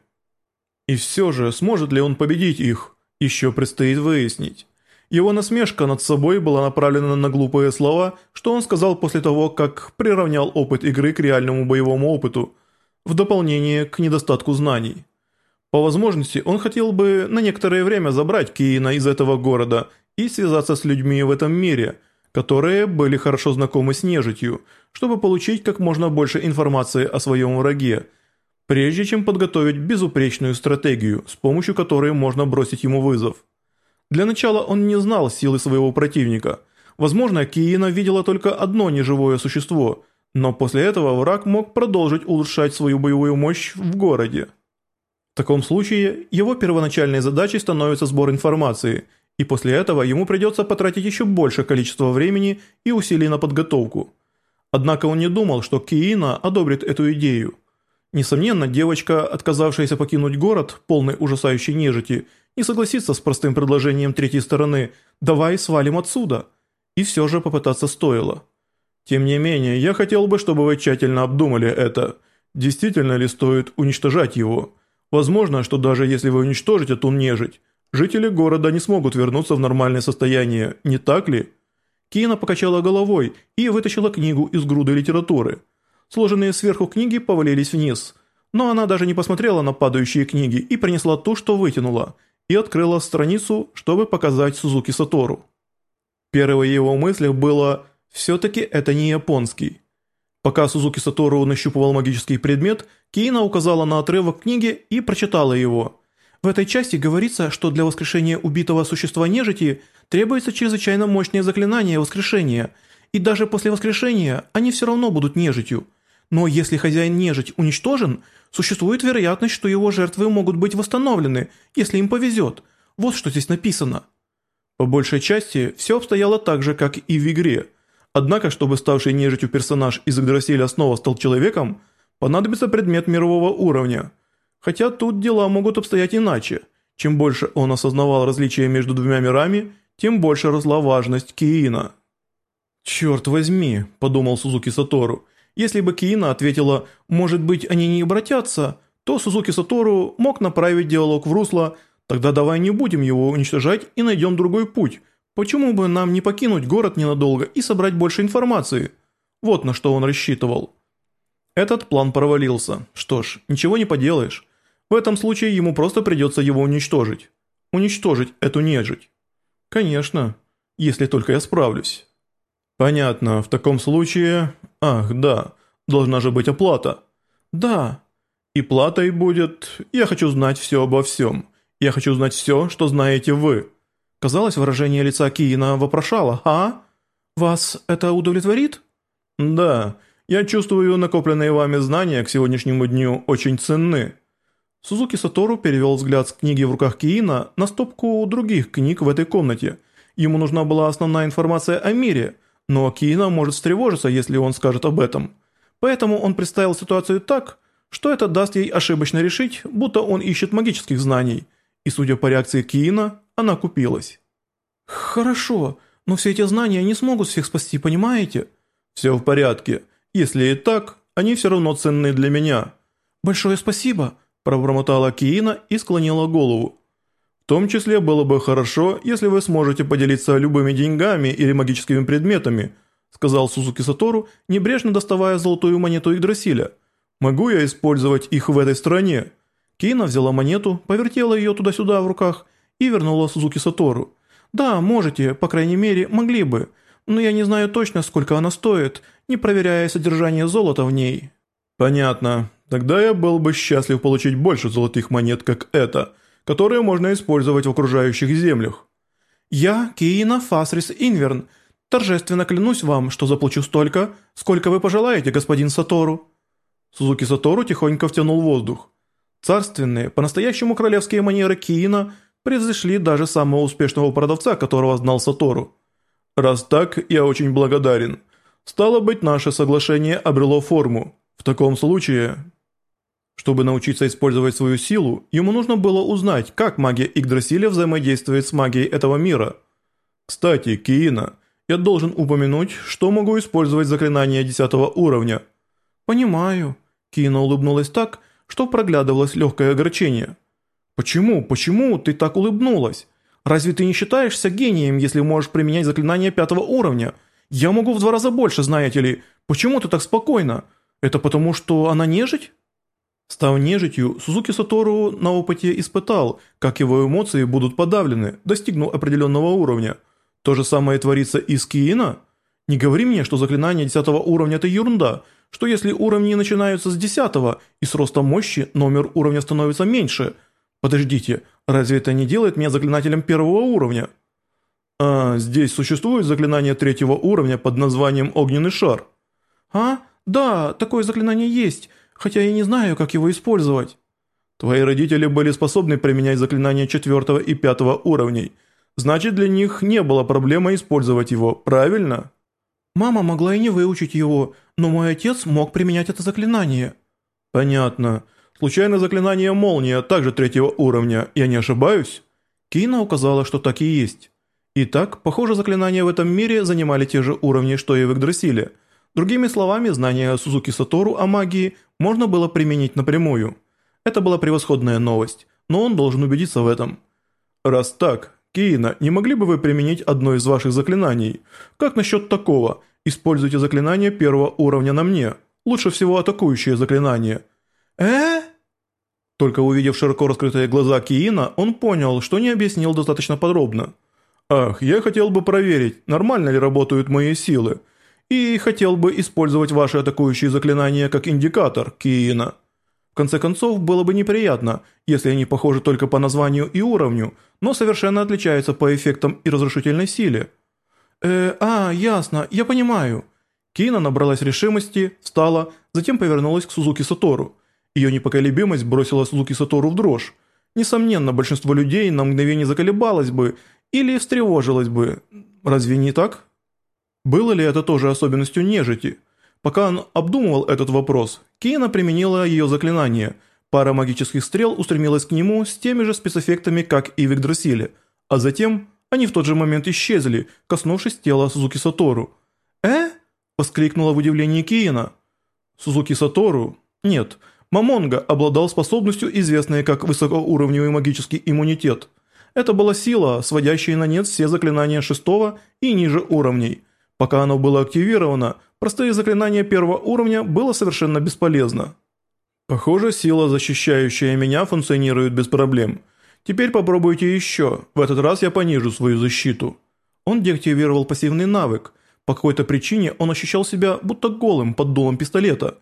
И все же, сможет ли он победить их, еще предстоит выяснить. Его насмешка над собой была направлена на глупые слова, что он сказал после того, как приравнял опыт игры к реальному боевому опыту, в дополнение к недостатку знаний. По возможности, он хотел бы на некоторое время забрать Киина из этого города и связаться с людьми в этом мире, которые были хорошо знакомы с нежитью, чтобы получить как можно больше информации о своем враге, прежде чем подготовить безупречную стратегию, с помощью которой можно бросить ему вызов. Для начала он не знал силы своего противника. Возможно, Киина видела только одно неживое существо, но после этого враг мог продолжить улучшать свою боевую мощь в городе. В таком случае, его первоначальной задачей становится сбор информации, и после этого ему придется потратить еще большее количество времени и усилий на подготовку. Однако он не думал, что Киина одобрит эту идею. Несомненно, девочка, отказавшаяся покинуть город, полный ужасающей нежити, не согласится с простым предложением третьей стороны «давай свалим отсюда». И все же попытаться стоило. Тем не менее, я хотел бы, чтобы вы тщательно обдумали это. Действительно ли стоит уничтожать его? Возможно, что даже если вы уничтожите ту нежить, жители города не смогут вернуться в нормальное состояние, не так ли? Кина покачала головой и вытащила книгу из груды литературы. Сложенные сверху книги повалились вниз, но она даже не посмотрела на падающие книги и принесла ту, что вытянула, и открыла страницу, чтобы показать Сузуки Сатору. Первой его мыслью было «все-таки это не японский». Пока Сузуки Сатору нащупывал магический предмет, Киина указала на отрывок книги и прочитала его. В этой части говорится, что для воскрешения убитого существа нежити требуется чрезвычайно мощное заклинание воскрешения, и даже после воскрешения они все равно будут нежитью. Но если хозяин нежить уничтожен – Существует вероятность, что его жертвы могут быть восстановлены, если им повезет. Вот что здесь написано. По большей части, все обстояло так же, как и в игре. Однако, чтобы ставший нежитью персонаж из Игдрасиля снова стал человеком, понадобится предмет мирового уровня. Хотя тут дела могут обстоять иначе. Чем больше он осознавал различия между двумя мирами, тем больше росла важность Киина. «Черт возьми», – подумал Сузуки Сатору, – если бы Киина ответила «может быть, они не обратятся», то Сузуки Сатору мог направить диалог в русло «тогда давай не будем его уничтожать и найдем другой путь. Почему бы нам не покинуть город ненадолго и собрать больше информации?» Вот на что он рассчитывал. Этот план провалился. Что ж, ничего не поделаешь. В этом случае ему просто придется его уничтожить. Уничтожить эту нежить. Конечно, если только я справлюсь. Понятно, в таком случае Ах, да, должна же быть оплата. Да. И платой будет... Я хочу знать все обо всем. Я хочу знать все, что знаете вы. Казалось, выражение лица Киина вопрошало, а? Вас это удовлетворит? Да. Я чувствую, накопленные вами знания к сегодняшнему дню очень ценны. Сузуки Сатору перевел взгляд с книги в руках Киина на стопку других книг в этой комнате. Ему нужна была основная информация о мире – но Киина может встревожиться, если он скажет об этом. Поэтому он представил ситуацию так, что это даст ей ошибочно решить, будто он ищет магических знаний. И судя по реакции Киина, она купилась. «Хорошо, но все эти знания не смогут всех спасти, понимаете?» «Все в порядке. Если и так, они все равно ценны для меня». «Большое спасибо», – пробормотала Киина и склонила голову. В том числе было бы хорошо, если вы сможете поделиться любыми деньгами или магическими предметами, сказал Сузуки Сатору, небрежно доставая золотую монету Игдрасиля. «Могу я использовать их в этой стране?» Кина взяла монету, повертела ее туда-сюда в руках и вернула Сузуки Сатору. «Да, можете, по крайней мере, могли бы, но я не знаю точно, сколько она стоит, не проверяя содержание золота в ней». «Понятно. Тогда я был бы счастлив получить больше золотых монет, как это, которые можно использовать в окружающих землях». «Я, Киина Фасрис Инверн, торжественно клянусь вам, что заплачу столько, сколько вы пожелаете, господин Сатору». Сузуки Сатору тихонько втянул воздух. Царственные, по-настоящему королевские манеры Киина превзошли даже самого успешного продавца, которого знал Сатору. «Раз так, я очень благодарен. Стало быть, наше соглашение обрело форму. В таком случае...» Чтобы научиться использовать свою силу, ему нужно было узнать, как магия Игдрасиля взаимодействует с магией этого мира. «Кстати, Киина, я должен упомянуть, что могу использовать заклинание 10 уровня». «Понимаю». Киина улыбнулась так, что проглядывалось легкое огорчение. «Почему, почему ты так улыбнулась? Разве ты не считаешься гением, если можешь применять заклинание пятого уровня? Я могу в два раза больше, знаете ли. Почему ты так спокойна? Это потому, что она нежить?» Став нежитью, Сузуки Сатору на опыте испытал, как его эмоции будут подавлены, достигнув определенного уровня. То же самое творится и с Киина? Не говори мне, что заклинание 10 уровня это ерунда, что если уровни начинаются с 10 и с ростом мощи номер уровня становится меньше. Подождите, разве это не делает меня заклинателем первого уровня? А, здесь существует заклинание третьего уровня под названием «Огненный шар». А? Да, такое заклинание есть, хотя я не знаю, как его использовать. Твои родители были способны применять заклинания четвертого и пятого уровней. Значит, для них не было проблемы использовать его, правильно? Мама могла и не выучить его, но мой отец мог применять это заклинание. Понятно. Случайно заклинание молния также третьего уровня, я не ошибаюсь? Кина указала, что так и есть. Итак, похоже, заклинания в этом мире занимали те же уровни, что и в Игдрасиле – Другими словами, знания Сузуки Сатору о магии можно было применить напрямую. Это была превосходная новость, но он должен убедиться в этом. «Раз так, Киина, не могли бы вы применить одно из ваших заклинаний? Как насчет такого? Используйте заклинание первого уровня на мне. Лучше всего атакующее заклинание». «Э?» Только увидев широко раскрытые глаза Киина, он понял, что не объяснил достаточно подробно. «Ах, я хотел бы проверить, нормально ли работают мои силы» и хотел бы использовать ваши атакующие заклинания как индикатор, Киина. В конце концов, было бы неприятно, если они похожи только по названию и уровню, но совершенно отличаются по эффектам и разрушительной силе. Э, а, ясно, я понимаю. Кина набралась решимости, встала, затем повернулась к Сузуки Сатору. Ее непоколебимость бросила Сузуки Сатору в дрожь. Несомненно, большинство людей на мгновение заколебалось бы или встревожилось бы. Разве не так? Было ли это тоже особенностью нежити? Пока он обдумывал этот вопрос, Кейна применила ее заклинание. Пара магических стрел устремилась к нему с теми же спецэффектами, как и в Игдрасиле, а затем они в тот же момент исчезли, коснувшись тела Сузуки Сатору. «Э?» – воскликнула в удивлении Киина. Сузуки Сатору? Нет, Мамонга обладал способностью, известной как высокоуровневый магический иммунитет. Это была сила, сводящая на нет все заклинания шестого и ниже уровней – Пока оно было активировано, простые заклинания первого уровня было совершенно бесполезно. Похоже, сила, защищающая меня, функционирует без проблем. Теперь попробуйте еще, в этот раз я понижу свою защиту. Он деактивировал пассивный навык. По какой-то причине он ощущал себя будто голым под дулом пистолета.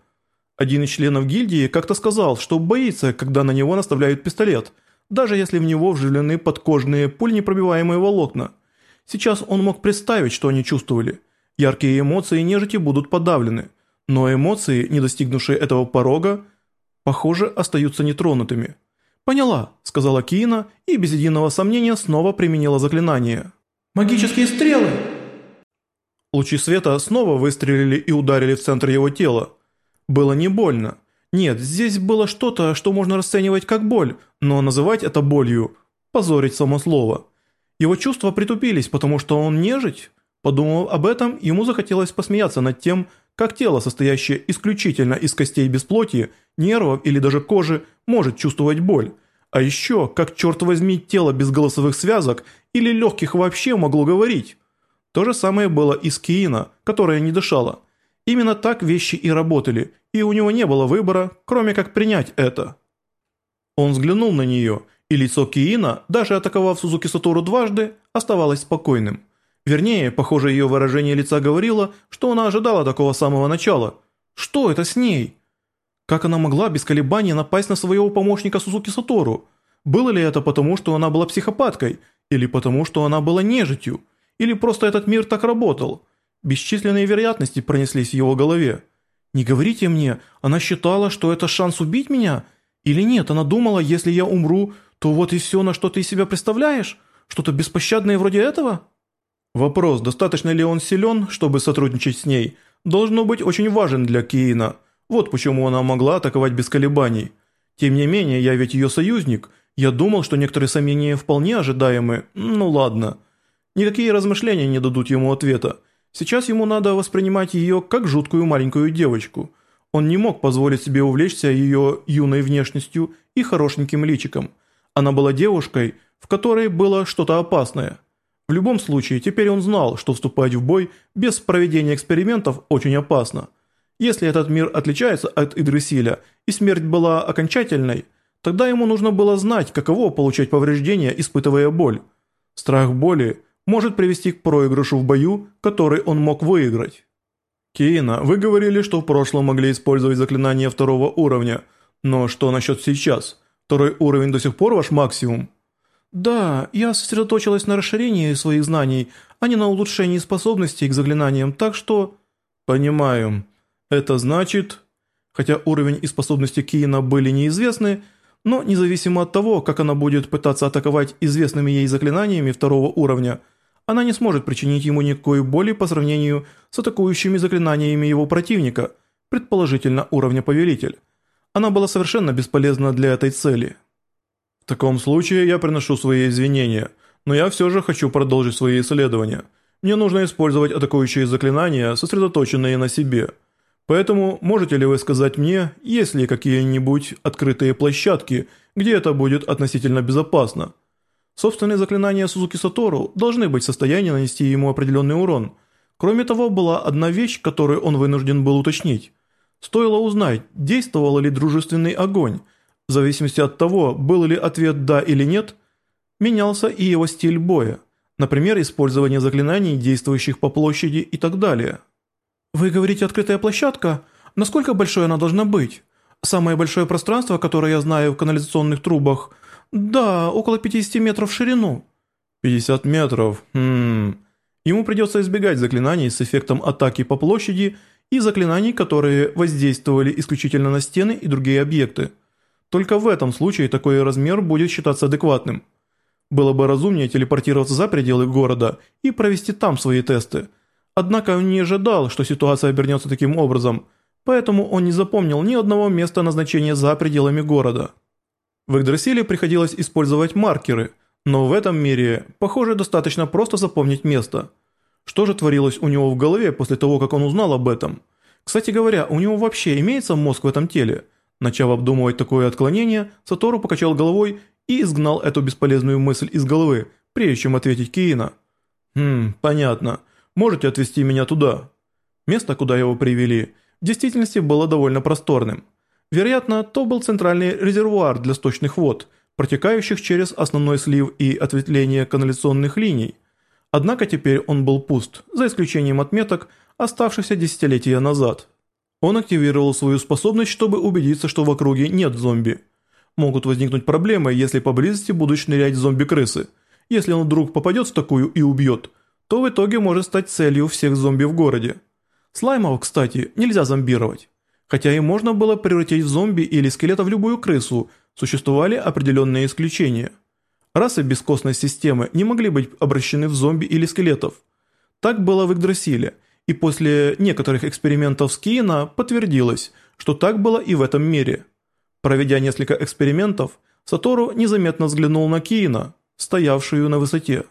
Один из членов гильдии как-то сказал, что боится, когда на него наставляют пистолет, даже если в него вживлены подкожные пульнепробиваемые волокна – Сейчас он мог представить, что они чувствовали. Яркие эмоции нежити будут подавлены, но эмоции, не достигнувшие этого порога, похоже, остаются нетронутыми. «Поняла», — сказала Киина и без единого сомнения снова применила заклинание. «Магические стрелы!» Лучи света снова выстрелили и ударили в центр его тела. Было не больно. Нет, здесь было что-то, что можно расценивать как боль, но называть это болью – позорить само слово. Его чувства притупились, потому что он нежить. Подумав об этом, ему захотелось посмеяться над тем, как тело, состоящее исключительно из костей без плоти, нервов или даже кожи, может чувствовать боль. А еще, как черт возьми, тело без голосовых связок или легких вообще могло говорить. То же самое было и с Киина, которая не дышала. Именно так вещи и работали, и у него не было выбора, кроме как принять это. Он взглянул на нее, и лицо Киина, даже атаковав Сузуки Сатору дважды, оставалось спокойным. Вернее, похоже, ее выражение лица говорило, что она ожидала такого самого начала. Что это с ней? Как она могла без колебаний напасть на своего помощника Сузуки Сатору? Было ли это потому, что она была психопаткой, или потому, что она была нежитью, или просто этот мир так работал? Бесчисленные вероятности пронеслись в его голове. «Не говорите мне, она считала, что это шанс убить меня? Или нет, она думала, если я умру, то вот и все, на что ты себя представляешь? Что-то беспощадное вроде этого?» Вопрос, достаточно ли он силен, чтобы сотрудничать с ней, должно быть очень важен для Киина. Вот почему она могла атаковать без колебаний. Тем не менее, я ведь ее союзник. Я думал, что некоторые сомнения вполне ожидаемы. Ну ладно. Никакие размышления не дадут ему ответа. Сейчас ему надо воспринимать ее как жуткую маленькую девочку. Он не мог позволить себе увлечься ее юной внешностью и хорошеньким личиком. Она была девушкой, в которой было что-то опасное. В любом случае, теперь он знал, что вступать в бой без проведения экспериментов очень опасно. Если этот мир отличается от Идрисиля и смерть была окончательной, тогда ему нужно было знать, каково получать повреждения, испытывая боль. Страх боли может привести к проигрышу в бою, который он мог выиграть. Кейна, вы говорили, что в прошлом могли использовать заклинания второго уровня, но что насчет сейчас? Второй уровень до сих пор ваш максимум? «Да, я сосредоточилась на расширении своих знаний, а не на улучшении способностей к заклинаниям, так что...» «Понимаю. Это значит...» Хотя уровень и способности Киина были неизвестны, но независимо от того, как она будет пытаться атаковать известными ей заклинаниями второго уровня, она не сможет причинить ему никакой боли по сравнению с атакующими заклинаниями его противника, предположительно уровня Повелитель. Она была совершенно бесполезна для этой цели. В таком случае я приношу свои извинения, но я все же хочу продолжить свои исследования. Мне нужно использовать атакующие заклинания, сосредоточенные на себе. Поэтому можете ли вы сказать мне, есть ли какие-нибудь открытые площадки, где это будет относительно безопасно? Собственные заклинания Сузуки Сатору должны быть в состоянии нанести ему определенный урон. Кроме того, была одна вещь, которую он вынужден был уточнить. Стоило узнать, действовал ли дружественный огонь, в зависимости от того, был ли ответ «да» или «нет», менялся и его стиль боя, например, использование заклинаний, действующих по площади и так далее. «Вы говорите «открытая площадка»? Насколько большой она должна быть? Самое большое пространство, которое я знаю в канализационных трубах, да, около 50 метров в ширину». «50 метров? Хм...» Ему придется избегать заклинаний с эффектом атаки по площади и заклинаний, которые воздействовали исключительно на стены и другие объекты. Только в этом случае такой размер будет считаться адекватным. Было бы разумнее телепортироваться за пределы города и провести там свои тесты. Однако он не ожидал, что ситуация обернется таким образом, поэтому он не запомнил ни одного места назначения за пределами города. В Игдрасиле приходилось использовать маркеры, но в этом мире, похоже, достаточно просто запомнить место. Что же творилось у него в голове после того, как он узнал об этом? Кстати говоря, у него вообще имеется мозг в этом теле – Начав обдумывать такое отклонение, Сатору покачал головой и изгнал эту бесполезную мысль из головы, прежде чем ответить Киина. «Хм, понятно. Можете отвезти меня туда?» Место, куда его привели, в действительности было довольно просторным. Вероятно, то был центральный резервуар для сточных вод, протекающих через основной слив и ответвление канализационных линий. Однако теперь он был пуст, за исключением отметок, оставшихся десятилетия назад. Он активировал свою способность, чтобы убедиться, что в округе нет зомби. Могут возникнуть проблемы, если поблизости будут шнырять зомби-крысы. Если он вдруг попадет в такую и убьет, то в итоге может стать целью всех зомби в городе. Слаймов, кстати, нельзя зомбировать. Хотя и можно было превратить в зомби или скелета в любую крысу, существовали определенные исключения. Расы бескостной системы не могли быть обращены в зомби или скелетов. Так было в Игдрасиле – и после некоторых экспериментов с Киина подтвердилось, что так было и в этом мире. Проведя несколько экспериментов, Сатору незаметно взглянул на Киина, стоявшую на высоте.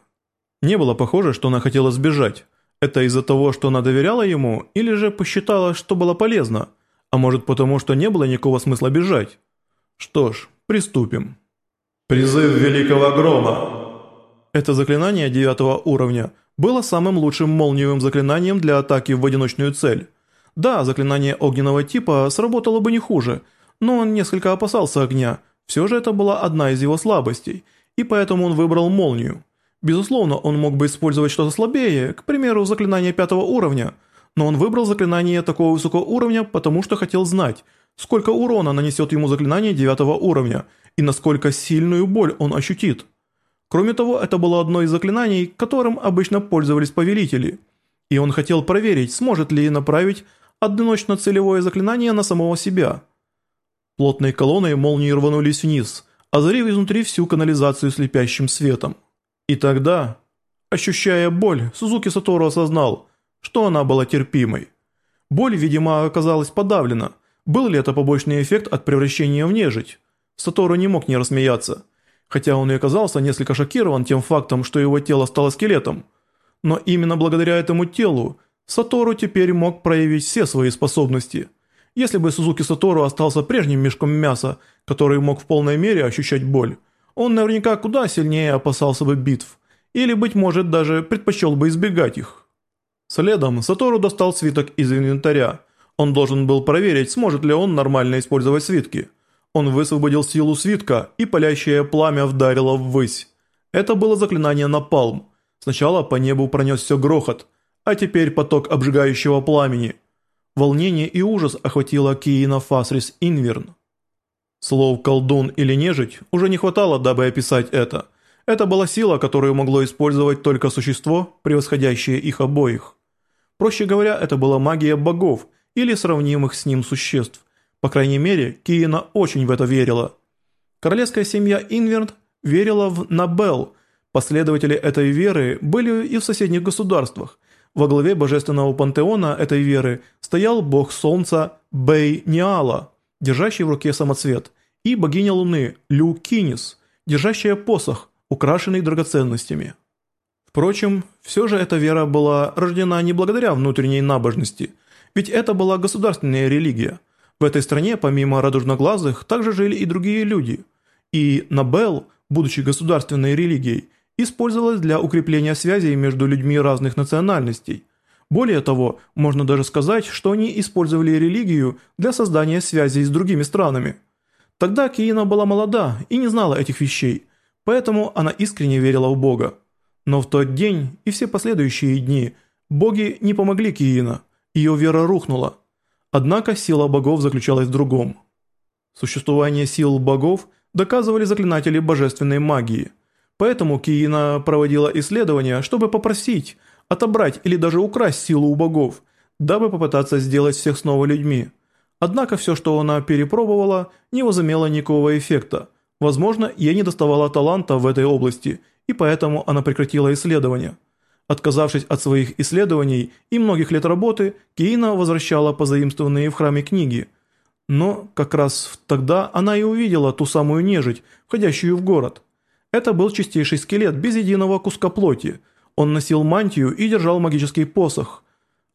Не было похоже, что она хотела сбежать. Это из-за того, что она доверяла ему, или же посчитала, что было полезно, а может потому, что не было никакого смысла бежать. Что ж, приступим. Призыв Великого Грома. Это заклинание девятого уровня было самым лучшим молниевым заклинанием для атаки в одиночную цель. Да, заклинание огненного типа сработало бы не хуже, но он несколько опасался огня, все же это была одна из его слабостей, и поэтому он выбрал молнию. Безусловно, он мог бы использовать что-то слабее, к примеру, заклинание пятого уровня, но он выбрал заклинание такого высокого уровня, потому что хотел знать, сколько урона нанесет ему заклинание девятого уровня и насколько сильную боль он ощутит. Кроме того, это было одно из заклинаний, которым обычно пользовались повелители, и он хотел проверить, сможет ли направить одиночно-целевое заклинание на самого себя. Плотной колонной молнии рванулись вниз, озарив изнутри всю канализацию слепящим светом. И тогда, ощущая боль, Сузуки Сатору осознал, что она была терпимой. Боль, видимо, оказалась подавлена. Был ли это побочный эффект от превращения в нежить? Сатору не мог не рассмеяться. Хотя он и оказался несколько шокирован тем фактом, что его тело стало скелетом. Но именно благодаря этому телу Сатору теперь мог проявить все свои способности. Если бы Сузуки Сатору остался прежним мешком мяса, который мог в полной мере ощущать боль, он наверняка куда сильнее опасался бы битв, или, быть может, даже предпочел бы избегать их. Следом Сатору достал свиток из инвентаря. Он должен был проверить, сможет ли он нормально использовать свитки. Он высвободил силу свитка, и палящее пламя вдарило ввысь. Это было заклинание Напалм. Сначала по небу пронесся грохот, а теперь поток обжигающего пламени. Волнение и ужас охватило Киина Фасрис Инверн. Слов «колдун» или «нежить» уже не хватало, дабы описать это. Это была сила, которую могло использовать только существо, превосходящее их обоих. Проще говоря, это была магия богов или сравнимых с ним существ. По крайней мере, Киина очень в это верила. Королевская семья Инверт верила в Набел. Последователи этой веры были и в соседних государствах. Во главе божественного пантеона этой веры стоял бог солнца Бей Ниала – держащий в руке самоцвет, и богиня Луны Лю Кинис, держащая посох, украшенный драгоценностями. Впрочем, все же эта вера была рождена не благодаря внутренней набожности, ведь это была государственная религия. В этой стране, помимо радужноглазых, также жили и другие люди. И Набел, будучи государственной религией, использовалась для укрепления связей между людьми разных национальностей – более того, можно даже сказать, что они использовали религию для создания связей с другими странами. Тогда Киина была молода и не знала этих вещей, поэтому она искренне верила в Бога. Но в тот день и все последующие дни боги не помогли Киина, ее вера рухнула. Однако сила богов заключалась в другом. Существование сил богов доказывали заклинатели божественной магии. Поэтому Киина проводила исследования, чтобы попросить – отобрать или даже украсть силу у богов, дабы попытаться сделать всех снова людьми. Однако все, что она перепробовала, не возымело никакого эффекта. Возможно, ей не доставало таланта в этой области, и поэтому она прекратила исследования. Отказавшись от своих исследований и многих лет работы, Киина возвращала позаимствованные в храме книги. Но как раз тогда она и увидела ту самую нежить, входящую в город. Это был чистейший скелет без единого куска плоти – он носил мантию и держал магический посох.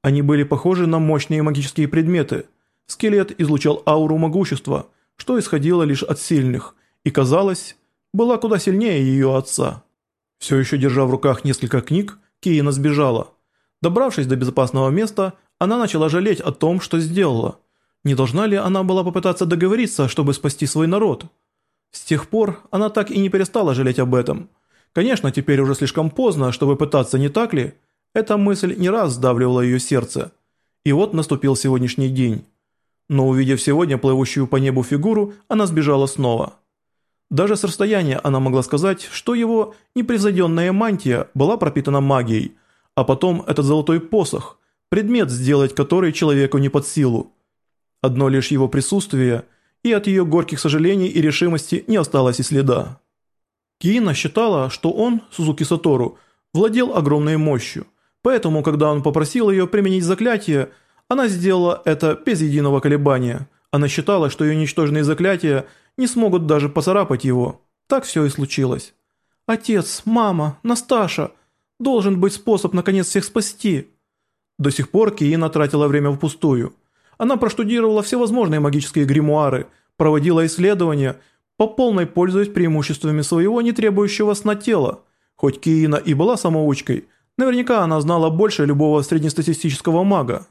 Они были похожи на мощные магические предметы. Скелет излучал ауру могущества, что исходило лишь от сильных, и, казалось, была куда сильнее ее отца. Все еще держа в руках несколько книг, Киена сбежала. Добравшись до безопасного места, она начала жалеть о том, что сделала. Не должна ли она была попытаться договориться, чтобы спасти свой народ? С тех пор она так и не перестала жалеть об этом – Конечно, теперь уже слишком поздно, чтобы пытаться, не так ли? Эта мысль не раз сдавливала ее сердце. И вот наступил сегодняшний день. Но увидев сегодня плывущую по небу фигуру, она сбежала снова. Даже с расстояния она могла сказать, что его непревзойденная мантия была пропитана магией, а потом этот золотой посох, предмет, сделать который человеку не под силу. Одно лишь его присутствие, и от ее горьких сожалений и решимости не осталось и следа. Киина считала, что он, Сузуки Сатору, владел огромной мощью, поэтому, когда он попросил ее применить заклятие, она сделала это без единого колебания. Она считала, что ее ничтожные заклятия не смогут даже поцарапать его. Так все и случилось. «Отец, мама, Насташа, должен быть способ наконец всех спасти». До сих пор Киина тратила время впустую. Она проштудировала всевозможные магические гримуары, проводила исследования – по полной пользуясь преимуществами своего не требующего сна тела. Хоть Киина и была самоучкой, Наверняка она знала больше любого среднестатистического мага.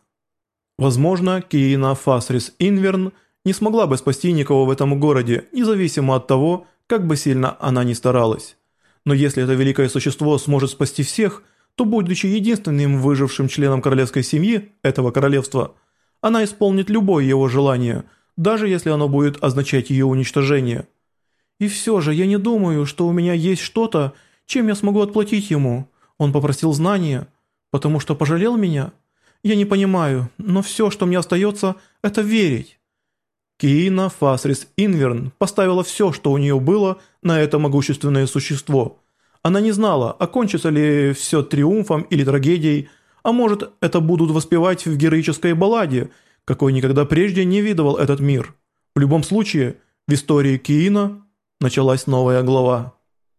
Возможно, Киина Фасрис Инверн не смогла бы спасти никого в этом городе, независимо от того, как бы сильно она ни старалась. Но если это великое существо сможет спасти всех, то, будучи единственным выжившим членом королевской семьи этого королевства, она исполнит любое его желание, даже если оно будет означать ее уничтожение. И все же я не думаю, что у меня есть что-то, чем я смогу отплатить ему. Он попросил знания, потому что пожалел меня. Я не понимаю, но все, что мне остается, это верить. Киина Фасрис Инверн поставила все, что у нее было, на это могущественное существо. Она не знала, окончится ли все триумфом или трагедией, а может, это будут воспевать в героической балладе, какой никогда прежде не видывал этот мир. В любом случае, в истории Киина началась новая глава.